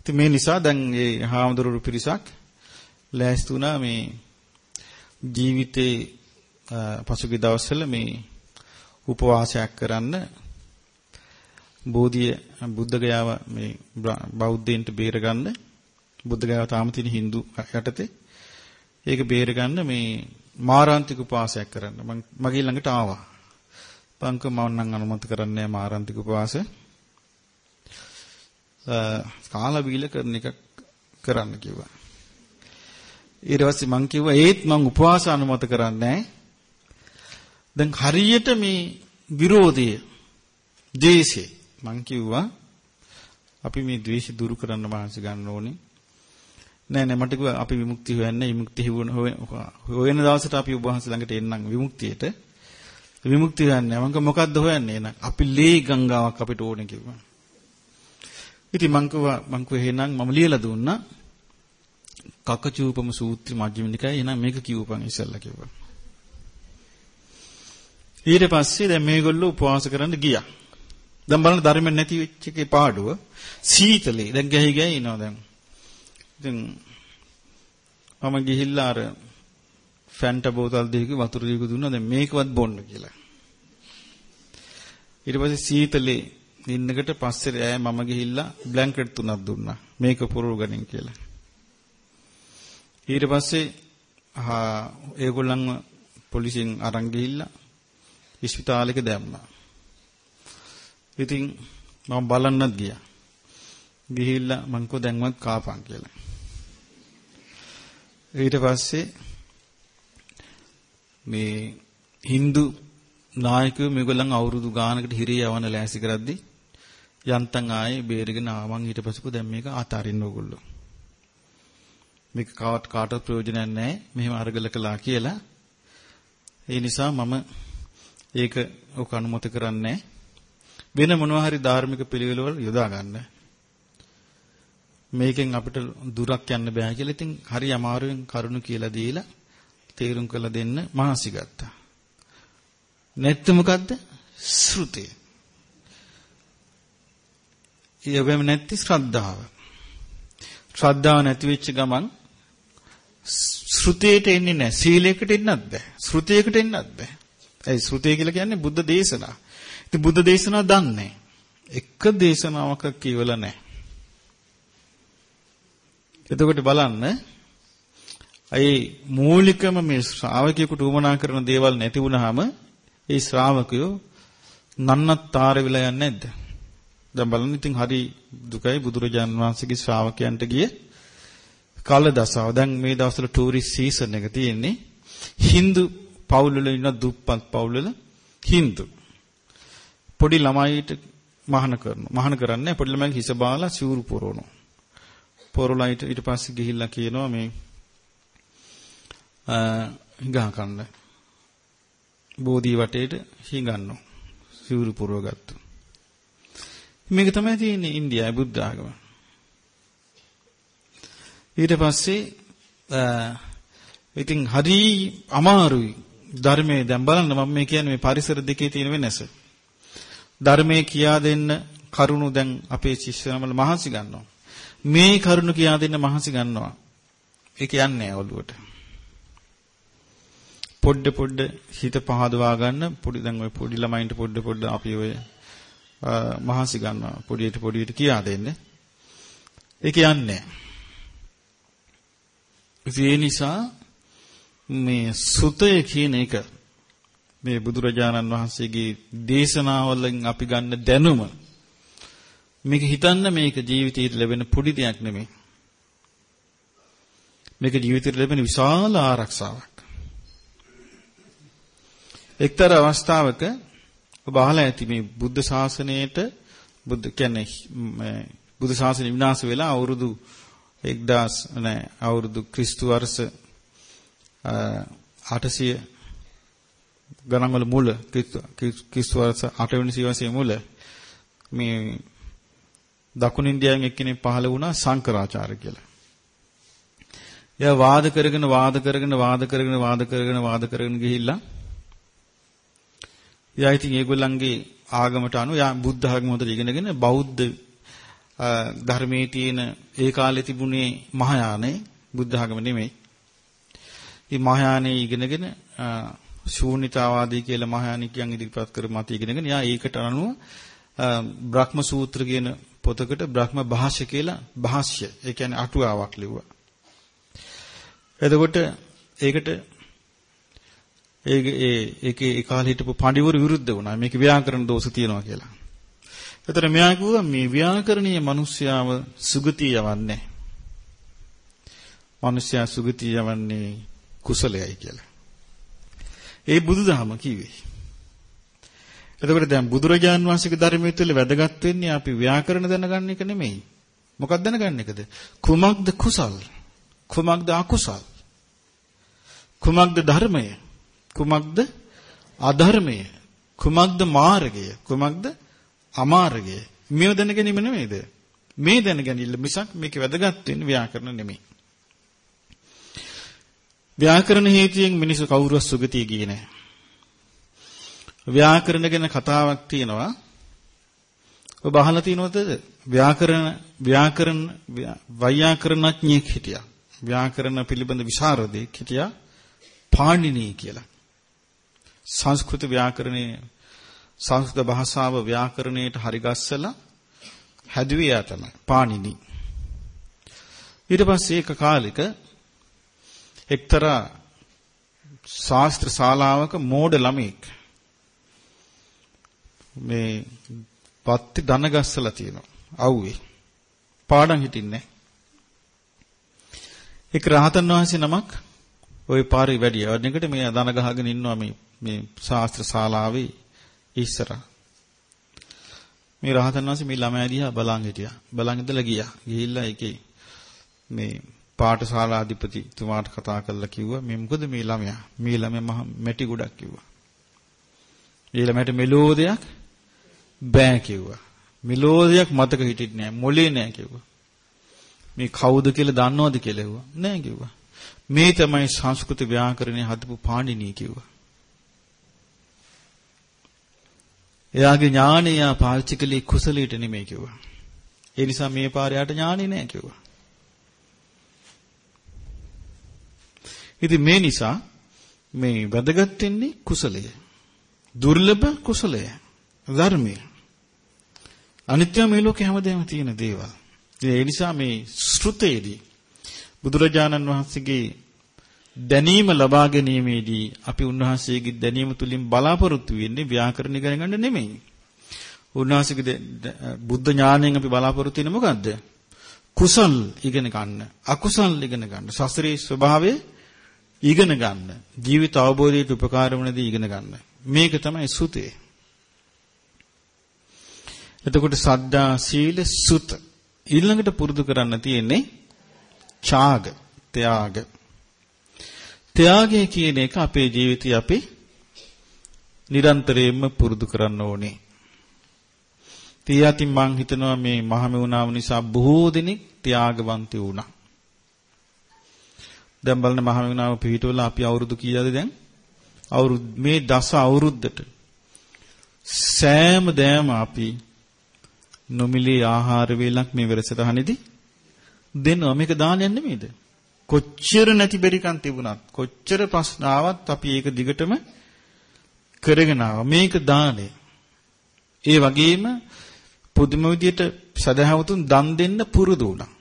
ඉතින් මේ නිසා දැන් මේ හාමුදුරුවෝ පිරිසක් ලෑස්ති වුණා මේ ජීවිතේ පසුගිය දවස්වල මේ උපවාසයක් කරන්න බෝධිය බුද්ධ ගයාව මේ බෞද්ධයින්ට බේරගන්න බුද්ධ ගයාව තාම තියෙන Hindu යටතේ ඒක බේරගන්න මේ මාරාන්තික උපවාසයක් කරන්න මම මගේ ළඟට ආවා. පංක මම නම් අනුමත කරන්නේ මාරාන්තික උපවාසය. කාලා බීල කරන එක කරන්න කිව්වා. ඊට පස්සේ මං කිව්වා ඒත් මං උපවාස අනුමත කරන්නේ දැන් හරියට මේ විරෝධය ද්වේෂය මං කිව්වා අපි මේ ද්වේෂය දුරු කරන්න මහන්සි ගන්න ඕනේ. නෑ නෑ මට කිව්වා අපි විමුක්තිය හොයන්න විමුක්තිය හොයන දවසට අපි ඔබ වහන්සේ ළඟට එන්නම් විමුක්තියට. විමුක්තිය හොයන්නේ මං මොකද්ද හොයන්නේ? එහෙනම් අපි ලේ ගංගාවක් අපිට ඕනේ කිව්වා. ඉතින් මං කිව්වා මං කිව්වා එහෙනම් මම ලියලා දුන්නා. කකචූපම සූත්‍ර මජ්ක්‍ධිම නිකායේ. එහෙනම් මේක කියවපන් ඉස්සල්ලා කිව්වා. ඊට පස්සේ දැන් මේගොල්ලෝ උපවාස කරන්න ගියා. දැන් බලන්න ධර්මෙන් නැති වෙච්ච එකේ පාඩුව සීතලේ දැන් ගැහි ගැහි ඉනවා දැන්. ඉතින් මම ගිහිල්ලා අර ෆැන්ටා බෝතල් දෙකක වතුර දීක දුන්නා දැන් මේකවත් බොන්න කියලා. ඊට පස්සේ සීතලේ ඉන්නකට පස්සේ ඈ මම ගිහිල්ලා බ්ලැන්කට් තුනක් දුන්නා. මේක පුරවගනින් කියලා. ඊට පස්සේ ආ ඒගොල්ලන්ව පොලිසියෙන් අරන් ගිහිල්ලා ඉස්පිතාලෙක දැම්මා. ඉතින් මම බලන්නත් ගියා. ගිහිල්ලා මං කෝ දැන්වත් කාපන් කියලා. ඊට පස්සේ මේ Hindu නායකයෝ මේගොල්ලන් අවුරුදු ගානකට හිරේ යවන ලෑසි කරද්දි යන්තම් ආයේ බේරගෙන ආවන් ඊට පස්සේ දැන් මේක අතාරින්න ඕගොල්ලෝ. මේක කාට කාටවත් ප්‍රයෝජනයක් නැහැ. මෙහෙම අරගල කළා කියලා. ඒ නිසා මම ඒක ඔක අනුමත කරන්නේ වෙන මොනවා හරි ධාර්මික පිළිවෙල වල යොදා ගන්න. මේකෙන් අපිට දුරක් යන්න බෑ කියලා ඉතින් හරි අමාරුවෙන් කරුණු කියලා දීලා තේරුම් කරලා දෙන්න මහන්සි ගත්තා. නැත්නම් මොකද්ද? ශ්‍රුතිය. ඊයවෙම නැති ශ්‍රද්ධාව. ශ්‍රද්ධාව නැති වෙච්ච ගමන් ශ්‍රුතියට එන්නේ නැහැ. සීලයකට එන්නත් බෑ. ශ්‍රුතියකට එන්නත් බෑ. ඒ ශ්‍රුතිය කියලා කියන්නේ බුද්ධ දේශනා. ඉතින් බුද්ධ දේශනා දන්නේ එක දේශනාවක් කියවලා නැහැ. එතකොට බලන්න අයි මූලිකම මේ ශ්‍රාවකයෙකුට උමනා කරන දේවල් නැති වුනහම ඒ ශ්‍රාවකයෝ නන්නත්තර වෙලා යන්නේ නැද්ද? දැන් බලන්න ඉතින් හරි දුකයි බුදුරජාන් වහන්සේගේ ශ්‍රාවකයන්ට ගිය කාල දසාව. දැන් මේ දවස්වල ටූරිස්ට් සීසන් එක තියෙන්නේ. Hindu පවුල් වල ඉන්න දුප්පත් පවුල් වල Hindu. පොඩි ළමයිට මහාන කරනවා. මහාන කරන්නේ පොඩි ළමයිගේ හිස බාලා සිවුරු පොරවනවා. පොරවලා ඊට පස්සේ ගිහිල්ලා කියනවා මේ හිඟා කන්න. බෝධි වටේට හිඟන්නෝ. සිවුරු පුරවගත්තු. මේක තමයි තියෙන්නේ ඉන්දියාවේ බුද්ධ ආගම. ඊට පස්සේ ඉතින් හරි අමාරුයි ධර්මයේ දැන් බලන්න මම මේ කියන්නේ මේ පරිසර දෙකේ තියෙන වෙනස. ධර්මයේ කියා දෙන්න කරුණු දැන් අපේ ශිෂ්‍යනමල මහන්සි ගන්නවා. මේ කරුණු කියා දෙන්න මහන්සි ගන්නවා. ඒක යන්නේ ඔළුවට. පොඩ පොඩ හිත පහදවා ගන්න පොඩි දැන් ඔය පොඩි ළමයින්ට පොඩ පොඩ අපි ඔය මහන්සි ගන්නවා. පොඩියට පොඩියට කියා දෙන්න. ඒක යන්නේ. ඒ නිසා මේ සුතය කියන එක මේ බුදුරජාණන් වහන්සේගේ දේශනාවලින් අපි ගන්න දැනුම මේක හිතන්න මේක ජීවිතයට ලැබෙන පොඩි දෙයක් නෙමෙයි. මේක ජීවිතයට ලැබෙන විශාල ආරක්ෂාවක්. එක්තරා අවස්ථාවක ඔබ අහලා ඇති මේ බුද්ධ ශාසනයේට බුද්ධ කියන්නේ බුද්ධ ශාසනය විනාශ වෙලා අවුරුදු 1000 නෑ අවුරුදු ක්‍රිස්තු වර්ෂ 800 ගණන් වල මුල ක්‍රිස්තු වර්ෂ 8 වෙනි සියවසේ මුල මේ දකුණු ඉන්දියාවෙන් එක්කෙනෙක් පහළ වුණා සංකරාචාර්ය කියලා. එයා වාද කරගෙන වාද කරගෙන වාද කරගෙන වාද කරගෙන වාද කරගෙන ගිහිල්ලා එයා ඉතින් ඒගොල්ලන්ගේ ආගමට අනුව යා බුද්ධ ආගම හොඳට ඉගෙනගෙන බෞද්ධ ධර්මයේ තියෙන ඒ කාලේ තිබුණේ මහායානේ බුද්ධ ආගම නෙමෙයි. මේ මහායානේ ඉගෙනගෙන ශූන්‍යතාවාදී කියලා මහායානිකයන් ඉදිරිපත් කර මත ඉගෙනගෙන යා ඒකට අනුව බ්‍රහ්ම සූත්‍ර කියන පොතකට බ්‍රහ්ම භාෂ්‍ය කියලා භාෂ්‍ය ඒ කියන්නේ අටුවාවක් ලිව්වා. එතකොට ඒකට ඒ ඒකේ ඒ කාලේ හිටපු පඬිවරු විරුද්ධ වුණා. මේක ව්‍යාකරණ දෝෂ තියෙනවා කියලා. එතන මෙයා කිව්වා මේ ව්‍යාකරණීය මිනිස්යාව සුගතිය යවන්නේ. මිනිස්යා සුගතිය යවන්නේ කුසලයයි කියලා. ඒ බුදුදහම කිව්වේ. එතකොට දැන් බුදුරජාන් වහන්සේගේ ධර්මයේ තුල වැදගත් වෙන්නේ අපි ව්‍යාකරණ දැනගන්න එක නෙමෙයි. මොකක්ද දැනගන්න එකද? කුමක්ද කුසල්? කුමක්ද අකුසල්? කුමක්ද ධර්මය? කුමක්ද අධර්මය? කුමක්ද මාර්ගය? කුමක්ද අමාර්ගය? මේව දැන ගැනීම නෙමෙයිද? මේ දැන ගැනීම මිසක් මේක වැදගත් වෙන්නේ ව්‍යාකරණ නෙමෙයි. ව්‍යාකරණ හේතුයෙන් මිනිස්සු කවුරුවත් සුගතිය ගියේ නැහැ. ව්‍යාකරණ ගැන කතාවක් තියෙනවා. ඔබ අහලා තියෙනවද? ව්‍යාකරණ ව්‍යාකරණ වෛයාකරණඥයෙක් හිටියා. ව්‍යාකරණ පිළිබඳ විශාරදෙක් හිටියා. පාණිනී කියලා. සංස්කෘත ව්‍යාකරණයේ සංස්කෘත භාෂාව ව්‍යාකරණයට හරිගස්සලා හැදුවේ යා තමයි පාණිනී. ඊට පස්සේ එක කාලෙක එක්තරා ශාස්ත්‍ර ශාලාවක මෝඩ ළමෙක් මේ පත්ති දන ගස්සලා තියෙනවා. අවුවේ. පාඩම් හිටින්නේ ඒක රහතන් වහන්සේ නමක් ওই පාරේ වැඩි. අනිකට මේ දන ගහගෙන ඉන්නවා මේ මේ ශාස්ත්‍ර ශාලාවේ ඉස්සරහ. මේ රහතන් වහන්සේ මේ ළමයා දිහා බලන් හිටියා. බලන් ඉඳලා ගියා. ගිහිල්ලා ඒකේ මේ පාඨශාලාධිපති තුමාට කතා කරලා කිව්වා මේ මොකද මේ ළමයා? මේ ළමයා මහ මැටි ගොඩක් කිව්වා. මේ ළමයාට මෙලෝදයක් බෑ කිව්වා. මෙලෝදයක් මතක හිටින්නේ නැහැ. මොලේ නැහැ කිව්වා. මේ කවුද කියලා දන්නවද කියලා ඇහුවා. නැහැ කිව්වා. මේ තමයි සංස්කෘත ව්‍යාකරණය හදපු පාණිනී කිව්වා. එයාගේ ඥාණය පාවිච්චි කළේ කුසලයට නෙමෙයි කිව්වා. ඒ නිසා මේ පාරේ යට ඥාණි නෑ කිව්වා. ඉතින් මේ නිසා මේ වැදගත් වෙන්නේ කුසලය. දුර්ලභ කුසලය. ධර්මය. අනිත්‍ය මේ ලෝකේ හැමදේම තියෙන දේවල්. ඒ නිසා මේ ශ්‍රුතේදී බුදුරජාණන් වහන්සේගේ දැනීම ලබා ගැනීමේදී අපි උන්වහන්සේගේ දැනීම තුලින් බලාපොරොත්තු වෙන්නේ ව්‍යාකරණ ඉගෙන ගන්න නෙමෙයි. උන්වහන්සේගේ බුද්ධ ඥාණයෙන් අපි බලාපොරොත්තු වෙන්නේ මොකද්ද? කුසල් ඉගෙන ගන්න, අකුසල් ඉගෙන ගන්න, සසරේ ස්වභාවය ඉගෙන ගන්න, ජීවිත අවබෝධයට උපකාර වන දේ ඉගෙන ගන්න. මේක තමයි සුතේ. එතකොට සද්දා සීල සුත ඊළඟට පුරුදු කරන්න තියෙන්නේ ඡාග, ත්‍යාග. ත්‍යාගය කියන එක අපේ ජීවිතේ අපි නිරන්තරයෙන්ම පුරුදු කරන්න ඕනේ. තියතින් මං හිතනවා මේ මහමෙවුනාව නිසා බොහෝ දෙනෙක් ත්‍යාගවන්ත වුණා. දැන් බලන්න මහමෙවුනාව පිළිටවල අපි අවුරුදු කීයද දැන්? අවුරුදු මේ දස අවුරුද්දට සෑම දෑම අපි නොමිලේ ආහාර වේලක් මේ වෙරසටහනේදී දෙනවා. මේක දානයක් නෙමෙයිද? කොච්චර නැති බැරිකම් තිබුණත් කොච්චර ප්‍රශ්න ආවත් අපි ඒක දිගටම කරගෙන මේක දානය. ඒ වගේම පුදුම විදියට සදහවතුන් දන් දෙන්න පුරුදු වුණා.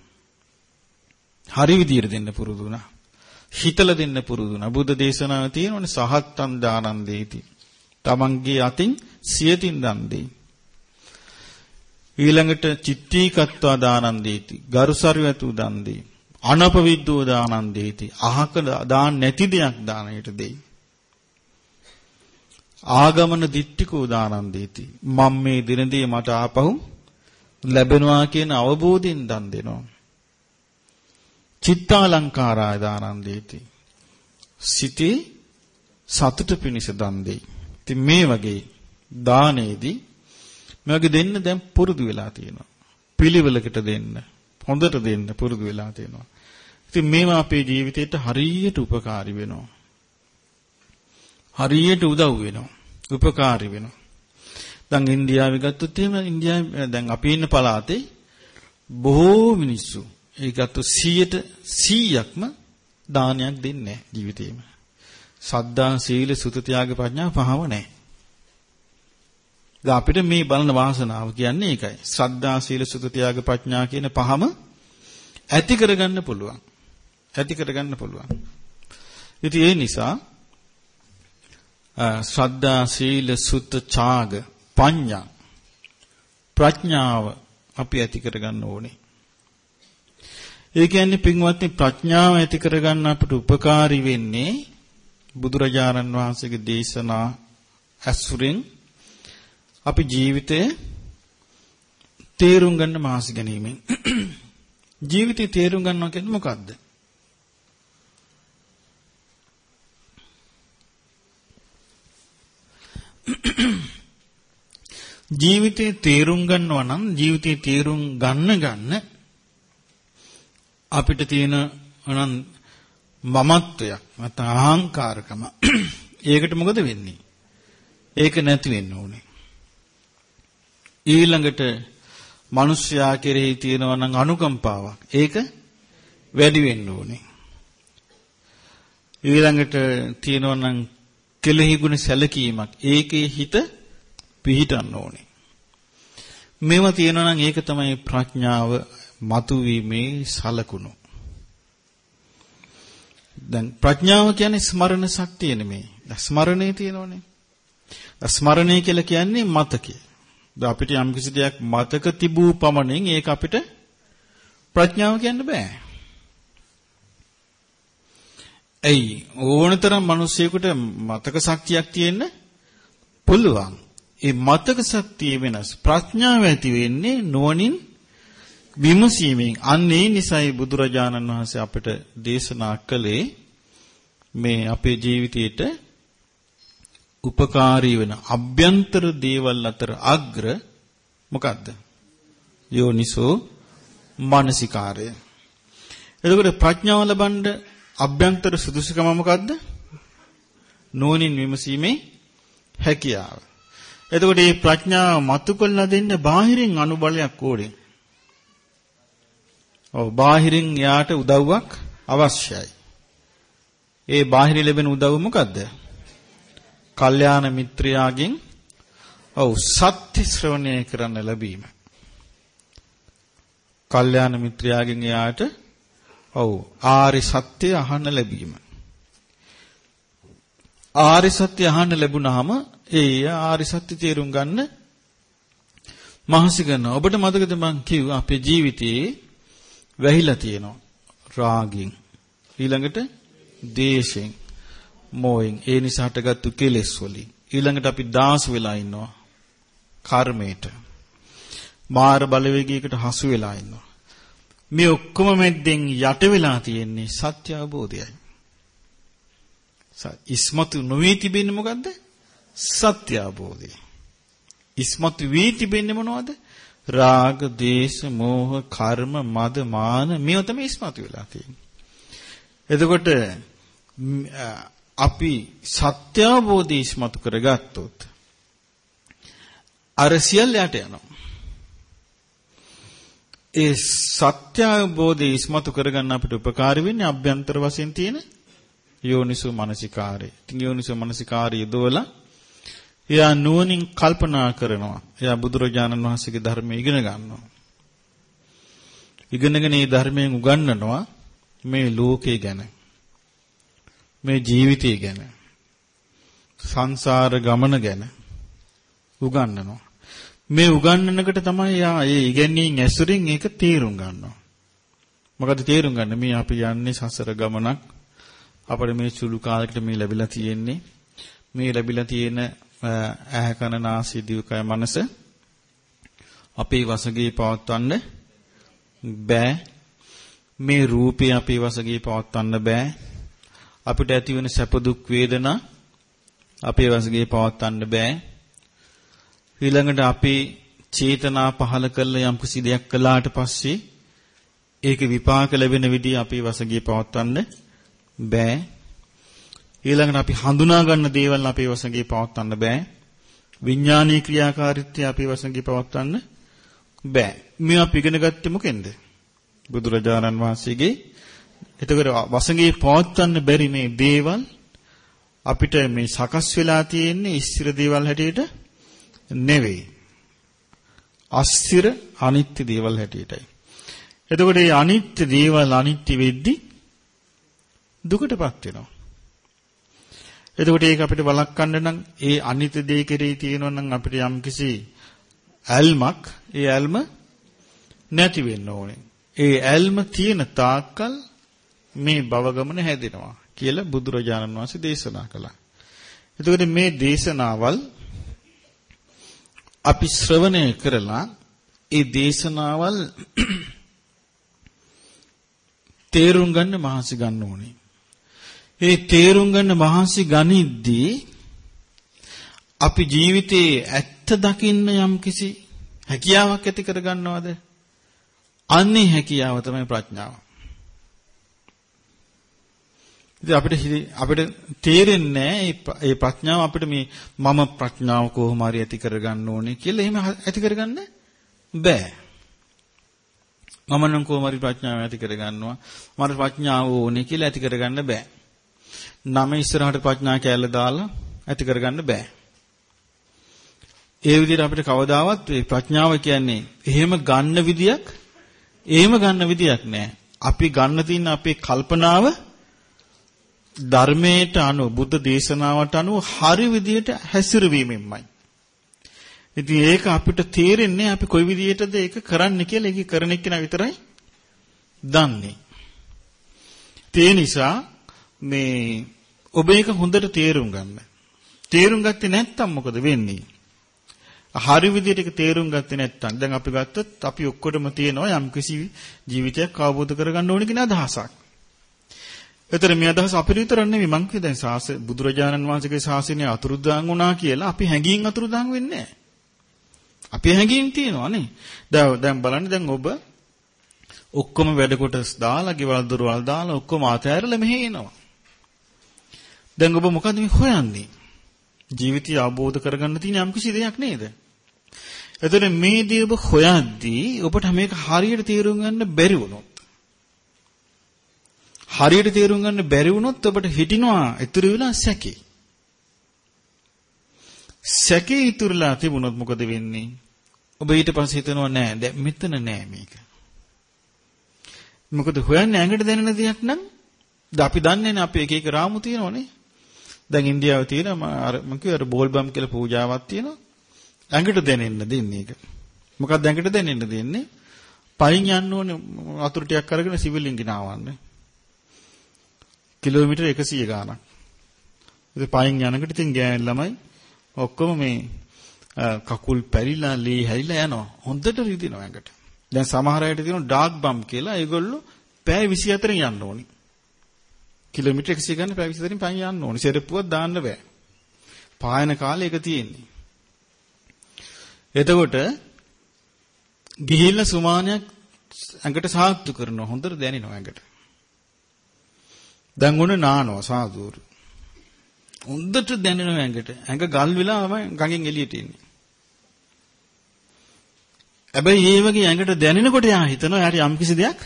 හරි විදියට දෙන්න පුරුදු වුණා. හිතල දෙන්න පුරුදු වුණා. බුද්ධ දේශනාවේ තියෙනවනේ සහත්තන් දානන් දෙති. තමන්ගේ අතින් සියතින් දන් දෙයි. ඊළඟට චිත්තීකත්වා දානන් දෙති. ගරුසරුවතු දන් දෙයි. අනපවිද්දෝ දානන් දෙති. අහක දාන්න නැති දෙයක් දානයට දෙයි. ආගමන දිට්ඨිකෝ දානන් දෙති. මම මේ දිනදී මට ආපහු ලැබෙනවා කියන අවබෝධයෙන් දන් දෙනවා. චිත්තාලංකාරාය දානන් දෙති. සිතේ සතුට පිණිස දන් දෙයි. ඉතින් මේ වගේ දානයේදී මේ වගේ දෙන්න දැන් පුරුදු වෙලා තියෙනවා. පිළිවෙලකට දෙන්න. හොඳට දෙන්න පුරුදු වෙලා තියෙනවා. ඉතින් මේවා අපේ ජීවිතේට හරියට උපකාරී වෙනවා. හරියට උදව් වෙනවා. උපකාරී වෙනවා. දැන් ඉන්දියාවේ ගත්තොත් එහෙම ඉන්දියාවේ දැන් අපි ඉන්න පළාතේ බොහෝ මිනිස්සු ඒකත් 100ට 100ක්ම දානයක් දෙන්නේ නැහැ ජීවිතේම. සද්දා සීල සුත ත්‍යාග ප්‍රඥා පහව නැහැ. දැන් අපිට මේ බලන වාසනාව කියන්නේ ඒකයි. ශ්‍රද්ධා සීල සුත ත්‍යාග ප්‍රඥා කියන පහම ඇති කරගන්න පුළුවන්. ඇති කරගන්න පුළුවන්. ඉතින් ඒ නිසා ශ්‍රද්ධා සීල සුත ඡාග පඤ්ඤා ප්‍රඥාව අපි ඇති කරගන්න ඕනේ. ඒ කියන්නේ පින්වත්නි ප්‍රඥාව ඇති කරගන්න අපට උපකාරී වෙන්නේ බුදුරජාණන් වහන්සේගේ දේශනා ඇසුරෙන් අපි ජීවිතය තේරුම් ගන්න මාසි ගැනීමෙන් ජීවිතය තේරුම් ගන්නවා කියන්නේ මොකද්ද? ජීවිතේ තේරුම් ගන්නවා නම් ජීවිතේ තේරුම් ගන්න ගන්න අපිට තියෙන අනන් මමත්වයක් නැත්නම් අහංකාරකම ඒකට මොකද වෙන්නේ? ඒක නැති වෙන්න ඕනේ. ඊළඟට මිනිස්යා කෙරෙහි තියෙනවා නම් අනුකම්පාවක්. ඒක වැඩි වෙන්න ඕනේ. ඊළඟට තියෙනවා නම් කෙලෙහි ගුණ සැලකීමක්. ඒකේ හිත පිහිටන්න ඕනේ. මේවා තියෙනවා නම් ඒක තමයි ප්‍රඥාව මතුවීමේ සලකුණු. දැන් ප්‍රඥාව කියන්නේ ස්මරණ ශක්තිය නෙමෙයි. ස්මරණේ තියෙනවනේ. ස්මරණය කියලා කියන්නේ මතකය. අපිට යම් කිසි දෙයක් මතක තිබූ පමණින් ඒක අපිට ප්‍රඥාව කියන්න බෑ. ඇයි ඕනතරම් මිනිස්සෙකුට මතක ශක්තියක් තියෙන්න පුළුවන්. ඒ මතක ශක්තිය වෙනස්. ප්‍රඥාව ඇති වෙන්නේ නුවණින් විමසීමෙන්. අන්න ඒ නිසයි බුදුරජාණන් වහන්සේ අපිට දේශනා කළේ මේ අපේ ජීවිතයේට උපකාරී වෙන අභ්‍යන්තර දේවල් අතර අග්‍ර මොකද්ද? යෝනිසෝ මානසිකාරය. එතකොට ප්‍රඥාව ලබන්න අභ්‍යන්තර සුදුසුකම මොකද්ද? නෝනින් විමසීමේ හැකියාව. එතකොට මේ ප්‍රඥාව මතු කළා දෙන්න බාහිරින් අනුබලයක් ඕනේ. ඔව් බාහිරින් යාට උදව්වක් අවශ්‍යයි. ඒ බාහිර ලැබෙන උදව්ව මොකද්ද? කල්යාණ මිත්‍රයාගෙන් ඔව් සත්‍ය ශ්‍රවණය කරන්න ලැබීම. කල්යාණ මිත්‍රයාගෙන් එයාට ඔව් ආරි සත්‍ය අහන්න ලැබීම. ආරි සත්‍ය අහන්න ලැබුණාම ඒ ආරි සත්‍ය තේරුම් ගන්න මහසි කරනවා. ඔබට මතකද මං කිව්වා අපේ ජීවිතයේ වැහිලා තියෙනවා. රාගින්. ඊළඟට දේශෙන් මොයෙන්. ඒ නිසා හටගත්තු කෙලෙස් වලින්. ඊළඟට අපි දාස වෙලා ඉන්නවා. කර්මයට. මාර බලවේගයකට හසු වෙලා ඉන්නවා. මේ ඔක්කොම මැද්දෙන් යට වෙලා තියෙන්නේ සත්‍ය අවබෝධයයි. ඉස්මතු නොවී තිබෙන්නේ මොකද්ද? සත්‍ය අවබෝධය. ඉස්මතු වී තිබෙන්නේ මොනවද? රාග දේශ මෝහ කර්ම මද මාන මේව තමයි ඉස්මතු වෙලා තියෙන්නේ එතකොට අපි සත්‍ය අවබෝධය ඉස්මතු කරගත්තොත් අර සියල්ලයට යනවා. ඒ සත්‍ය අවබෝධය ඉස්මතු කරගන්න අපිට උපකාරී වෙන්නේ අභ්‍යන්තර වශයෙන් තියෙන යෝනිසෝ මනසිකාරය. ඉතින් යෝනිසෝ මනසිකාරය යොදවලා එයා නුවණින් කල්පනා කරනවා. එයා බුදුරජාණන් වහන්සේගේ ධර්මය ඉගෙන ගන්නවා. ඉගෙනගෙන මේ ධර්මයෙන් උගන්වනවා මේ ලෝකේ ගැන. මේ ජීවිතය ගැන සංසාර ගමන ගැන උගන්වනවා. මේ උගන්වනකට තමයි යා ඒ ඉගැන්වීම් ඇසුරින් ඒක තේරුම් ගන්නවා. මොකද තේරුම් ගන්න මේ අපි යන්නේ සසර ගමනක් අපිට මේ සුළු කාලයකට මේ ලැබිලා තියෙන්නේ මේ ලැබිලා තියෙන ඇහැ කන නාසය දිවකය මනස අපේ වසගේ පවත්වන්න බෑ මේ රූපේ අපේ වසගේ පවත්වන්න බෑ අපිට ඇති වෙන සැප දුක් වේදනා අපේ වශයෙන් පවත්වන්න බෑ. ඊළඟට අපි චේතනා පහල කරලා යම් කිසි දෙයක් කළාට පස්සේ ඒක විපාක ලැබෙන විදිහ අපි වසඟේ පවත්වන්න බෑ. ඊළඟට අපි හඳුනා ගන්න දේවල් අපේ වසඟේ පවත්වන්න බෑ. විඥානීය ක්‍රියාකාරීත්වය අපේ වසඟේ පවත්වන්න බෑ. මේ අපි ඉගෙන ගත්තේ මොකෙන්ද? බුදුරජාණන් වහන්සේගේ එතකොට වසඟේ පවත්වන්න බැරි මේ දේවල් අපිට මේ සකස් වෙලා තියෙන්නේ ස්ථිර දේවල් හැටියට නෙවෙයි. අස්ථිර අනිත්‍ය දේවල් හැටියටයි. එතකොට මේ අනිත්‍ය දේවල් අනිත්‍ය වෙද්දි දුකටපත් වෙනවා. එතකොට ඒක අපිට වළක්වන්න නම් ඒ අනිත්‍ය දේ කෙරෙහි තියෙනවා නම් අපිට යම්කිසි ඇල්මක් ඒ ඇල්ම නැති වෙන්න ඕනේ. ඒ ඇල්ම තියෙන තාක්කල් මේ භව ගමන හැදෙනවා කියලා බුදුරජාණන් වහන්සේ දේශනා කළා. එතකොට මේ දේශනාවල් අපි ශ්‍රවණය කරලා ඒ දේශනාවල් තේරුම් ගන්න මහන්සි ගන්න ඕනේ. ඒ තේරුම් ගන්න මහන්සි ගනිද්දී අපි ජීවිතේ ඇත්ත දකින්න යම්කිසි හැකියාවක් ඇති කර ගන්නවද? අන්නේ හැකියාව තමයි ප්‍රඥාව. ඉතින් අපිට අපිට තේරෙන්නේ මේ ප්‍රඥාව අපිට මේ මම ප්‍රඥාව කොහොම හරි ඇති කරගන්න ඕනේ කියලා එහෙම ඇති කරගන්න බෑ. මම නම් කොහොම හරි ප්‍රඥාව ඇති කරගන්නවා. මට ප්‍රඥාව ඕනේ කියලා ඇති කරගන්න බෑ. නම ඉස්සරහට ප්‍රඥා කැලල දාලා ඇති කරගන්න බෑ. ඒ විදිහට අපිට කවදාවත් මේ ප්‍රඥාව කියන්නේ එහෙම ගන්න විදියක් එහෙම ගන්න විදියක් නෑ. අපි ගන්න තියෙන අපේ කල්පනාව ධර්මයට අනුව බුද්ධ දේශනාවට අනුව හරි විදියට හැසිරවීමෙන්මයි. ඉතින් ඒක අපිට තේරෙන්නේ අපි කොයි විදියටද ඒක කරන්න කියලා ඒක කරන එක්කෙනා විතරයි දන්නේ. ඒ නිසා මේ ඔබ ඒක හොඳට තේරුම් ගන්න. තේරුම් ගත්තේ නැත්නම් මොකද වෙන්නේ? හරි විදියට ඒක තේරුම් ගත්තේ නැත්නම් දැන් අපි ගත්තොත් අපි ඔක්කොටම තියෙනවා යම්කිසි ජීවිතයක් අවබෝධ කරගන්න ඕන කියන අදහසක්. එතන මේ අදහස අපිට විතර නෙමෙයි මං කිය දැන් සාස බුදුරජාණන් වහන්සේගේ ශාසනය අතුරුදහන් වුණා කියලා අපි හැංගීම් අතුරුදහන් වෙන්නේ නැහැ. අපි හැංගීම් තියෙනවා නේ. දැන් දැන් බලන්න දැන් ඔබ ඔක්කොම වැඩ කොටස් දාලා ගෙවල් දොරවල් දාලා ඔක්කොම ආතෑරලා මෙහෙ එනවා. දැන් ඔබ මොකද මේ හොයන්නේ? ජීවිතය අවබෝධ කරගන්න තියෙන යම්කිසි දෙයක් නේද? එතන මේ දේ ඔබ හොයද්දී ඔබට මේක හරියට තේරුම් ගන්න බැරි වුණොත් හරියට තේරුම් ගන්න බැරි වුණොත් ඔබට හිටිනවා ඉතුරු වෙලා සැකේ. සැකේ ඉතුරුලා තිබුණොත් මොකද වෙන්නේ? ඔබ ඊට පස්සේ හිතනවා නෑ දැන් මෙතන නෑ මේක. මොකද හොයන්නේ ඇඟට දැනෙන දෙයක් නම් අපි දන්නේ නැහැ අපි එක එක රාමු තියෙනවනේ. දැන් ඉන්දියාවේ තියෙන අර මම කිව්වා අර බෝල් බම් කියලා පූජාවක් තියෙනවා. ඇඟට දැනෙන්න දෙන්නේ ඒක. මොකක්ද ඇඟට දැනෙන්න දෙන්නේ? පයින් යන්න ඕනේ වතුර ටිකක් අරගෙන සිවිල් ඉංගින ආවන්නේ. කිලෝමීටර් 100 ගාණක්. ඉතින් පයින් යනකොට ඉතින් ගෑන් ළමයි ඔක්කොම මේ කකුල් පැරිලා ලී හැරිලා යනවා. හොඳට රිදිනවා ඇඟට. දැන් සමහර අයට තියෙනවා ඩාර්ක් බම් කියලා. ඒගොල්ලෝ පැය 24න් යන්න ඕනි. කිලෝමීටර් 100 ගන්න පැය 24න් පයින් යන්න ඕනි. සෙරප්පුවක් දාන්න බෑ. පායන කාලේ ඒක තියෙන්නේ. එතකොට ගිහිල්ලා සුමානයක් ඇඟට සාක්තු කරනවා. හොඳට දැනෙනවා ඇඟට. දැන් උන නානවා සාදුරු. හොඳට දැනෙනවා ඇඟට. ඇඟ ගල් වෙලා ගඟෙන් එළියට එන්නේ. හැබැයි මේ වගේ ඇඟට දැනෙනකොට යා හිතනවා යාට යම්කිසි දෙයක්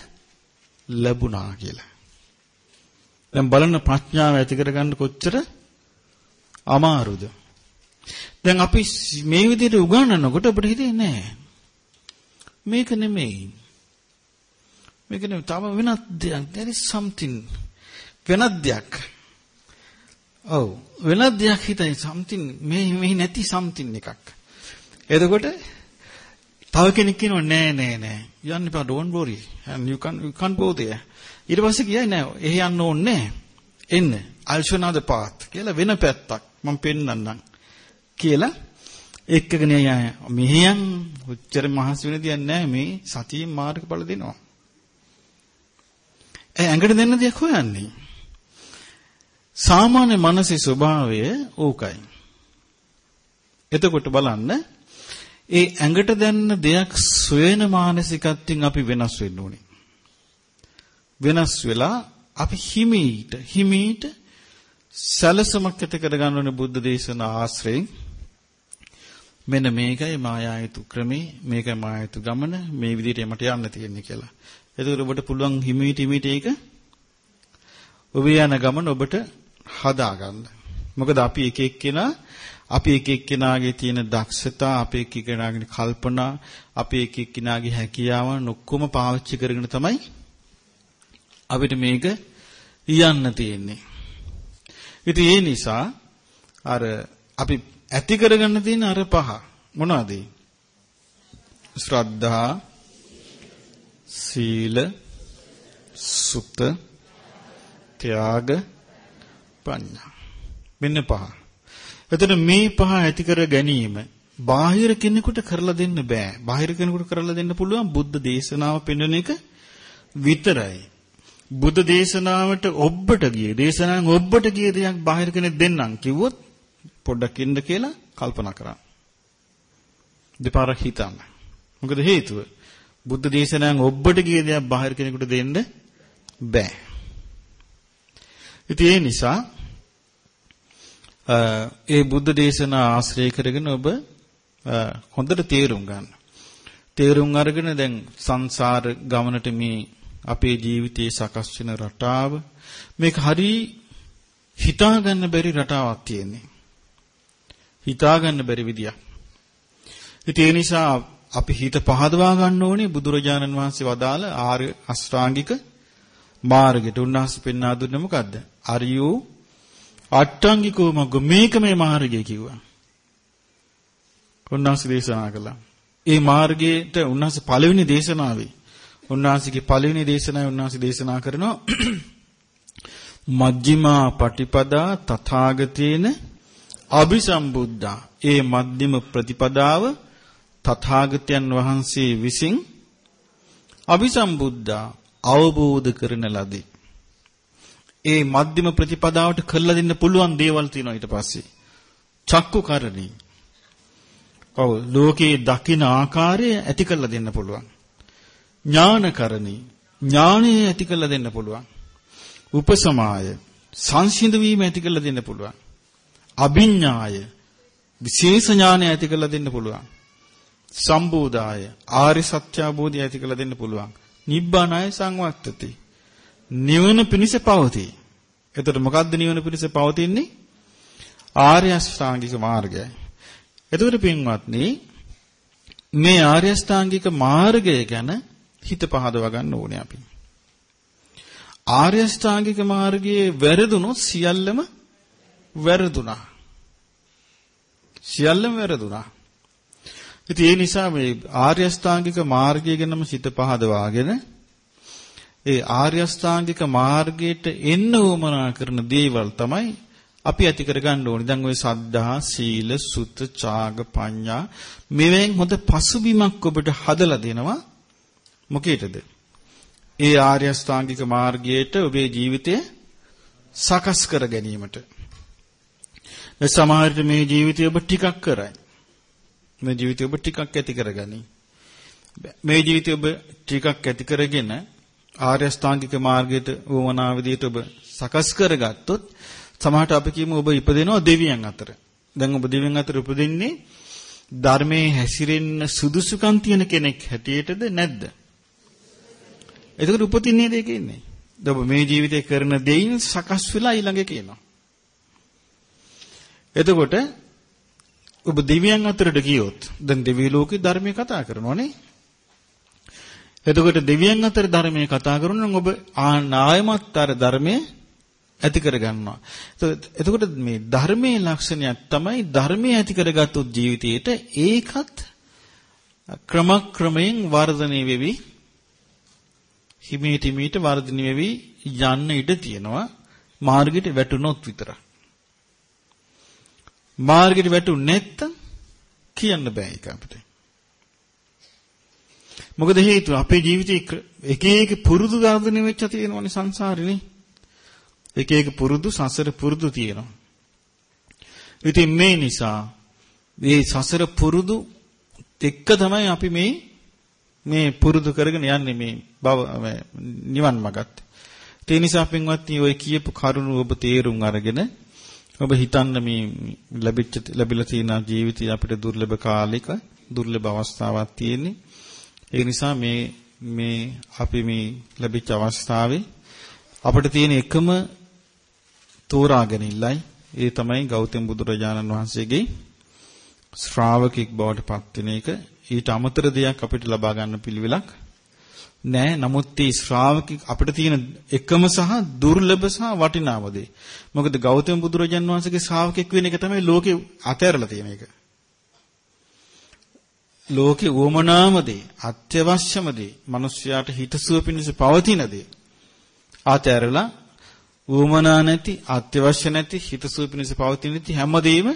ලැබුණා කියලා. දැන් බලන්න ප්‍රඥාව ඇති කරගන්න කොච්චර අමාරුද. දැන් අපි මේ විදිහට උගන්වනකොට අපිට හිතෙන්නේ නැහැ. මේක නෙමෙයි. මේක නෙමෙයි තව වෙනත් දෙයක්. there is something වෙනත් දෙයක්. ඔව් වෙනත් දෙයක් හිතයි something මේ මේ නැති something එකක්. එතකොට තව කෙනෙක් කියනවා නෑ නෑ නෑ යන්න එපා don't worry and you can you can't go there. ඊට පස්සේ කියයි නෑ එහෙ යන්න ඕනේ එන්න I'll show another path කියලා වෙන පැත්තක් මම පෙන්නන්නම් කියලා එක්කගෙන යයි මෙහෙයන් උච්චර මහසි වෙන දියක් නෑ මේ සතියේ මාර්ගඵල දෙනවා. ඒ ඇඟට දෙන්න දෙයක් හොයන්නේ. සාමාන්‍ය මනසේ ස්වභාවය ඕකයි. එතකොට බලන්න ඒ ඇඟට දැන්න දෙයක් සොයන මානසිකත්වයෙන් අපි වෙනස් වෙන්න ඕනේ. වෙනස් වෙලා අපි හිමීට හිමීට සැලසමක් ඇති කරගන්න ඕනේ බුද්ධ දේශනා ආශ්‍රයෙන්. මෙන්න මේකයි මායායතු ක්‍රමේ මේකයි මායායතු ගමන මේ විදිහට මට යන්න තියෙන්නේ කියලා. එතකොට ඔබට පුළුවන් හිමීට හිමීට ඒක ඔබ යන ගමන ඔබට හදාගන්න. මොකද අපි එක එක්කෙනා අපි එක එක්කෙනාගේ තියෙන දක්ෂතා, අපි එක එක්කෙනාගේ කල්පනා, අපි එක එක්කෙනාගේ හැකියාවන් ඔක්කොම පාවිච්චි කරගෙන තමයි අපිට මේක යන්න තියෙන්නේ. ඉතින් ඒ නිසා අර අපි ඇති කරගන්න තියෙන අර පහ මොනවද? ශ්‍රද්ධා, සීල, සුත, ත්‍යාග, පඤ්ඤා. මෙන්න පහ. එතන මේ පහ ඇති කර ගැනීම බාහිර කෙනෙකුට කරලා දෙන්න බෑ. බාහිර කෙනෙකුට කරලා දෙන්න පුළුවන් බුද්ධ දේශනාව පෙන්වන එක විතරයි. බුද්ධ දේශනාවට ඔබට ගිය දේශනාවෙන් ඔබට ගිය දෙයක් බාහිර කෙනෙක් දෙන්නම් කිව්වොත් පොඩ්ඩක් ඉන්න කියලා කල්පනා කරන්න. දෙපාරක් හිතන්න. මොකද හේතුව? බුද්ධ දේශනාවෙන් ඔබට ගිය දෙයක් බාහිර කෙනෙකුට දෙන්න බෑ. ඉතින් ඒ නිසා ඒ බුද්ධ දේශනා ආශ්‍රය කරගෙන ඔබ හොඳට තේරුම් ගන්න. තේරුම් අරගෙන දැන් සංසාර ගමනට මේ අපේ ජීවිතයේ සකස් වෙන රටාව මේක හරි හිතා ගන්න බැරි රටාවක් තියෙන්නේ. හිතා ගන්න බැරි විදියක්. ඉතින් ඒ නිසා අපි හිත පහදවා ගන්න ඕනේ බුදුරජාණන් වහන්සේ වදාළ ආර්ය අෂ්ටාංගික මාර්ගයට. උන්වහන්සේ පෙන්වා දුන්නේ මොකද්ද? අරියෝ අට්ටංගිකෝ මග්ග මේක මේ මාර්ගය කිව්වා. උන්වහන්සේ දේශනා කළා. ඒ මාර්ගයට උන්වහන්සේ පළවෙනි දේශනාවේ උන්වහන්සේගේ පළවෙනි දේශනාවේ උන්වහන්සේ දේශනා කරනවා මජ්ක්‍ධිමා පටිපදා තථාගතේන අபிසම්බුද්ධා. ඒ මධ්‍යම ප්‍රතිපදාව තථාගතයන් වහන්සේ විසින් අபிසම්බුද්ධා අවබෝධ කරන ලදී. ඒ මධ්‍යම ප්‍රතිපදාවට කළා දෙන්න පුළුවන් දේවල් තියෙනවා ඊට පස්සේ. චක්කු කරණී. ඔව් ලෝකේ දකින ආකාරය ඇති කළා දෙන්න පුළුවන්. ඥාන කරණී. ඥානය ඇති කළා දෙන්න පුළුවන්. උපසමාය සංසිඳ වීම ඇති කළා දෙන්න පුළුවන්. අභිඥාය විශේෂ ඥානය ඇති කළා දෙන්න පුළුවන්. සම්බෝධාය ආරි සත්‍ය අවබෝධය ඇති කළා දෙන්න පුළුවන්. නිබ්බානාය සංවත්තති. නිවන පිණිස පවතී. එතකොට මොකද්ද නිවන පිණිස පවතින්නේ? ආර්ය අෂ්ටාංගික මාර්ගයයි. එතකොට පින්වත්නි මේ ආර්ය අෂ්ටාංගික මාර්ගය ගැන හිත පහදව ගන්න ඕනේ අපි. ආර්ය අෂ්ටාංගික මාර්ගයේ වැරදුනොත් සියල්ලම වැරදුනා. සියල්ලම වැරදුනා. ඉතින් ඒ නිසා මේ ආර්ය අෂ්ටාංගික මාර්ගය ගැනම සිත පහදවාගෙන ඒ ආර්ය අෂ්ටාංගික මාර්ගයට එන්න උවමනා කරන දේවල් තමයි අපි ඇති කරගන්න ඕනේ. දැන් ওই සද්ධා, සීල, සුත, ඡාග, පඤ්ඤා මෙවෙන් හොඳ පසුබිමක් ඔබට හදලා දෙනවා. මොකේද? ඒ ආර්ය අෂ්ටාංගික මාර්ගයට ඔබේ ජීවිතය සකස් කර ගැනීමට. සමහර විට මේ ජීවිතය ඔබ ටිකක් කරයි. මේ ජීවිතය ඔබ ටිකක් ඇති කරගනි. මේ ජීවිතය ඔබ ටිකක් ඇති කරගෙන ආර්ය අෂ්ටාංගික මාර්ගයට වමනා විදියට ඔබ සකස් කරගත්තොත් සමහරට අපි කියමු ඔබ ඉපදෙනවා දෙවියන් අතර. දැන් ඔබ දෙවියන් අතර උපදින්නේ ධර්මයේ හැසිරෙන්න සුදුසුකම් තියෙන කෙනෙක් හැටියටද නැද්ද? එතකොට උපතින්නේ දෙක ඉන්නේ. ඔබ මේ ජීවිතේ කරන දෙයින් සකස් වෙලා ඊළඟ කියනවා. එතකොට ඔබ දෙවියන් අතරට ගියොත් දැන් දෙවි ලෝකේ ධර්මයේ කතා කරනවනේ. එතකොට දෙවියන් අතර ධර්මයේ කතා කරනවා ඔබ ආනායමත් අර ධර්මයේ ඇති කරගන්නවා. එතකොට මේ ධර්මයේ ලක්ෂණයක් තමයි ධර්මයේ ඇති කරගත්තු ජීවිතයේට ඒකත් ක්‍රමක්‍රමයෙන් වර්ධනය වෙවි හිමීට හිමීට වර්ධනය වෙවි යන්න ඉඩ තියෙනවා මාර්ගයට වැටුනොත් විතරයි. මාර්ගයට වැටුනේ නැත්තම් කියන්න බෑ ඒක අපිට. මොකද හේතුව අපේ ජීවිතේ එක එක පුරුදු ගාර්ධනය වෙච්ච තියෙනවනේ සංසාරේනේ. එක එක පුරුදු සසර පුරුදු තියෙනවා. ඉතින් මේ නිසා මේ සසර පුරුදු එක්ක තමයි අපි මේ මේ පුරුදු කරගෙන යන්නේ මේ බව නිවන් මාගත්. ඒ නිසා පින්වත්නි ඔය කියපු කරුණ ඔබ තේරුම් අරගෙන ඔබ හිතන්න මේ ලැබිච්ච ලැබිලා තියෙන ජීවිතය අපිට දුර්ලභ කාලික දුර්ලභ අවස්ථාවක් තියෙන්නේ. ඒ නිසා මේ මේ අපි මේ ලැබිච්ච අවස්ථාවේ අපිට තියෙන එකම තෝරාගෙන ඉල්ලයි ඒ තමයි ගෞතම බුදුරජාණන් වහන්සේගේ ශ්‍රාවකෙක් බවට පත් වෙන එක ඊට අමතර දෙයක් අපිට ලබා ගන්න පිළිවෙලක් නෑ. නමුත් මේ ශ්‍රාවකෙක් අපිට තියෙන එකම සහ දුර්ලභ සහ වටිනාම දේ. මොකද ගෞතම බුදුරජාණන් වහන්සේගේ ශ්‍රාවකෙක් වෙන එක තමයි ලෝකේ අතෑරලා තියෙන එක. ලෝකේ උවමනාම දේ අත්‍යවශ්‍යම දේ මිනිස්යාට හිතසුව පිණිස පවතින දේ. ආතෑරලා උවමනා නැති අත්‍යවශ්‍ය නැති හිතසුව පිණිස පවතින නැති හැමදේම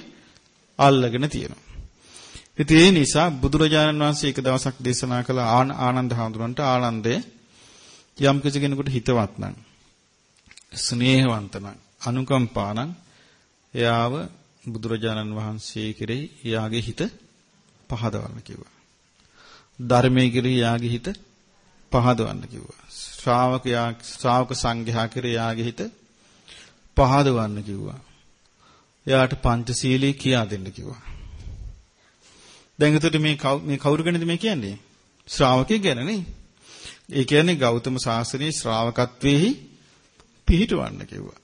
අල්ලගෙන තියෙනවා. ඉතින් ඒ නිසා බුදුරජාණන් වහන්සේ එක දවසක් දේශනා කළ ආනන්ද හාමුදුරන්ට ආනන්දය යම් කිසි කෙනෙකුට හිතවත් නම් ස්නේහවන්ත නම් අනුකම්පා නම් එයාව බුදුරජාණන් වහන්සේ කෙරෙහි එයාගේ හිත පහදවන්න කිව්වා. ධර්මයේ කෙරෙහි එයාගේ හිත පහදවන්න කිව්වා. ශ්‍රාවකයා ශ්‍රාවක සංඝයා කෙරේ යාගේ හිත පහදවන්න කිව්වා. එයාට පංචශීලී කියා දෙන්න කිව්වා. දැන් එතකොට මේ මේ කවුරු ගැනද මේ කියන්නේ? ශ්‍රාවකයෙක් ගැන නේ. ඒ කියන්නේ ගෞතම සාසනයේ ශ්‍රාවකත්වයේහි පිහිටවන්න කිව්වා.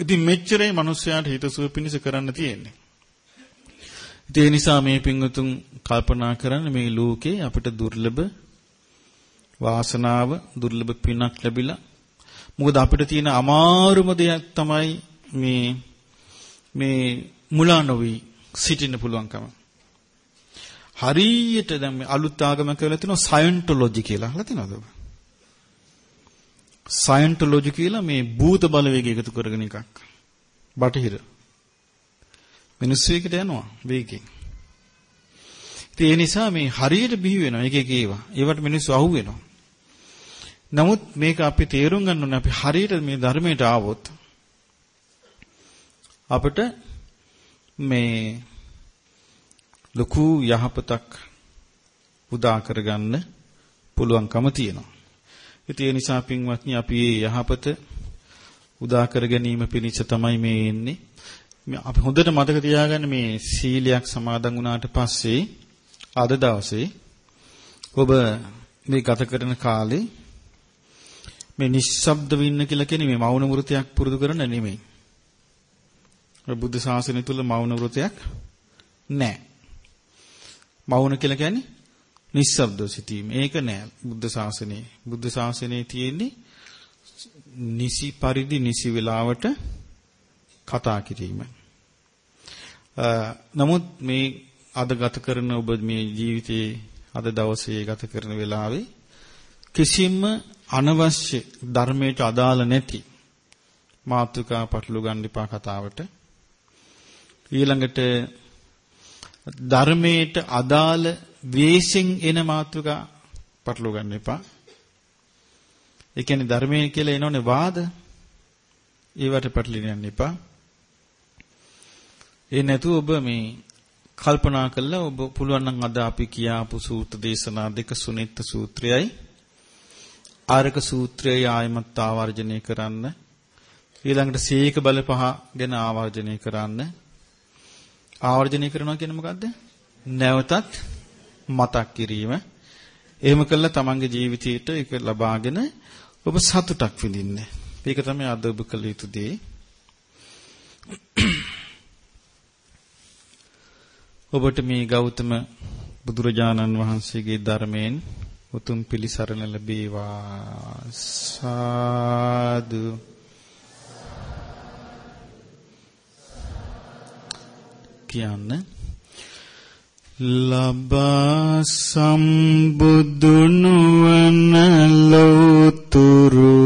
ඉතින් මෙච්චරයි මිනිස්යාට හිතසුව පිණිස කරන්න තියෙන්නේ. ඒ නිසා මේ පින්වතුන් කල්පනා කරන්න මේ ලෝකේ අපිට දුර්ලභ වාසනාව දුර්ලභ පිනක් ලැබිලා මොකද අපිට තියෙන අමාරුම දෙයක් තමයි මේ මේ මුලා නොවි සිටින්න පුළුවන්කම. හරියට දැන් මේ අලුත් ආගමක් කියලා තියෙනවා සයන්ටොලොජි කියලා. අහලා තියෙනවද ඔබ? සයන්ටොලොජි කියලා මේ භූත බලවේග එකතු කරගෙන එකක්. බටහිර. මිනිස්සු එකට යනවා වේගයෙන්. ඉතින් ඒ නිසා මේ හරියට බිහි වෙනවා එක එක ඒවා. ඒවට මිනිස්සු අහු වෙනවා. නමුත් මේක අපි තේරුම් ගන්න ඕනේ අපි හරියට මේ ධර්මයට ආවොත් අපිට මේ ලොකු යහපතක් උදා කරගන්න පුළුවන්කම තියෙනවා. ඉතින් ඒ නිසා පින්වත්නි අපි මේ යහපත උදා කර ගැනීම පිණිස තමයි මේ එන්නේ. අපි හොඳට මතක තියාගන්න මේ සීලයක් සමාදන් වුණාට පස්සේ අද දවසේ ඔබ මේ ගත කරන කාලේ මේ නිශ්ශබ්දව ඉන්න කියලා කියන්නේ මේ මෞන වෘතයක් පුරුදු කරන නෙමෙයි. බුද්ධ ශාසනය තුල මෞන වෘතයක් නැහැ. මෞන කියලා කියන්නේ නිශ්ශබ්දව සිටීම. ඒක නෑ බුද්ධ ශාසනයේ. බුද්ධ ශාසනයේ තියෙන්නේ නිසි පරිදි නිසි වෙලාවට කතා කිරීම. නමුත් මේ අද ගත කරන ඔබ මේ ජීවිතයේ අද දවසේ ගත කරන වෙලාවේ කිසිම අනවශ්‍ය ධර්මයට අදාළ නැති මාතෘකා පටලු ගන්න එපා කතාවට. ඊළඟට ධර්මයට අදාළ වේශෙන් එන මාතෘකා පටලු ගන්න එපා. ඒ කියන්නේ ධර්මයේ කියලා එනෝනේ වාද. ඒවට පැටලින්න යන්න එපා. ඒ නැතුව ඔබ මේ කල්පනා කළා ඔබ පුළුවන් නම් අද අපි කියාපු සූත්‍ර දේශනා දෙක සුනිත්ත සූත්‍රයයි ආරක සූත්‍රය ආයමත් ආවර්ජනය කරන්න ඊළඟට සීක බල පහ ගැන ආවර්ජනය කරන්න ආවර්ජනය කරනවා කියන්නේ මොකද්ද? නැවතත් මතක් කිරීම. එහෙම කළා තමන්ගේ ජීවිතයට ඒක ලබාගෙන ඔබ සතුටක් විඳින්න. ඒක තමයි අද ඔබ කළ යුතු දේ. ඔබට මේ ගෞතම බුදුරජාණන් වහන්සේගේ ධර්මයෙන් උතුම් පිළිසරණ ලැබේවා. සාදු. කියන්න. ලබා සම්බුදු නුවණ ලෝතුරු.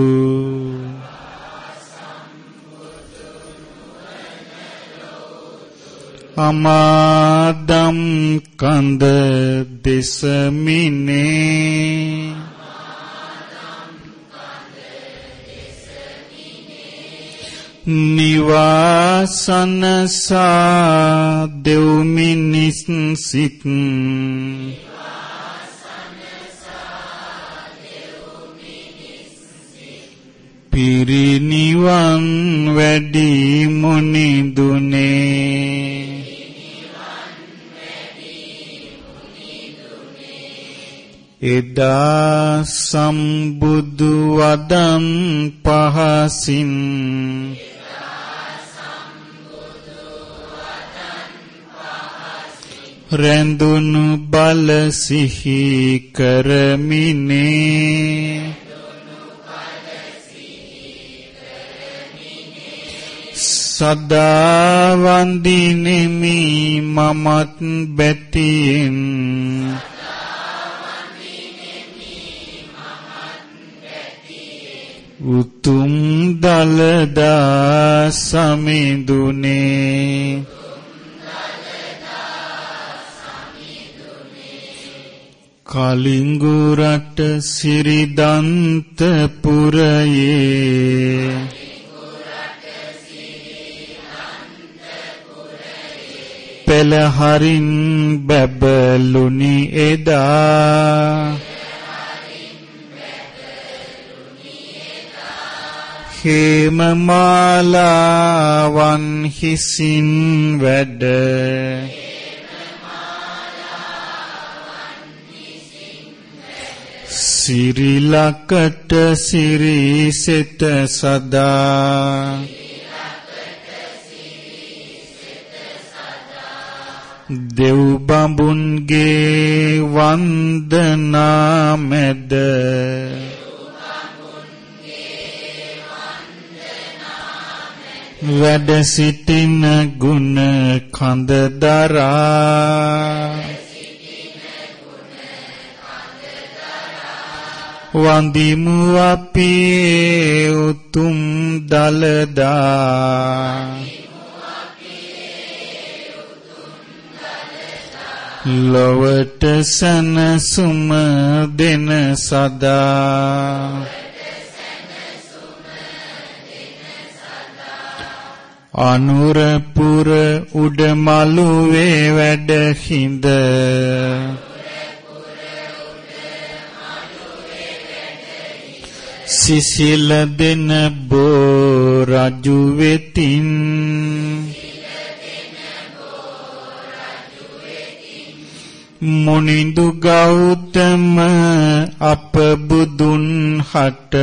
අමාදම් කඳ දෙසමිනේ නිවාසනසා දෙව් මිනිස් සිත්. පිරිනිවන් වැඩි මුනිදුනේ එදා සම්බුදු වදන් පහසින් රැඳුණු බල සිහි කරමිනේ. සදා වන්දිනෙමි මමත් බැතියෙන්. උතුම් දලදා සමිඳුනේ. කලිංගු රට සිරිදන්ත පුරයේ පෙළහරින් බැබළුනි එදා හේම මාලාවන් හිසින් වැඩ සිරිලකට සිරිසෙත සදා. දෙව් බඹුන්ගේ වන්දනා මැද වැඩ සිටින ගුණ කඳ දරා. වන්දිමු අපි උතුම් දලදා ලොවට සනසුම දෙන සදා. අනුරපුර උඩමළුවේ වැඩ සිසිල දෙන බෝ රජු වෙතින්. මුනිඳු ගෞතම අප බුදුන් හට.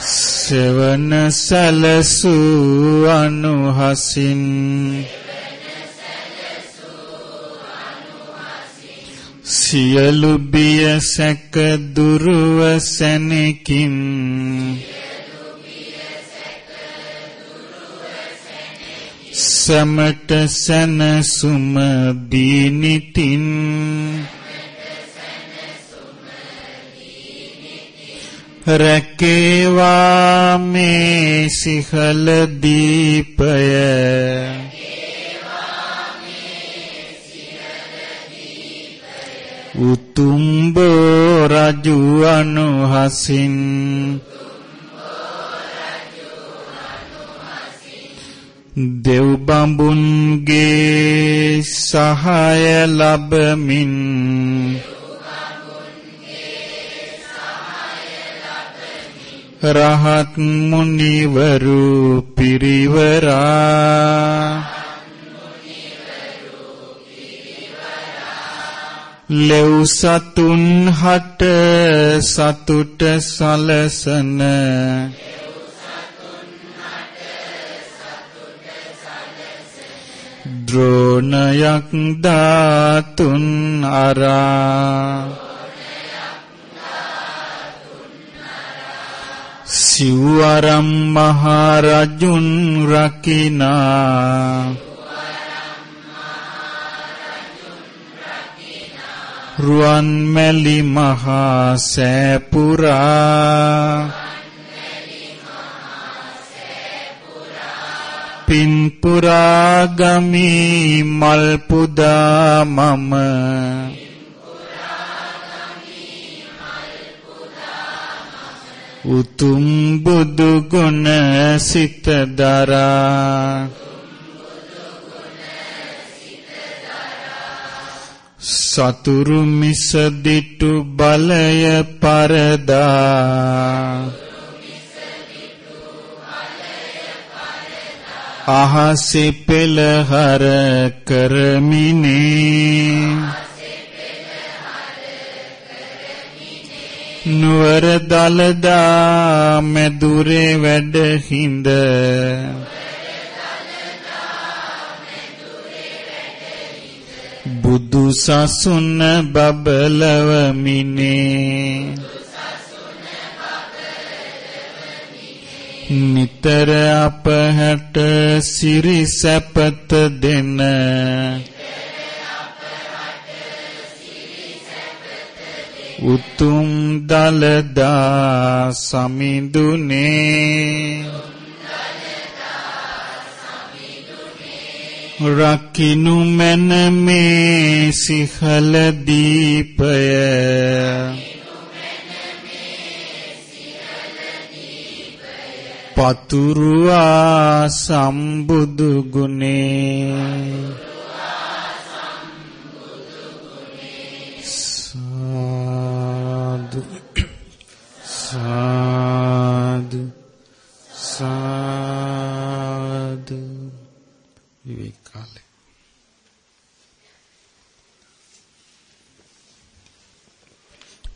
සෙවන සැලසු අනුහසින්. සියලු බිය සැක දුරව සැනකින්. සමට සැනසුම දීනිතින් රැකේවා මේ සිහල දීපය. උතුම් බෝ රජු අනුහසින්. දෙව් බඹුන්ගේ සහාය ලැබමින්. රහත් මුනිවරු පිරිවරා. ලෙව් සතුන් හට සතුට සලසන. ද්‍රෝණයක් ධාතුන් අරා. සිව්වරම් මහරජුන් රකිනා. රුවන් මැලි මහා සෑපුරා. පින් පුරා ගමි මල් පුදා මම. උතුම් බුදු ගුණ සිත දරා. සතුරු මිස දිටු බලය පරදා. අහසේ පෙළහර කරමිනේ. නුවර දලදා මෙදුරේ වැඩ හිඳ බුදු සසුන බබලව මිනේ. නිතර අපහැට සිරි සැපත දෙන. උතුම් දලදා සමිඳුනේ. රකිනු මැන මේ සිහල දීපය. පතුරුවා සම්බුදු ගුණේ. සාදු. සාදු. සාදු විවේක කාලේ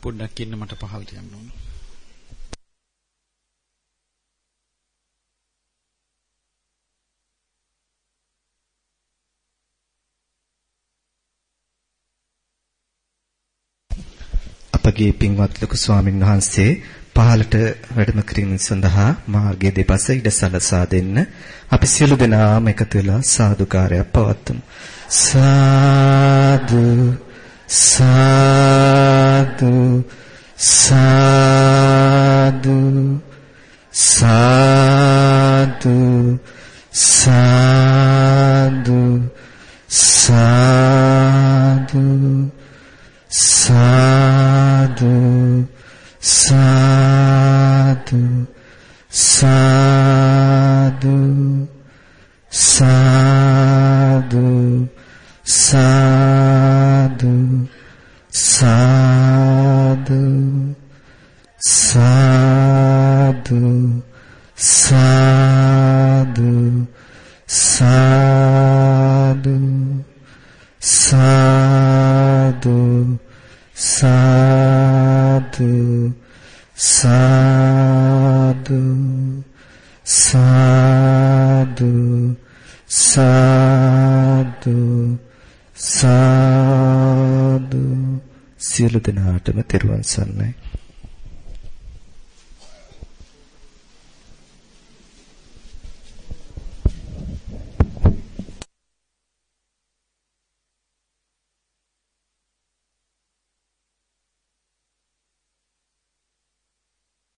පොඩ්ඩක් ඉන්න මට පහළට යන්න ඕනේ. අපගේ පින්වත් ලොකු ස්වාමින් වහන්සේ පහළට වැඩම කිරීම සඳහා මාර්ගයේ දෙපස ඉඩ සලසා දෙන්න. අපි සියලු දෙනාම එකතු වෙලා සාදුකාරයක් පවත්වමු. සාදු. සාදු සාදු සාදු සාදු සාදු සාදු සාදු සාදු සාදු සාදු සාදු සාදු සාදු සාදු සාදු සාදු සාදු සාදු සාදු සාදු. සියලු දෙනාටම තෙරුවන් සරණයි.